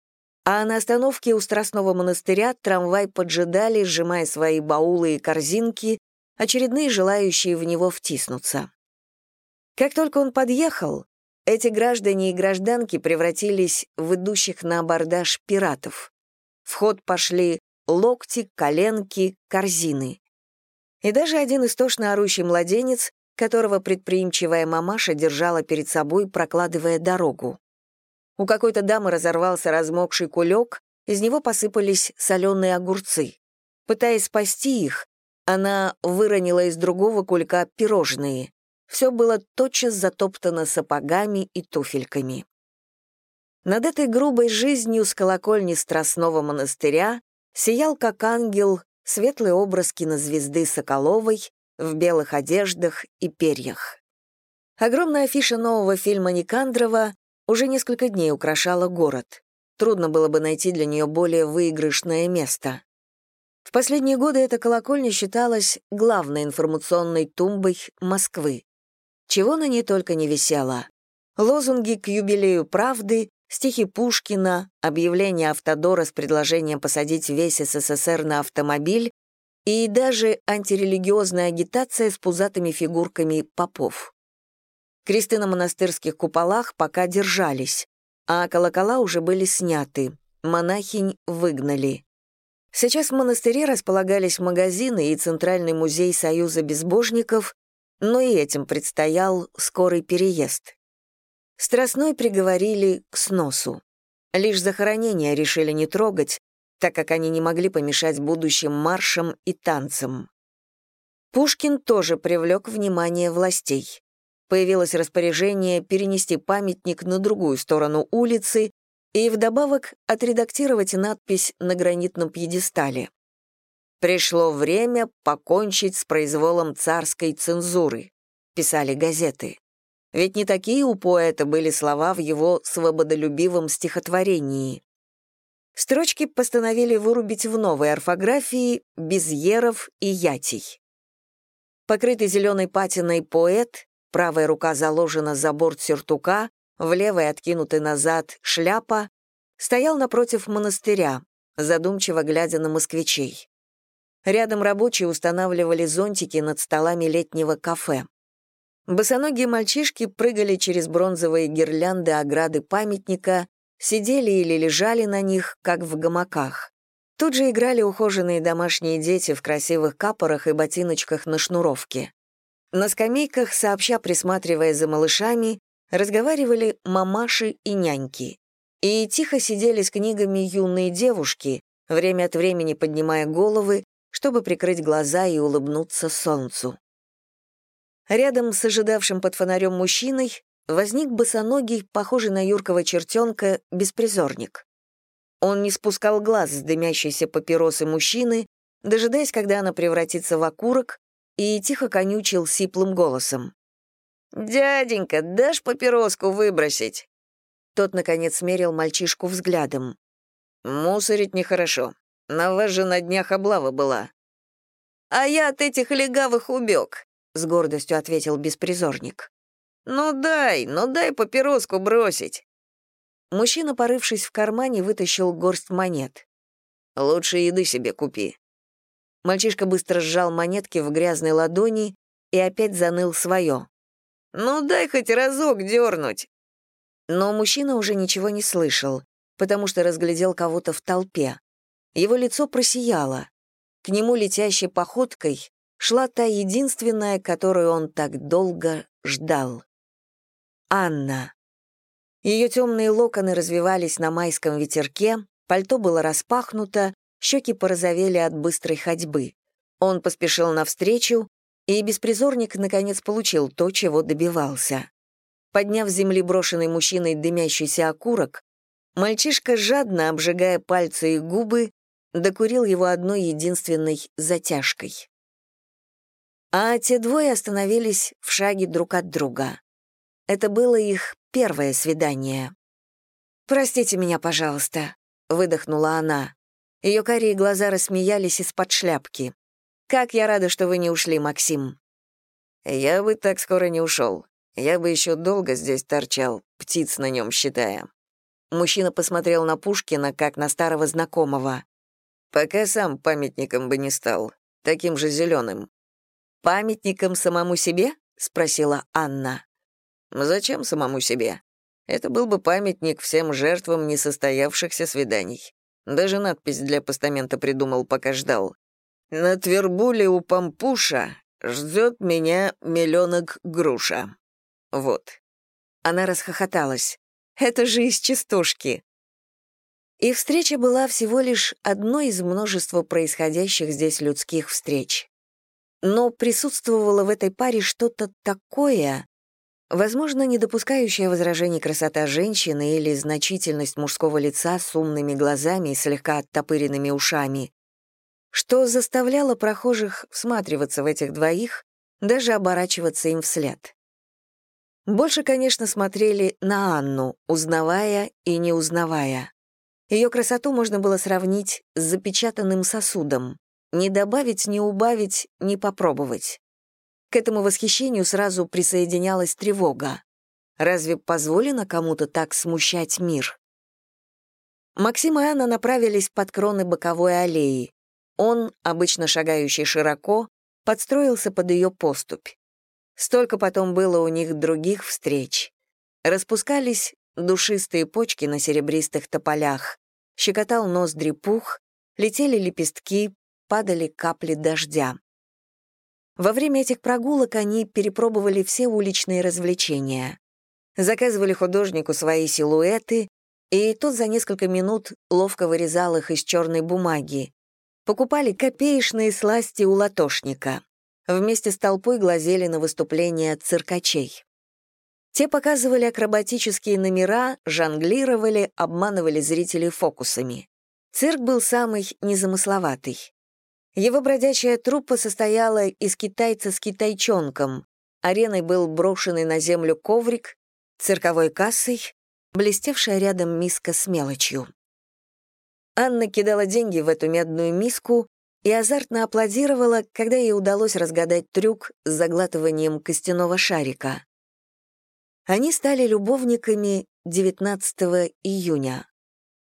А на остановке у Страстного монастыря трамвай поджидали, сжимая свои баулы и корзинки, очередные желающие в него втиснуться. Как только он подъехал, эти граждане и гражданки превратились в идущих на абордаж пиратов. В ход пошли локти, коленки, корзины. И даже один истошно орущий младенец, которого предприимчивая мамаша держала перед собой, прокладывая дорогу. У какой-то дамы разорвался размокший кулек, из него посыпались соленые огурцы. Пытаясь спасти их, она выронила из другого кулька пирожные. Все было тотчас затоптано сапогами и туфельками. Над этой грубой жизнью с колокольни Страстного монастыря сиял, как ангел, светлый образ кинозвезды Соколовой в белых одеждах и перьях. Огромная афиша нового фильма Никандрова уже несколько дней украшала город. Трудно было бы найти для нее более выигрышное место. В последние годы эта колокольня считалась главной информационной тумбой Москвы. Чего на ней только не висело. Лозунги к юбилею правды, стихи Пушкина, объявление Автодора с предложением посадить весь СССР на автомобиль и даже антирелигиозная агитация с пузатыми фигурками попов. Кресты на монастырских куполах пока держались, а колокола уже были сняты, монахинь выгнали. Сейчас в монастыре располагались магазины и Центральный музей Союза безбожников, но и этим предстоял скорый переезд. Страстной приговорили к сносу. Лишь захоронения решили не трогать, так как они не могли помешать будущим маршам и танцам. Пушкин тоже привлек внимание властей. Появилось распоряжение перенести памятник на другую сторону улицы и вдобавок отредактировать надпись на гранитном пьедестале. «Пришло время покончить с произволом царской цензуры», — писали газеты. Ведь не такие у поэта были слова в его свободолюбивом стихотворении. Строчки постановили вырубить в новой орфографии без еров и ятий. Покрытый зеленой патиной поэт, правая рука заложена за борт сюртука, в левой откинутой назад шляпа, стоял напротив монастыря, задумчиво глядя на москвичей. Рядом рабочие устанавливали зонтики над столами летнего кафе. Босоногие мальчишки прыгали через бронзовые гирлянды ограды памятника, сидели или лежали на них, как в гамаках. Тут же играли ухоженные домашние дети в красивых капорах и ботиночках на шнуровке. На скамейках, сообща присматривая за малышами, разговаривали мамаши и няньки. И тихо сидели с книгами юные девушки, время от времени поднимая головы, чтобы прикрыть глаза и улыбнуться солнцу. Рядом с ожидавшим под фонарем мужчиной возник босоногий, похожий на юркого чертенка, беспризорник. Он не спускал глаз с дымящейся папиросы мужчины, дожидаясь, когда она превратится в окурок, и тихо конючил сиплым голосом. «Дяденька, дашь папироску выбросить?» Тот, наконец, смерил мальчишку взглядом. «Мусорить нехорошо. На вас же на днях облава была». «А я от этих легавых убег», — с гордостью ответил беспризорник. «Ну дай, ну дай папироску бросить». Мужчина, порывшись в кармане, вытащил горсть монет. «Лучше еды себе купи». Мальчишка быстро сжал монетки в грязной ладони и опять заныл свое. «Ну, дай хоть разок дернуть!» Но мужчина уже ничего не слышал, потому что разглядел кого-то в толпе. Его лицо просияло. К нему летящей походкой шла та единственная, которую он так долго ждал. Анна. Ее темные локоны развивались на майском ветерке, пальто было распахнуто, щеки порозовели от быстрой ходьбы. Он поспешил навстречу, и беспризорник наконец получил то, чего добивался. Подняв с земли брошенный мужчиной дымящийся окурок, мальчишка, жадно обжигая пальцы и губы, докурил его одной единственной затяжкой. А те двое остановились в шаге друг от друга. Это было их первое свидание. «Простите меня, пожалуйста», — выдохнула она. Ее карие глаза рассмеялись из-под шляпки. «Как я рада, что вы не ушли, Максим». «Я бы так скоро не ушел. Я бы еще долго здесь торчал, птиц на нем считая». Мужчина посмотрел на Пушкина, как на старого знакомого. «Пока сам памятником бы не стал, таким же зеленым». «Памятником самому себе?» — спросила Анна. «Зачем самому себе? Это был бы памятник всем жертвам несостоявшихся свиданий. Даже надпись для постамента придумал, пока ждал. На Твербуле у Пампуша ждет меня миллионок груша. Вот. Она расхохоталась. Это же из частушки. Их встреча была всего лишь одной из множества происходящих здесь людских встреч. Но присутствовало в этой паре что-то такое, возможно, не допускающее возражений красота женщины или значительность мужского лица с умными глазами и слегка оттопыренными ушами, что заставляло прохожих всматриваться в этих двоих, даже оборачиваться им вслед. Больше, конечно, смотрели на Анну, узнавая и не узнавая. Ее красоту можно было сравнить с запечатанным сосудом. Не добавить, не убавить, не попробовать. К этому восхищению сразу присоединялась тревога. Разве позволено кому-то так смущать мир? Максим и Анна направились под кроны боковой аллеи. Он, обычно шагающий широко, подстроился под ее поступь. Столько потом было у них других встреч. Распускались душистые почки на серебристых тополях, щекотал ноздри пух, летели лепестки, падали капли дождя. Во время этих прогулок они перепробовали все уличные развлечения. Заказывали художнику свои силуэты, и тот за несколько минут ловко вырезал их из черной бумаги, покупали копеечные сласти у латошника. Вместе с толпой глазели на выступления циркачей. Те показывали акробатические номера, жонглировали, обманывали зрителей фокусами. Цирк был самый незамысловатый. Его бродячая труппа состояла из китайца с китайчонком. Ареной был брошенный на землю коврик, цирковой кассой, блестевшая рядом миска с мелочью. Анна кидала деньги в эту медную миску и азартно аплодировала, когда ей удалось разгадать трюк с заглатыванием костяного шарика. Они стали любовниками 19 июня.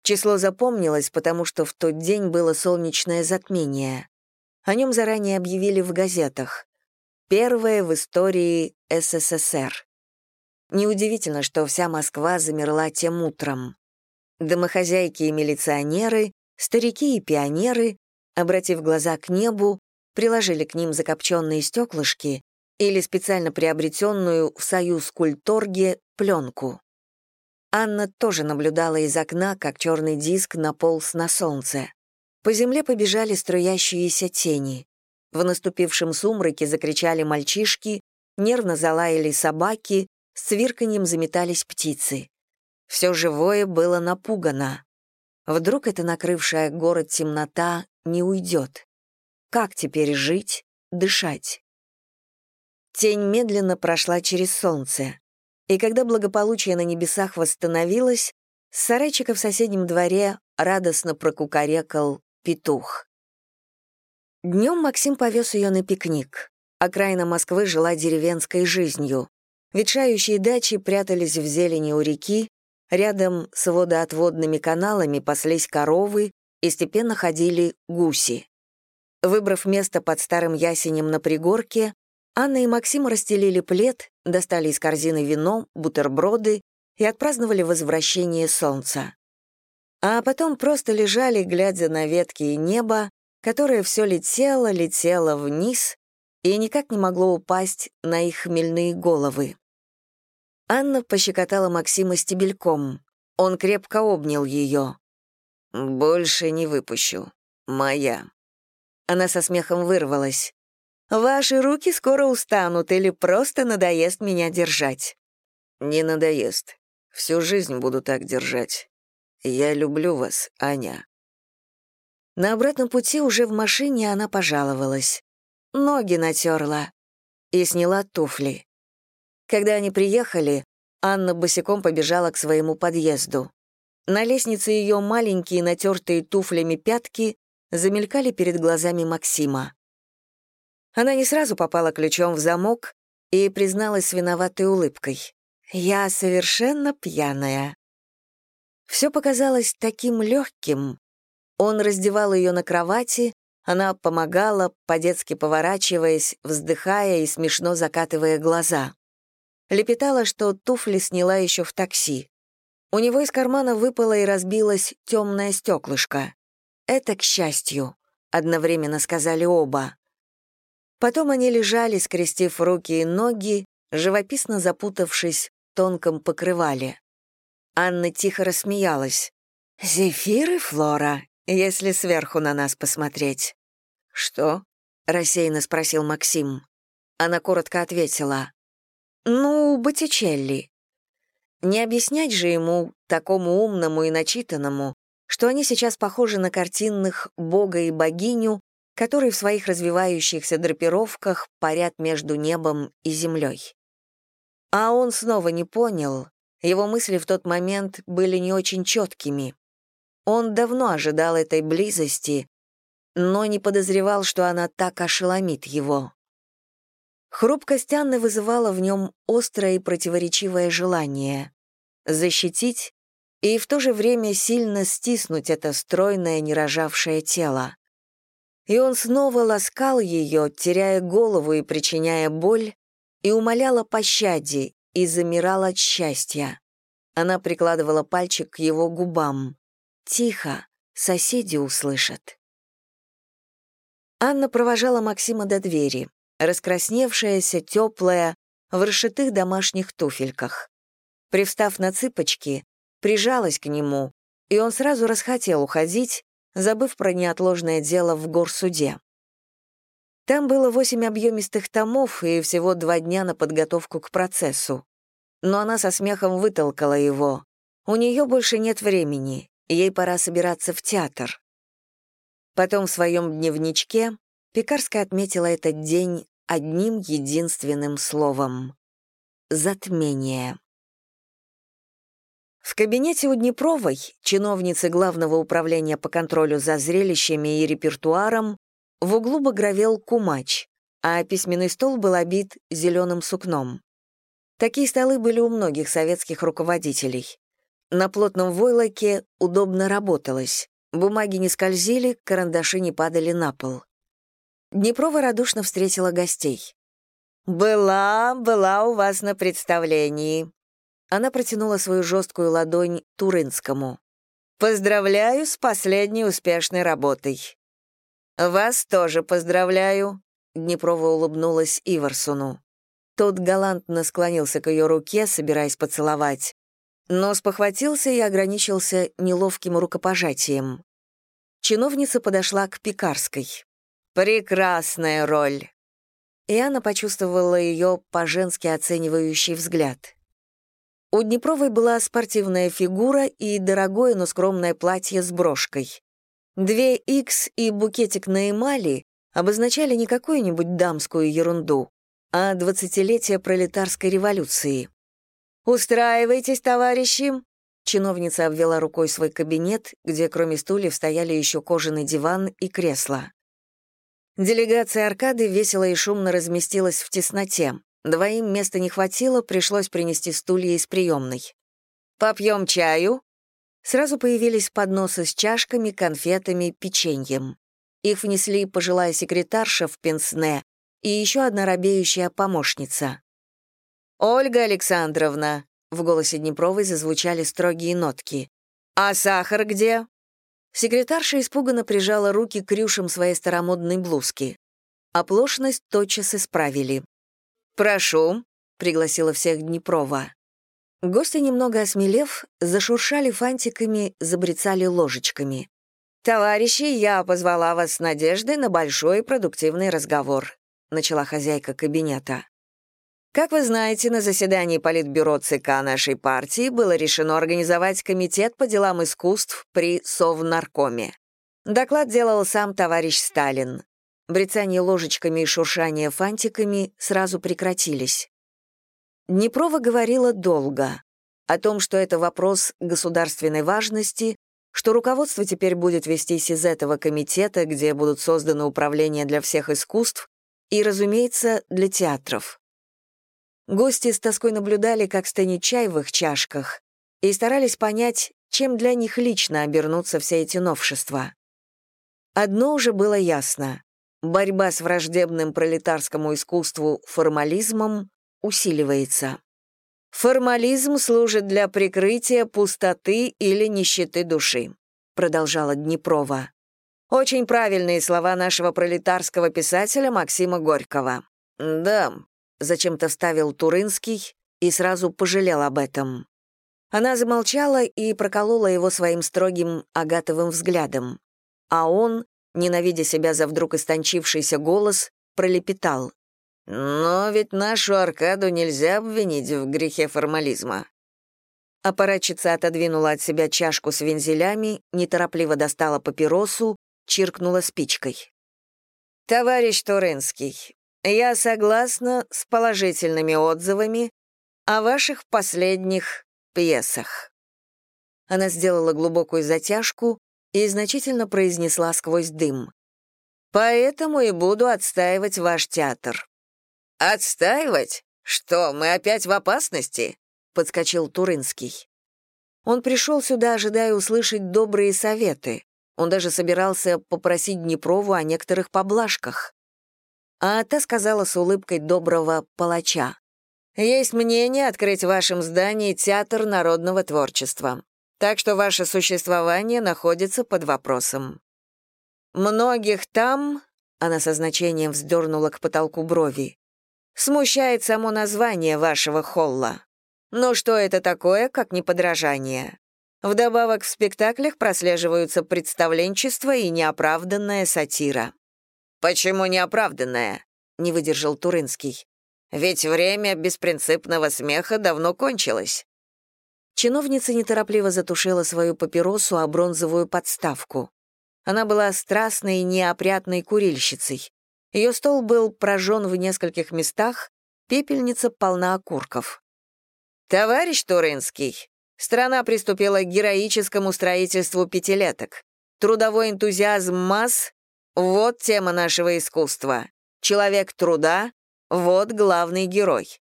Число запомнилось, потому что в тот день было солнечное затмение. О нем заранее объявили в газетах. Первое в истории СССР. Неудивительно, что вся Москва замерла тем утром. Домохозяйки и милиционеры, старики и пионеры, обратив глаза к небу, приложили к ним закопченные стеклышки или специально приобретенную в Союз Культорге пленку. Анна тоже наблюдала из окна, как черный диск наполз на солнце. По земле побежали струящиеся тени. В наступившем сумраке закричали мальчишки, нервно залаяли собаки, с цвирканьем заметались птицы. Все живое было напугано. Вдруг эта накрывшая город темнота не уйдет. Как теперь жить, дышать? Тень медленно прошла через солнце. И когда благополучие на небесах восстановилось, с сарайчика в соседнем дворе радостно прокукарекал петух. Днем Максим повез ее на пикник. Окраина Москвы жила деревенской жизнью. Ветшающие дачи прятались в зелени у реки, Рядом с водоотводными каналами паслись коровы и степенно ходили гуси. Выбрав место под старым ясенем на пригорке, Анна и Максим расстелили плед, достали из корзины вино, бутерброды и отпраздновали возвращение солнца. А потом просто лежали, глядя на ветки и небо, которое все летело, летело вниз и никак не могло упасть на их хмельные головы. Анна пощекотала Максима стебельком. Он крепко обнял ее. «Больше не выпущу. Моя». Она со смехом вырвалась. «Ваши руки скоро устанут или просто надоест меня держать». «Не надоест. Всю жизнь буду так держать. Я люблю вас, Аня». На обратном пути уже в машине она пожаловалась. Ноги натерла. И сняла туфли. Когда они приехали, Анна босиком побежала к своему подъезду. На лестнице ее маленькие, натертые туфлями пятки замелькали перед глазами Максима. Она не сразу попала ключом в замок и призналась с виноватой улыбкой. «Я совершенно пьяная». Все показалось таким легким. Он раздевал ее на кровати, она помогала, по-детски поворачиваясь, вздыхая и смешно закатывая глаза. Лепетала, что туфли сняла еще в такси. У него из кармана выпало и разбилось темное стеклышко. «Это к счастью», — одновременно сказали оба. Потом они лежали, скрестив руки и ноги, живописно запутавшись в тонком покрывале. Анна тихо рассмеялась. «Зефир и Флора, если сверху на нас посмотреть». «Что?» — рассеянно спросил Максим. Она коротко ответила. «Ну, Боттичелли». Не объяснять же ему, такому умному и начитанному, что они сейчас похожи на картинных бога и богиню, которые в своих развивающихся драпировках парят между небом и землей. А он снова не понял, его мысли в тот момент были не очень четкими. Он давно ожидал этой близости, но не подозревал, что она так ошеломит его. Хрупкость Анны вызывала в нем острое и противоречивое желание — защитить и в то же время сильно стиснуть это стройное, нерожавшее тело. И он снова ласкал ее, теряя голову и причиняя боль, и умолял о пощаде, и замирал от счастья. Она прикладывала пальчик к его губам. «Тихо, соседи услышат». Анна провожала Максима до двери раскрасневшаяся, теплая, в расшитых домашних туфельках. Привстав на цыпочки, прижалась к нему, и он сразу расхотел уходить, забыв про неотложное дело в горсуде. Там было восемь объемистых томов и всего два дня на подготовку к процессу. Но она со смехом вытолкала его. У нее больше нет времени, ей пора собираться в театр. Потом в своем дневничке Пекарская отметила этот день одним единственным словом — затмение. В кабинете у Днепровой, чиновницы Главного управления по контролю за зрелищами и репертуаром, в углу багровел кумач, а письменный стол был обит зеленым сукном. Такие столы были у многих советских руководителей. На плотном войлоке удобно работалось. Бумаги не скользили, карандаши не падали на пол. Днепрова радушно встретила гостей. «Была, была у вас на представлении». Она протянула свою жесткую ладонь Турынскому. «Поздравляю с последней успешной работой». «Вас тоже поздравляю», — Днепрова улыбнулась Иварсуну. Тот галантно склонился к ее руке, собираясь поцеловать, но спохватился и ограничился неловким рукопожатием. Чиновница подошла к Пекарской. Прекрасная роль. И Анна почувствовала ее по-женски оценивающий взгляд. У Днепровой была спортивная фигура и дорогое, но скромное платье с брошкой. Две X и букетик на эмали обозначали не какую-нибудь дамскую ерунду, а двадцатилетие пролетарской революции. «Устраивайтесь, товарищи!» Чиновница обвела рукой свой кабинет, где кроме стульев стояли еще кожаный диван и кресло. Делегация Аркады весело и шумно разместилась в тесноте. Двоим места не хватило, пришлось принести стулья из приемной. «Попьем чаю?» Сразу появились подносы с чашками, конфетами, печеньем. Их внесли пожилая секретарша в пенсне и еще одна робеющая помощница. «Ольга Александровна», — в голосе Днепровой зазвучали строгие нотки. «А сахар где?» Секретарша испуганно прижала руки к рюшам своей старомодной блузки. Оплошность тотчас исправили. «Прошу», — пригласила всех Днепрова. Гости, немного осмелев, зашуршали фантиками, забрецали ложечками. «Товарищи, я позвала вас с надеждой на большой продуктивный разговор», — начала хозяйка кабинета. Как вы знаете, на заседании Политбюро ЦК нашей партии было решено организовать комитет по делам искусств при Совнаркоме. Доклад делал сам товарищ Сталин. Брецание ложечками и шуршание фантиками сразу прекратились. Днепрова говорила долго о том, что это вопрос государственной важности, что руководство теперь будет вестись из этого комитета, где будут созданы управления для всех искусств и, разумеется, для театров. Гости с тоской наблюдали, как стынет чай в их чашках, и старались понять, чем для них лично обернутся все эти новшества. Одно уже было ясно — борьба с враждебным пролетарскому искусству формализмом усиливается. «Формализм служит для прикрытия пустоты или нищеты души», продолжала Днепрова. Очень правильные слова нашего пролетарского писателя Максима Горького. Да, зачем-то вставил Турынский и сразу пожалел об этом. Она замолчала и проколола его своим строгим агатовым взглядом. А он, ненавидя себя за вдруг истончившийся голос, пролепетал. «Но ведь нашу Аркаду нельзя обвинить в грехе формализма». Аппаратчица отодвинула от себя чашку с вензелями, неторопливо достала папиросу, чиркнула спичкой. «Товарищ Турынский, я согласна с положительными отзывами о ваших последних пьесах». Она сделала глубокую затяжку и значительно произнесла сквозь дым. «Поэтому и буду отстаивать ваш театр». «Отстаивать? Что, мы опять в опасности?» — подскочил Турынский. Он пришел сюда, ожидая услышать добрые советы. Он даже собирался попросить Днепрову о некоторых поблажках а та сказала с улыбкой доброго палача. «Есть мнение открыть в вашем здании театр народного творчества, так что ваше существование находится под вопросом. Многих там, — она со значением вздернула к потолку брови, — смущает само название вашего холла. Но что это такое, как неподражание? Вдобавок в спектаклях прослеживаются представленчество и неоправданная сатира. «Почему неоправданное?» — не выдержал Турынский. «Ведь время беспринципного смеха давно кончилось». Чиновница неторопливо затушила свою папиросу о бронзовую подставку. Она была страстной неопрятной курильщицей. Ее стол был прожжен в нескольких местах, пепельница полна окурков. «Товарищ Турынский, страна приступила к героическому строительству пятилеток. Трудовой энтузиазм масс вот тема нашего искусства. Человек труда — вот главный герой.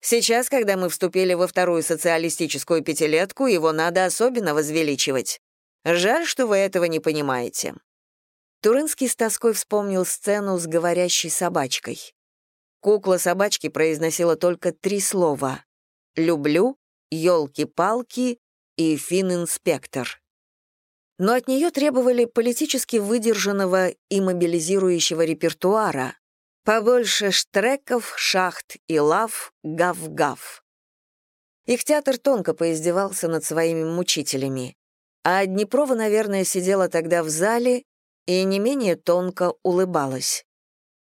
Сейчас, когда мы вступили во вторую социалистическую пятилетку, его надо особенно возвеличивать. Жаль, что вы этого не понимаете». Турынский с тоской вспомнил сцену с говорящей собачкой. Кукла собачки произносила только три слова «люблю», «елки-палки» и «фин-инспектор» но от нее требовали политически выдержанного и мобилизирующего репертуара, побольше штреков, шахт и лав, гав-гав. Их театр тонко поиздевался над своими мучителями, а Днепрова, наверное, сидела тогда в зале и не менее тонко улыбалась.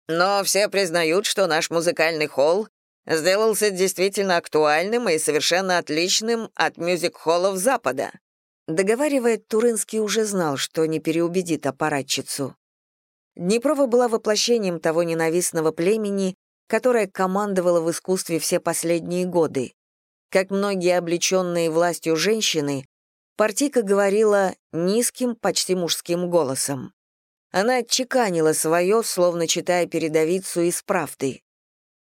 «Но все признают, что наш музыкальный холл сделался действительно актуальным и совершенно отличным от мюзик-холлов Запада», Договаривает, Турынский уже знал, что не переубедит аппаратчицу. Днепрова была воплощением того ненавистного племени, которое командовало в искусстве все последние годы. Как многие облеченные властью женщины, партийка говорила низким, почти мужским голосом. Она отчеканила свое, словно читая передовицу из правды.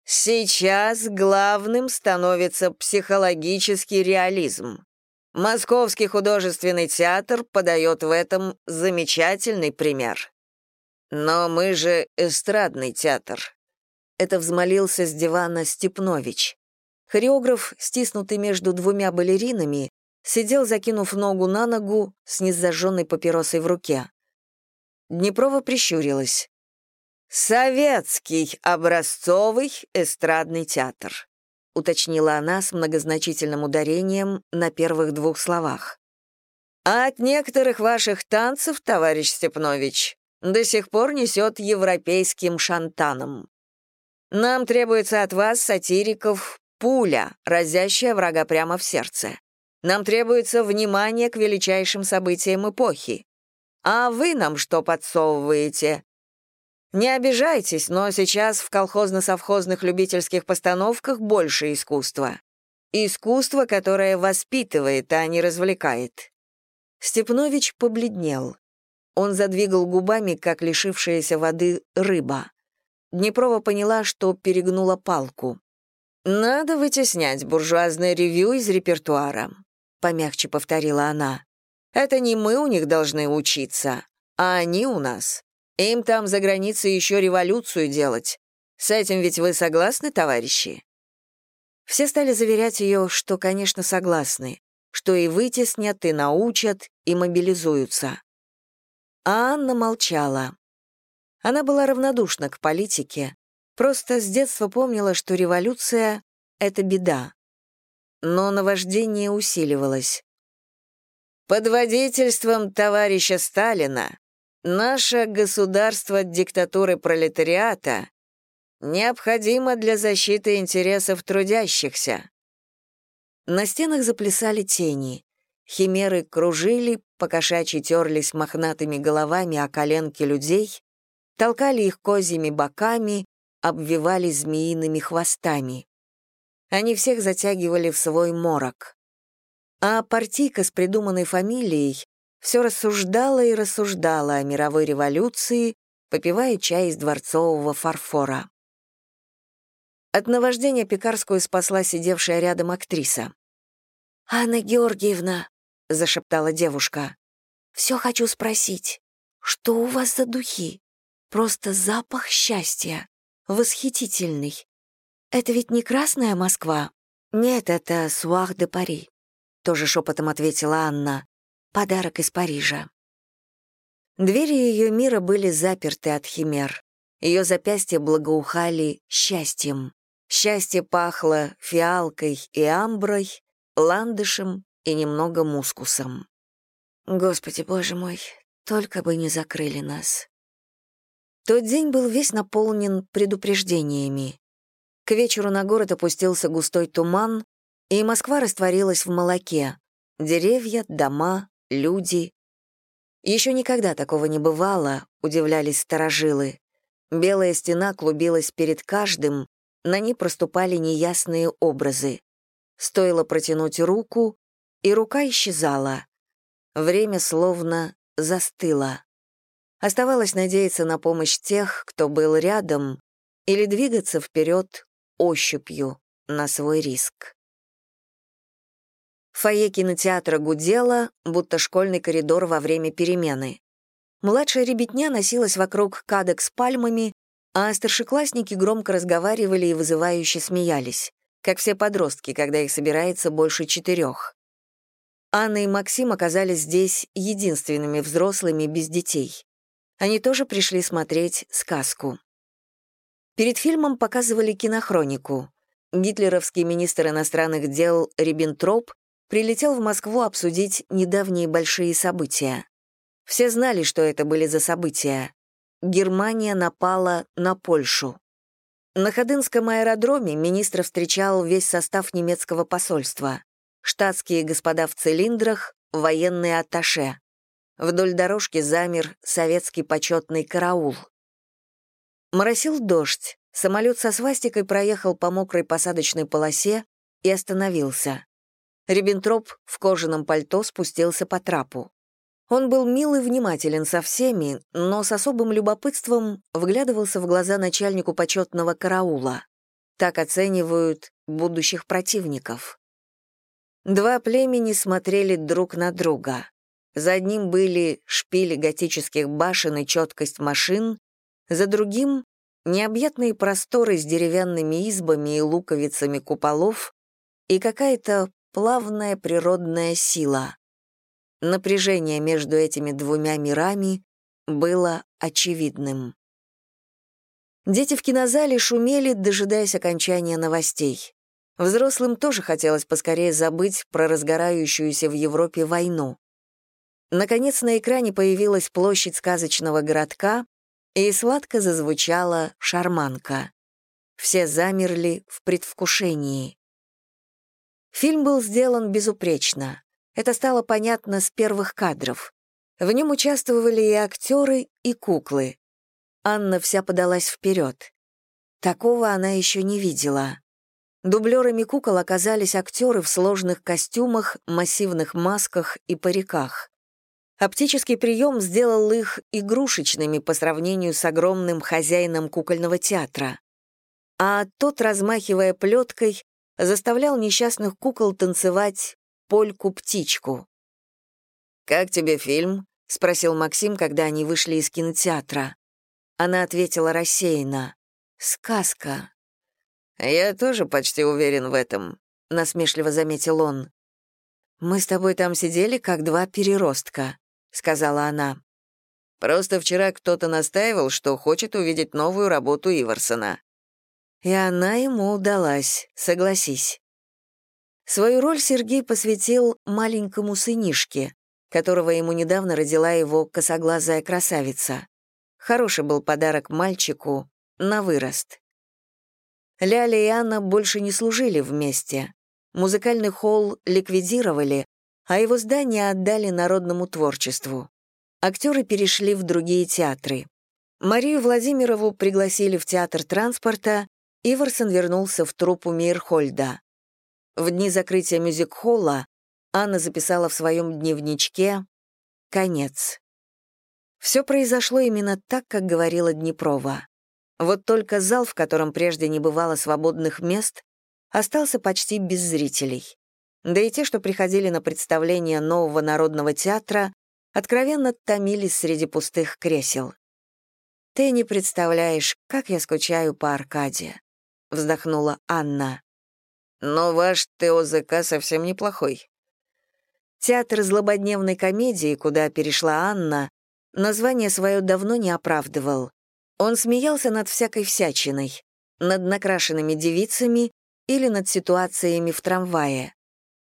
«Сейчас главным становится психологический реализм. Московский художественный театр подает в этом замечательный пример. «Но мы же эстрадный театр». Это взмолился с дивана Степнович. Хореограф, стиснутый между двумя балеринами, сидел, закинув ногу на ногу, с незажженной папиросой в руке. Днепрова прищурилась. «Советский образцовый эстрадный театр», уточнила она с многозначительным ударением на первых двух словах. «А от некоторых ваших танцев, товарищ Степнович, до сих пор несет европейским шантаном. Нам требуется от вас, сатириков, пуля, разящая врага прямо в сердце. Нам требуется внимание к величайшим событиям эпохи. А вы нам что подсовываете? Не обижайтесь, но сейчас в колхозно-совхозных любительских постановках больше искусства. Искусство, которое воспитывает, а не развлекает. Степнович побледнел. Он задвигал губами, как лишившаяся воды рыба. Днепрова поняла, что перегнула палку. «Надо вытеснять буржуазное ревю из репертуара», — помягче повторила она. «Это не мы у них должны учиться, а они у нас. Им там за границей еще революцию делать. С этим ведь вы согласны, товарищи?» Все стали заверять ее, что, конечно, согласны, что и вытеснят, и научат, и мобилизуются. А Анна молчала. Она была равнодушна к политике, просто с детства помнила, что революция — это беда. Но наваждение усиливалось. «Под водительством товарища Сталина наше государство диктатуры пролетариата необходимо для защиты интересов трудящихся». На стенах заплясали тени. Химеры кружили, покошачьи терлись мохнатыми головами о коленки людей, толкали их козьими боками, обвивали змеиными хвостами. Они всех затягивали в свой морок. А партийка с придуманной фамилией все рассуждала и рассуждала о мировой революции, попивая чай из дворцового фарфора. От наваждения Пекарскую спасла сидевшая рядом актриса. «Анна Георгиевна», — зашептала девушка, — «все хочу спросить, что у вас за духи? Просто запах счастья. Восхитительный. Это ведь не Красная Москва? Нет, это Суах де Пари. Тоже шепотом ответила Анна. Подарок из Парижа. Двери ее мира были заперты от химер. Ее запястья благоухали счастьем. Счастье пахло фиалкой и амброй, ландышем и немного мускусом. Господи, боже мой, только бы не закрыли нас. Тот день был весь наполнен предупреждениями. К вечеру на город опустился густой туман, и Москва растворилась в молоке. Деревья, дома, люди. Еще никогда такого не бывало, удивлялись старожилы. Белая стена клубилась перед каждым, на ней проступали неясные образы. Стоило протянуть руку, и рука исчезала. Время словно застыло. Оставалось надеяться на помощь тех, кто был рядом, или двигаться вперед ощупью на свой риск. Фойе кинотеатра гудело, будто школьный коридор во время перемены. Младшая ребятня носилась вокруг кадок с пальмами, а старшеклассники громко разговаривали и вызывающе смеялись, как все подростки, когда их собирается больше четырех. Анна и Максим оказались здесь единственными взрослыми без детей. Они тоже пришли смотреть сказку. Перед фильмом показывали кинохронику. Гитлеровский министр иностранных дел Риббентроп прилетел в Москву обсудить недавние большие события. Все знали, что это были за события. Германия напала на Польшу. На Ходынском аэродроме министр встречал весь состав немецкого посольства. Штатские господа в цилиндрах, военные атташе. Вдоль дорожки замер советский почетный караул. Моросил дождь. Самолет со свастикой проехал по мокрой посадочной полосе и остановился. Риббентроп в кожаном пальто спустился по трапу. Он был мил и внимателен со всеми, но с особым любопытством вглядывался в глаза начальнику почетного караула. Так оценивают будущих противников. Два племени смотрели друг на друга. За одним были шпили готических башен и четкость машин, За другим — необъятные просторы с деревянными избами и луковицами куполов и какая-то плавная природная сила. Напряжение между этими двумя мирами было очевидным. Дети в кинозале шумели, дожидаясь окончания новостей. Взрослым тоже хотелось поскорее забыть про разгорающуюся в Европе войну. Наконец на экране появилась площадь сказочного городка, и сладко зазвучала шарманка. Все замерли в предвкушении. Фильм был сделан безупречно. Это стало понятно с первых кадров. В нем участвовали и актеры, и куклы. Анна вся подалась вперед. Такого она еще не видела. Дублерами кукол оказались актеры в сложных костюмах, массивных масках и париках. Оптический прием сделал их игрушечными по сравнению с огромным хозяином кукольного театра. А тот, размахивая плеткой, заставлял несчастных кукол танцевать польку-птичку. «Как тебе фильм?» — спросил Максим, когда они вышли из кинотеатра. Она ответила рассеянно. «Сказка». «Я тоже почти уверен в этом», — насмешливо заметил он. «Мы с тобой там сидели, как два переростка», — сказала она. «Просто вчера кто-то настаивал, что хочет увидеть новую работу Иварсона». И она ему удалась, согласись. Свою роль Сергей посвятил маленькому сынишке, которого ему недавно родила его косоглазая красавица. Хороший был подарок мальчику на вырост. Ляля и Анна больше не служили вместе. Музыкальный холл ликвидировали, а его здание отдали народному творчеству. Актеры перешли в другие театры. Марию Владимирову пригласили в театр транспорта, Иварсон вернулся в труппу Мейерхольда. В дни закрытия мюзик-холла Анна записала в своем дневничке «Конец». Все произошло именно так, как говорила Днепрова. Вот только зал, в котором прежде не бывало свободных мест, остался почти без зрителей. Да и те, что приходили на представление нового народного театра, откровенно томились среди пустых кресел. «Ты не представляешь, как я скучаю по Аркаде», — вздохнула Анна. «Но ваш ТОЗК совсем неплохой». Театр злободневной комедии, куда перешла Анна, название свое давно не оправдывал. Он смеялся над всякой всячиной, над накрашенными девицами или над ситуациями в трамвае.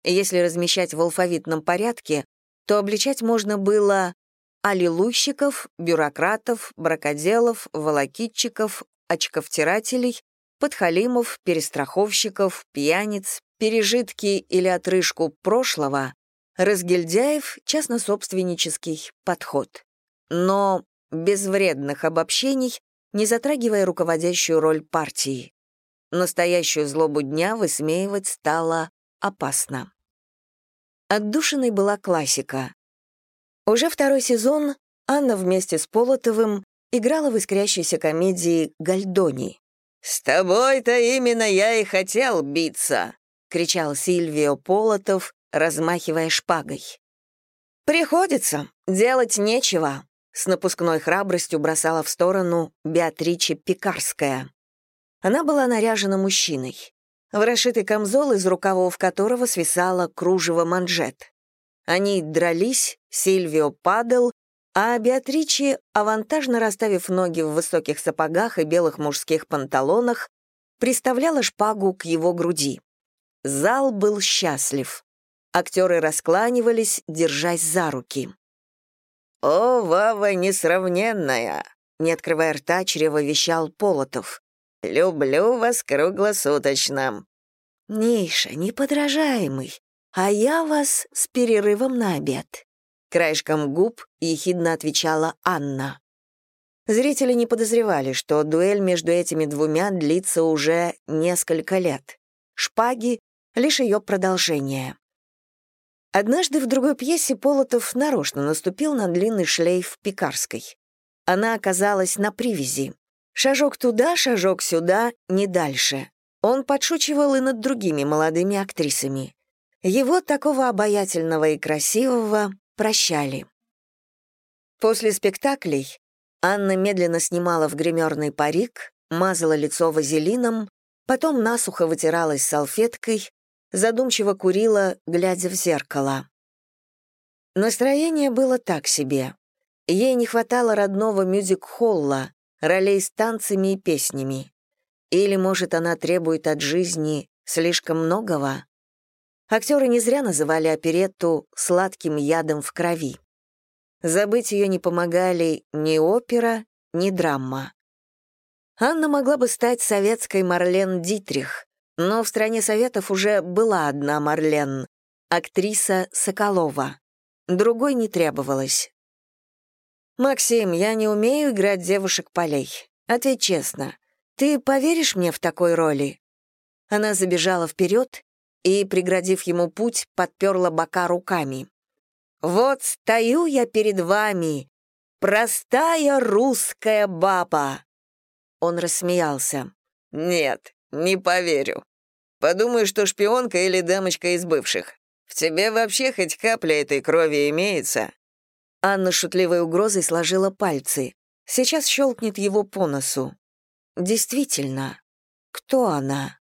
Если размещать в алфавитном порядке, то обличать можно было аллилуйщиков, бюрократов, бракоделов, волокитчиков, очковтирателей, подхалимов, перестраховщиков, пьяниц, пережитки или отрыжку прошлого, разгильдяев, частнособственнический подход но без вредных обобщений, не затрагивая руководящую роль партии. Настоящую злобу дня высмеивать стало опасно. Отдушиной была классика. Уже второй сезон Анна вместе с Полотовым играла в искрящейся комедии «Гальдони». «С тобой-то именно я и хотел биться!» — кричал Сильвио Полотов, размахивая шпагой. «Приходится, делать нечего», с напускной храбростью бросала в сторону Беатриче Пекарская. Она была наряжена мужчиной, в расшитый камзол, из рукавов которого свисала кружево манжет. Они дрались, Сильвио падал, а Беатриче, авантажно расставив ноги в высоких сапогах и белых мужских панталонах, приставляла шпагу к его груди. Зал был счастлив. Актеры раскланивались, держась за руки. «О, Вава несравненная!» Не открывая рта, чревовещал Полотов. «Люблю вас круглосуточно». «Ниша, неподражаемый, а я вас с перерывом на обед». Краешком губ ехидно отвечала Анна. Зрители не подозревали, что дуэль между этими двумя длится уже несколько лет. Шпаги — лишь ее продолжение. Однажды в другой пьесе Полотов нарочно наступил на длинный шлейф Пекарской. Она оказалась на привязи. Шажок туда, шажок сюда, не дальше. Он подшучивал и над другими молодыми актрисами. Его, такого обаятельного и красивого, прощали. После спектаклей Анна медленно снимала в гримерный парик, мазала лицо вазелином, потом насухо вытиралась салфеткой, задумчиво курила, глядя в зеркало. Настроение было так себе. Ей не хватало родного мюзик-холла, ролей с танцами и песнями. Или, может, она требует от жизни слишком многого? Актеры не зря называли оперетту «сладким ядом в крови». Забыть ее не помогали ни опера, ни драма. Анна могла бы стать советской Марлен Дитрих, но в стране советов уже была одна Марлен — актриса Соколова. Другой не требовалось. «Максим, я не умею играть девушек-полей. Ответь честно, ты поверишь мне в такой роли?» Она забежала вперед и, преградив ему путь, подперла бока руками. «Вот стою я перед вами, простая русская баба!» Он рассмеялся. «Нет, не поверю. Подумаю, что шпионка или дамочка из бывших. В тебе вообще хоть капля этой крови имеется?» Анна шутливой угрозой сложила пальцы. Сейчас щелкнет его по носу. «Действительно, кто она?»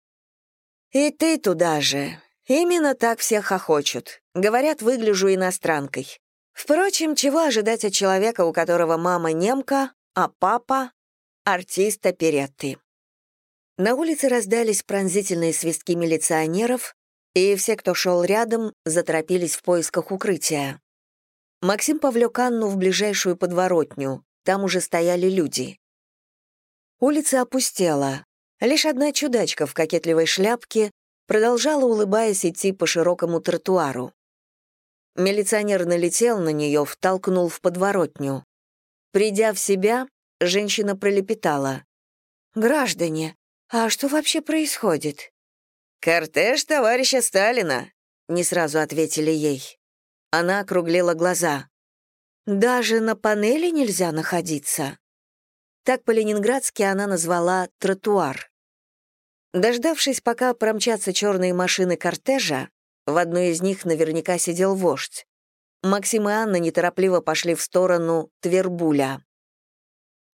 «И ты туда же. Именно так всех охочут. Говорят, выгляжу иностранкой. Впрочем, чего ожидать от человека, у которого мама немка, а папа — артист оперетты?» На улице раздались пронзительные свистки милиционеров, и все, кто шел рядом, заторопились в поисках укрытия. Максим повлек Анну в ближайшую подворотню. Там уже стояли люди. Улица опустела. Лишь одна чудачка в кокетливой шляпке продолжала, улыбаясь, идти по широкому тротуару. Милиционер налетел на нее, втолкнул в подворотню. Придя в себя, женщина пролепетала. «Граждане, а что вообще происходит?» «Кортеж товарища Сталина», — не сразу ответили ей. Она округлила глаза. «Даже на панели нельзя находиться». Так по-ленинградски она назвала тротуар. Дождавшись, пока промчатся черные машины кортежа, в одной из них наверняка сидел вождь, Максим и Анна неторопливо пошли в сторону Твербуля.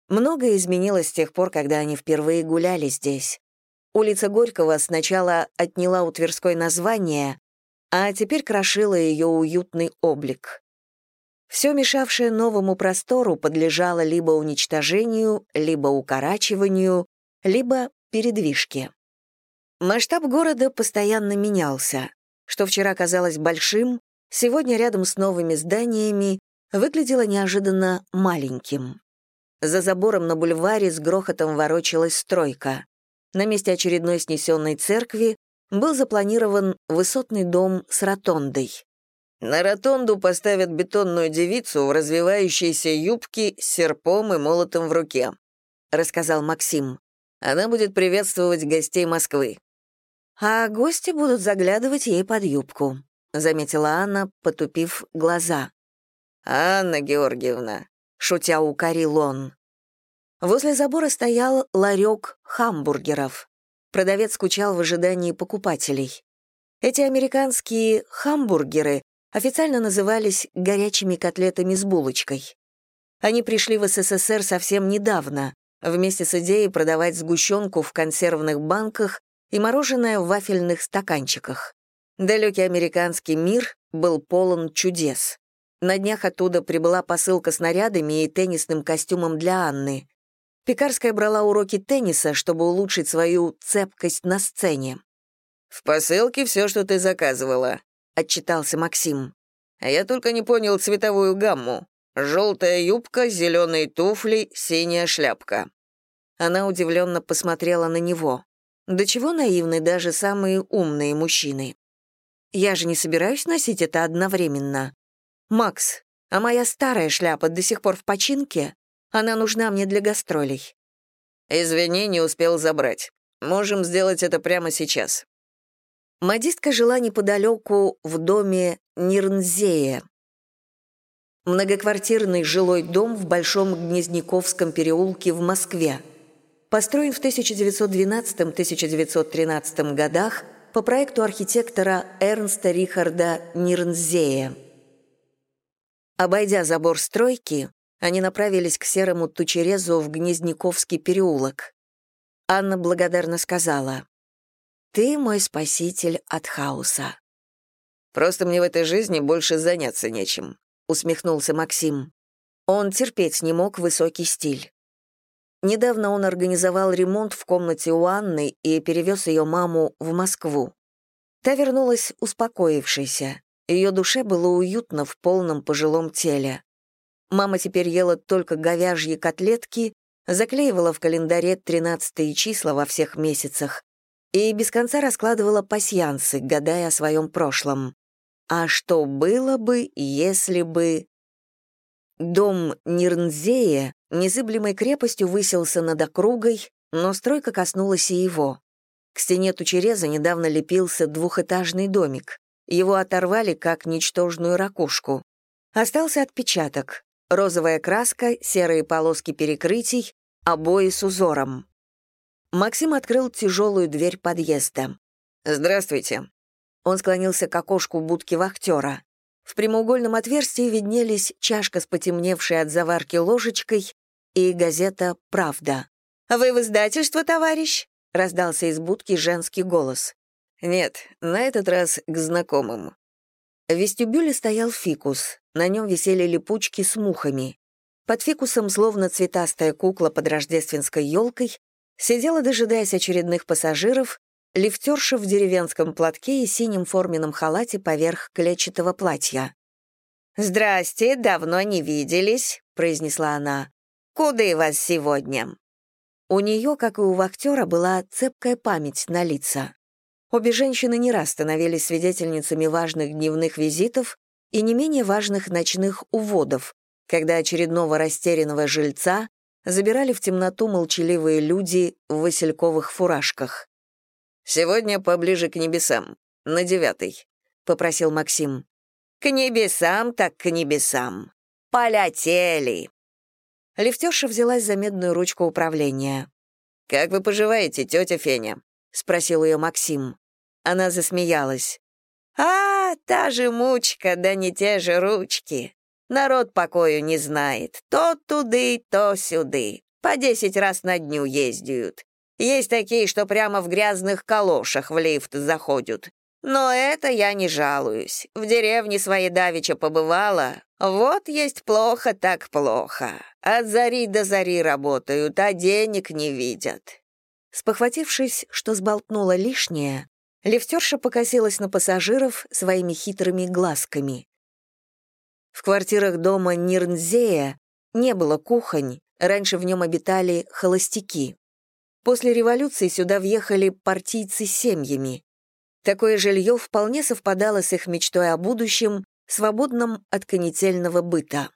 Многое изменилось с тех пор, когда они впервые гуляли здесь. Улица Горького сначала отняла у Тверской название, а теперь крошила ее уютный облик. Все мешавшее новому простору подлежало либо уничтожению, либо укорачиванию, либо передвижке. Масштаб города постоянно менялся. Что вчера казалось большим, сегодня рядом с новыми зданиями выглядело неожиданно маленьким. За забором на бульваре с грохотом ворочалась стройка на месте очередной снесенной церкви был запланирован высотный дом с ротондой. На ротонду поставят бетонную девицу в развивающейся юбке с серпом и молотом в руке», — рассказал Максим. «Она будет приветствовать гостей Москвы». «А гости будут заглядывать ей под юбку», — заметила Анна, потупив глаза. «Анна Георгиевна», — шутя укорил он, Возле забора стоял ларек хамбургеров. Продавец скучал в ожидании покупателей. Эти американские хамбургеры официально назывались горячими котлетами с булочкой. Они пришли в СССР совсем недавно, вместе с идеей продавать сгущенку в консервных банках и мороженое в вафельных стаканчиках. Далекий американский мир был полон чудес. На днях оттуда прибыла посылка с нарядами и теннисным костюмом для Анны. Пекарская брала уроки тенниса, чтобы улучшить свою цепкость на сцене. «В посылке все, что ты заказывала», — отчитался Максим. «А я только не понял цветовую гамму. Желтая юбка, зеленые туфли, синяя шляпка». Она удивленно посмотрела на него. До чего наивны даже самые умные мужчины. Я же не собираюсь носить это одновременно. Макс, а моя старая шляпа до сих пор в починке? Она нужна мне для гастролей». «Извини, не успел забрать. Можем сделать это прямо сейчас». Модистка жила неподалеку в доме Нирнзея. Многоквартирный жилой дом в Большом Гнезняковском переулке в Москве. Построен в 1912-1913 годах по проекту архитектора Эрнста Рихарда Нирнзея. Обойдя забор стройки, Они направились к серому тучерезу в Гнездниковский переулок. Анна благодарно сказала, «Ты мой спаситель от хаоса». «Просто мне в этой жизни больше заняться нечем», — усмехнулся Максим. Он терпеть не мог высокий стиль. Недавно он организовал ремонт в комнате у Анны и перевез ее маму в Москву. Та вернулась успокоившейся. Ее душе было уютно в полном пожилом теле. Мама теперь ела только говяжьи котлетки, заклеивала в календаре тринадцатые числа во всех месяцах и без конца раскладывала пасьянсы, гадая о своем прошлом. А что было бы, если бы... Дом Нирнзея незыблемой крепостью высился над округой, но стройка коснулась и его. К стене Тучереза недавно лепился двухэтажный домик. Его оторвали как ничтожную ракушку. Остался отпечаток. Розовая краска, серые полоски перекрытий, обои с узором. Максим открыл тяжелую дверь подъезда. «Здравствуйте». Он склонился к окошку будки вахтера. В прямоугольном отверстии виднелись чашка с потемневшей от заварки ложечкой и газета «Правда». «Вы в издательство, товарищ?» — раздался из будки женский голос. «Нет, на этот раз к знакомым». В вестибюле стоял фикус, на нем висели липучки с мухами. Под фикусом, словно цветастая кукла под рождественской елкой, сидела, дожидаясь очередных пассажиров, лифтерша в деревенском платке и синем форменном халате поверх клетчатого платья. «Здрасте, давно не виделись», — произнесла она. «Куда вас сегодня?» У нее, как и у вахтера, была цепкая память на лица. Обе женщины не раз становились свидетельницами важных дневных визитов и не менее важных ночных уводов, когда очередного растерянного жильца забирали в темноту молчаливые люди в васильковых фуражках. «Сегодня поближе к небесам, на девятый», — попросил Максим. «К небесам так к небесам. Полетели!» Лифтерша взялась за медную ручку управления. «Как вы поживаете, тетя Феня?» — спросил ее Максим. Она засмеялась. «А, та же мучка, да не те же ручки. Народ покою не знает. То туды, то сюды. По десять раз на дню ездят. Есть такие, что прямо в грязных калошах в лифт заходят. Но это я не жалуюсь. В деревне своей давеча побывала. Вот есть плохо, так плохо. От зари до зари работают, а денег не видят. Спохватившись, что сболтнула лишнее, лифтерша покосилась на пассажиров своими хитрыми глазками. В квартирах дома Нирнзея не было кухонь, раньше в нем обитали холостяки. После революции сюда въехали партийцы с семьями. Такое жилье вполне совпадало с их мечтой о будущем, свободном от конетельного быта.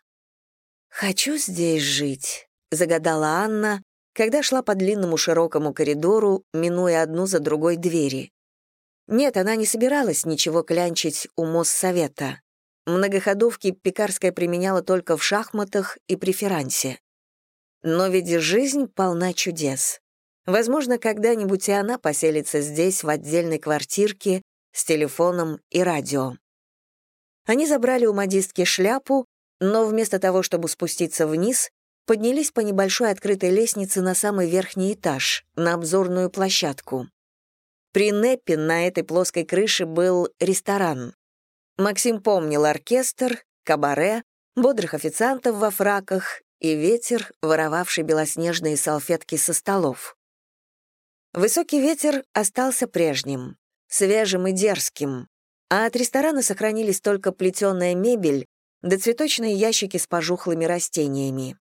«Хочу здесь жить», — загадала Анна, когда шла по длинному широкому коридору, минуя одну за другой двери. Нет, она не собиралась ничего клянчить у Моссовета. Многоходовки Пекарская применяла только в шахматах и преферансе. Но ведь жизнь полна чудес. Возможно, когда-нибудь и она поселится здесь, в отдельной квартирке, с телефоном и радио. Они забрали у модистки шляпу, но вместо того, чтобы спуститься вниз, поднялись по небольшой открытой лестнице на самый верхний этаж, на обзорную площадку. При Неппе на этой плоской крыше был ресторан. Максим помнил оркестр, кабаре, бодрых официантов во фраках и ветер, воровавший белоснежные салфетки со столов. Высокий ветер остался прежним, свежим и дерзким, а от ресторана сохранились только плетеная мебель да цветочные ящики с пожухлыми растениями.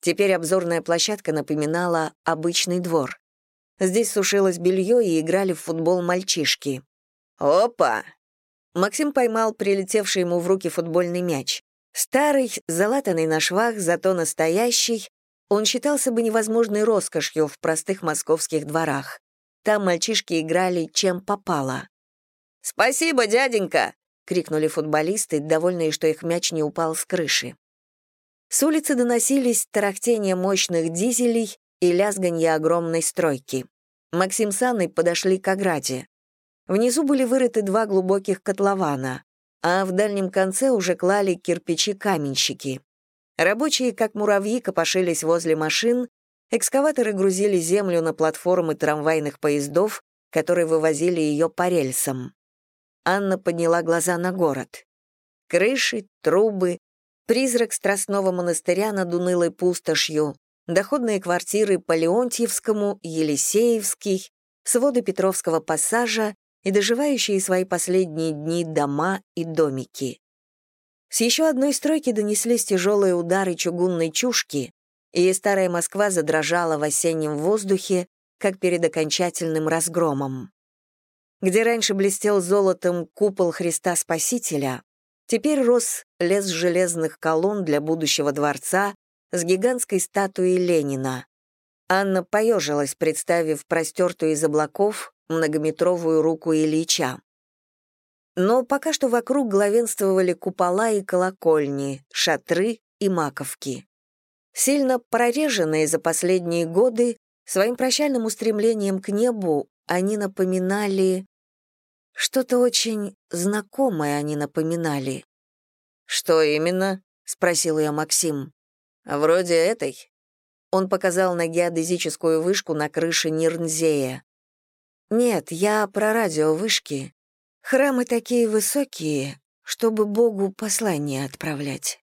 Теперь обзорная площадка напоминала обычный двор. Здесь сушилось белье и играли в футбол мальчишки. «Опа!» Максим поймал прилетевший ему в руки футбольный мяч. Старый, залатанный на швах, зато настоящий, он считался бы невозможной роскошью в простых московских дворах. Там мальчишки играли чем попало. «Спасибо, дяденька!» — крикнули футболисты, довольные, что их мяч не упал с крыши. С улицы доносились тарахтение мощных дизелей и лязганье огромной стройки. Максим с Анной подошли к ограде. Внизу были вырыты два глубоких котлована, а в дальнем конце уже клали кирпичи каменщики. Рабочие, как муравьи, копошились возле машин, экскаваторы грузили землю на платформы трамвайных поездов, которые вывозили ее по рельсам. Анна подняла глаза на город. Крыши, трубы, призрак Страстного монастыря над унылой пустошью, доходные квартиры по Леонтьевскому, Елисеевский, своды Петровского пассажа и доживающие свои последние дни дома и домики. С еще одной стройки донеслись тяжелые удары чугунной чушки, и старая Москва задрожала в осеннем воздухе, как перед окончательным разгромом. Где раньше блестел золотом купол Христа Спасителя, теперь рос лес железных колонн для будущего дворца с гигантской статуей Ленина. Анна поежилась, представив простертую из облаков многометровую руку Ильича. Но пока что вокруг главенствовали купола и колокольни, шатры и маковки. Сильно прореженные за последние годы, своим прощальным устремлением к небу они напоминали... Что-то очень знакомое они напоминали. «Что именно?» — спросил я Максим. «Вроде этой». Он показал на геодезическую вышку на крыше Нирнзея. «Нет, я про радиовышки. Храмы такие высокие, чтобы Богу послание отправлять».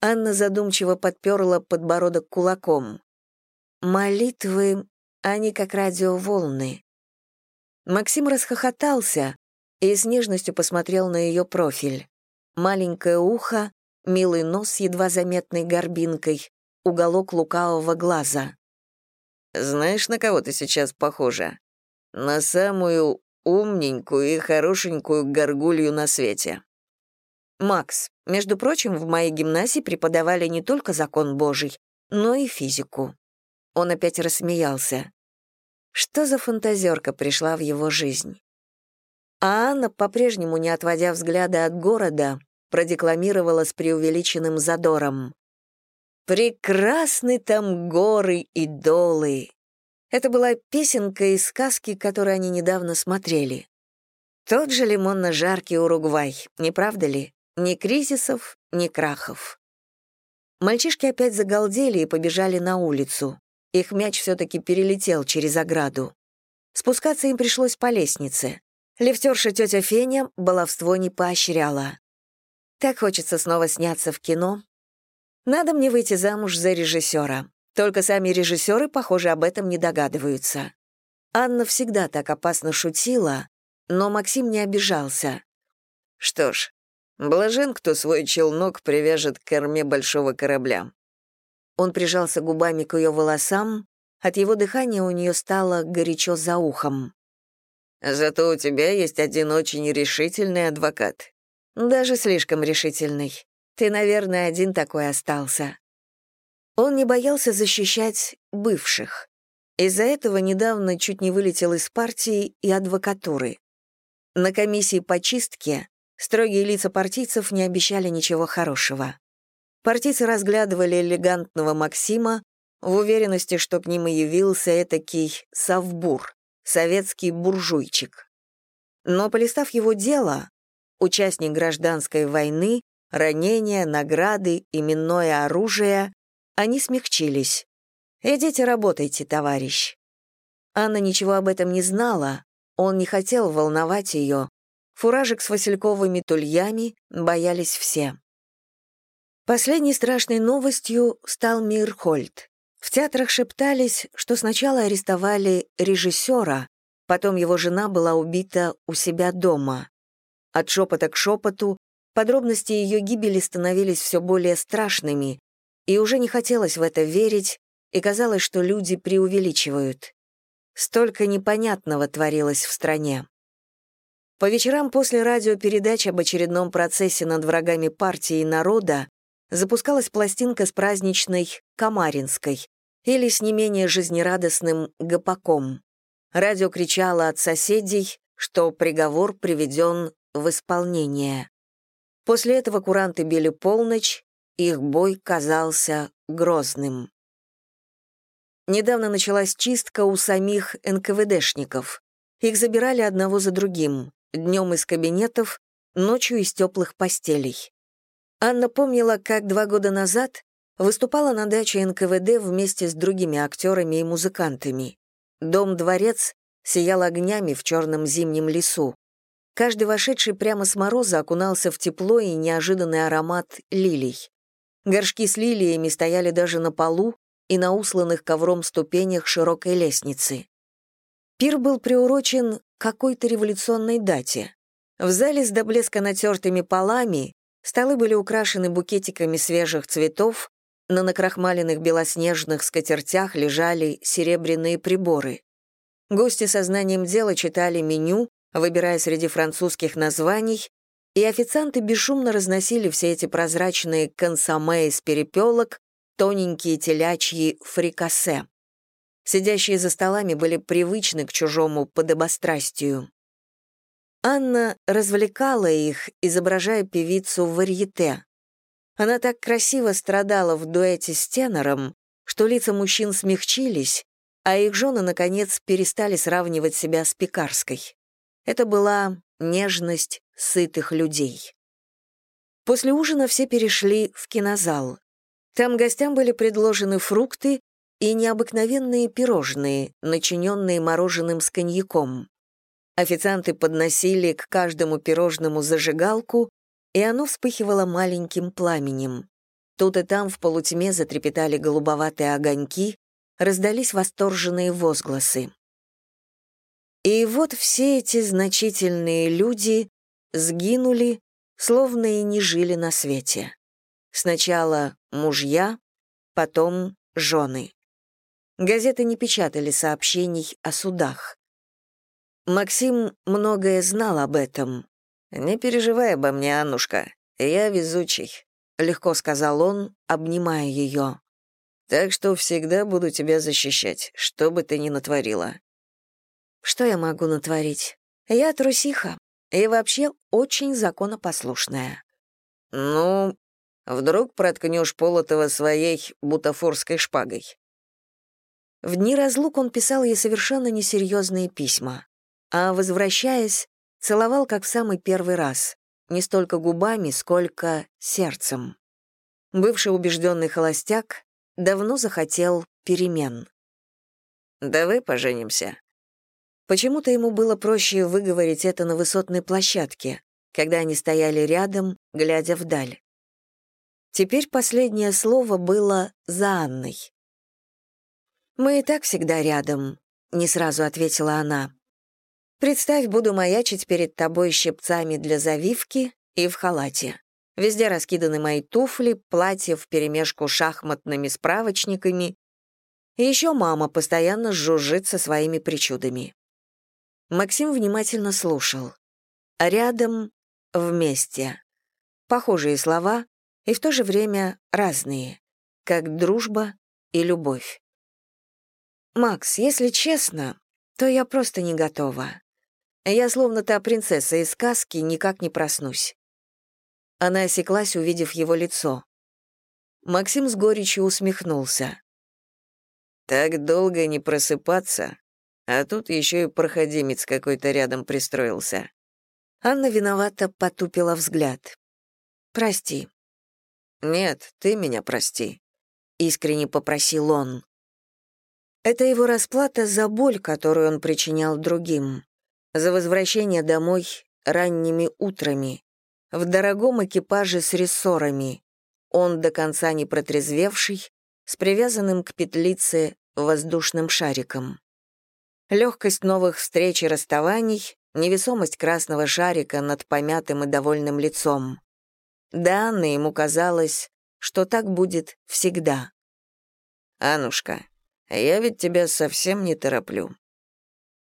Анна задумчиво подперла подбородок кулаком. «Молитвы, они как радиоволны». Максим расхохотался и с нежностью посмотрел на ее профиль. Маленькое ухо, милый нос с едва заметной горбинкой, уголок лукавого глаза. «Знаешь, на кого ты сейчас похожа? На самую умненькую и хорошенькую горгулью на свете». «Макс, между прочим, в моей гимназии преподавали не только закон Божий, но и физику». Он опять рассмеялся. Что за фантазерка пришла в его жизнь? А Анна, по-прежнему не отводя взгляда от города, продекламировала с преувеличенным задором. «Прекрасны там горы и долы!» Это была песенка из сказки, которую они недавно смотрели. Тот же лимонно-жаркий Уругвай, не правда ли? Ни кризисов, ни крахов. Мальчишки опять загалдели и побежали на улицу. Их мяч все-таки перелетел через ограду. Спускаться им пришлось по лестнице. Лифтерша тетя Феня баловство не поощряла. Так хочется снова сняться в кино. Надо мне выйти замуж за режиссера. Только сами режиссеры, похоже, об этом не догадываются. Анна всегда так опасно шутила, но Максим не обижался. Что ж, блажен, кто свой челнок привяжет к корме большого корабля. Он прижался губами к ее волосам, от его дыхания у нее стало горячо за ухом. «Зато у тебя есть один очень решительный адвокат. Даже слишком решительный. Ты, наверное, один такой остался. Он не боялся защищать бывших. Из-за этого недавно чуть не вылетел из партии и адвокатуры. На комиссии по чистке строгие лица партийцев не обещали ничего хорошего. Партийцы разглядывали элегантного Максима в уверенности, что к ним и явился этакий совбур, советский буржуйчик. Но, полистав его дело, участник гражданской войны, ранения, награды, именное оружие, они смягчились. «Идите работайте, товарищ». Анна ничего об этом не знала, он не хотел волновать ее. Фуражек с васильковыми тульями боялись все. Последней страшной новостью стал мир Хольт. В театрах шептались, что сначала арестовали режиссера, потом его жена была убита у себя дома. От шепота к шепоту подробности ее гибели становились все более страшными, и уже не хотелось в это верить, и казалось, что люди преувеличивают. Столько непонятного творилось в стране. По вечерам после радиопередач об очередном процессе над врагами партии и народа запускалась пластинка с праздничной «Камаринской» или с не менее жизнерадостным «Гопаком». Радио кричало от соседей, что приговор приведен в исполнение. После этого куранты били полночь, их бой казался грозным. Недавно началась чистка у самих НКВДшников. Их забирали одного за другим, днем из кабинетов, ночью из теплых постелей. Анна помнила, как два года назад выступала на даче НКВД вместе с другими актерами и музыкантами. Дом-дворец сиял огнями в черном зимнем лесу. Каждый вошедший прямо с мороза окунался в тепло и неожиданный аромат лилий. Горшки с лилиями стояли даже на полу и на усланных ковром ступенях широкой лестницы. Пир был приурочен какой-то революционной дате. В зале с до блеска натертыми полами столы были украшены букетиками свежих цветов, на накрахмаленных белоснежных скатертях лежали серебряные приборы. Гости со знанием дела читали меню, выбирая среди французских названий, и официанты бесшумно разносили все эти прозрачные консоме из перепелок, тоненькие телячьи фрикасе. Сидящие за столами были привычны к чужому подобострастию. Анна развлекала их, изображая певицу в варьете. Она так красиво страдала в дуэте с тенором, что лица мужчин смягчились, а их жены, наконец, перестали сравнивать себя с пекарской. Это была нежность сытых людей. После ужина все перешли в кинозал. Там гостям были предложены фрукты и необыкновенные пирожные, начиненные мороженым с коньяком. Официанты подносили к каждому пирожному зажигалку, и оно вспыхивало маленьким пламенем. Тут и там в полутьме затрепетали голубоватые огоньки, раздались восторженные возгласы. И вот все эти значительные люди сгинули, словно и не жили на свете. Сначала мужья, потом жены. Газеты не печатали сообщений о судах. Максим многое знал об этом. «Не переживай обо мне, Аннушка, я везучий», — легко сказал он, обнимая ее. «Так что всегда буду тебя защищать, что бы ты ни натворила». «Что я могу натворить? Я трусиха и вообще очень законопослушная». «Ну, вдруг проткнешь Полотова своей бутафорской шпагой?» В дни разлук он писал ей совершенно несерьезные письма, а, возвращаясь, целовал как в самый первый раз, не столько губами, сколько сердцем. Бывший убежденный холостяк давно захотел перемен. «Давай поженимся». Почему-то ему было проще выговорить это на высотной площадке, когда они стояли рядом, глядя вдаль. Теперь последнее слово было за Анной. «Мы и так всегда рядом», — не сразу ответила она. «Представь, буду маячить перед тобой щипцами для завивки и в халате. Везде раскиданы мои туфли, платья вперемешку шахматными справочниками. И еще мама постоянно жужжит со своими причудами». Максим внимательно слушал. «Рядом, вместе». Похожие слова и в то же время разные, как дружба и любовь. «Макс, если честно, то я просто не готова. Я словно та принцесса из сказки, никак не проснусь». Она осеклась, увидев его лицо. Максим с горечью усмехнулся. «Так долго не просыпаться, а тут еще и проходимец какой-то рядом пристроился». Анна виновато потупила взгляд. «Прости». «Нет, ты меня прости», — искренне попросил он. Это его расплата за боль, которую он причинял другим, за возвращение домой ранними утрами, в дорогом экипаже с рессорами, он до конца не протрезвевший, с привязанным к петлице воздушным шариком. Легкость новых встреч и расставаний, невесомость красного шарика над помятым и довольным лицом. Да, Анна ему казалось, что так будет всегда. «Анушка, я ведь тебя совсем не тороплю.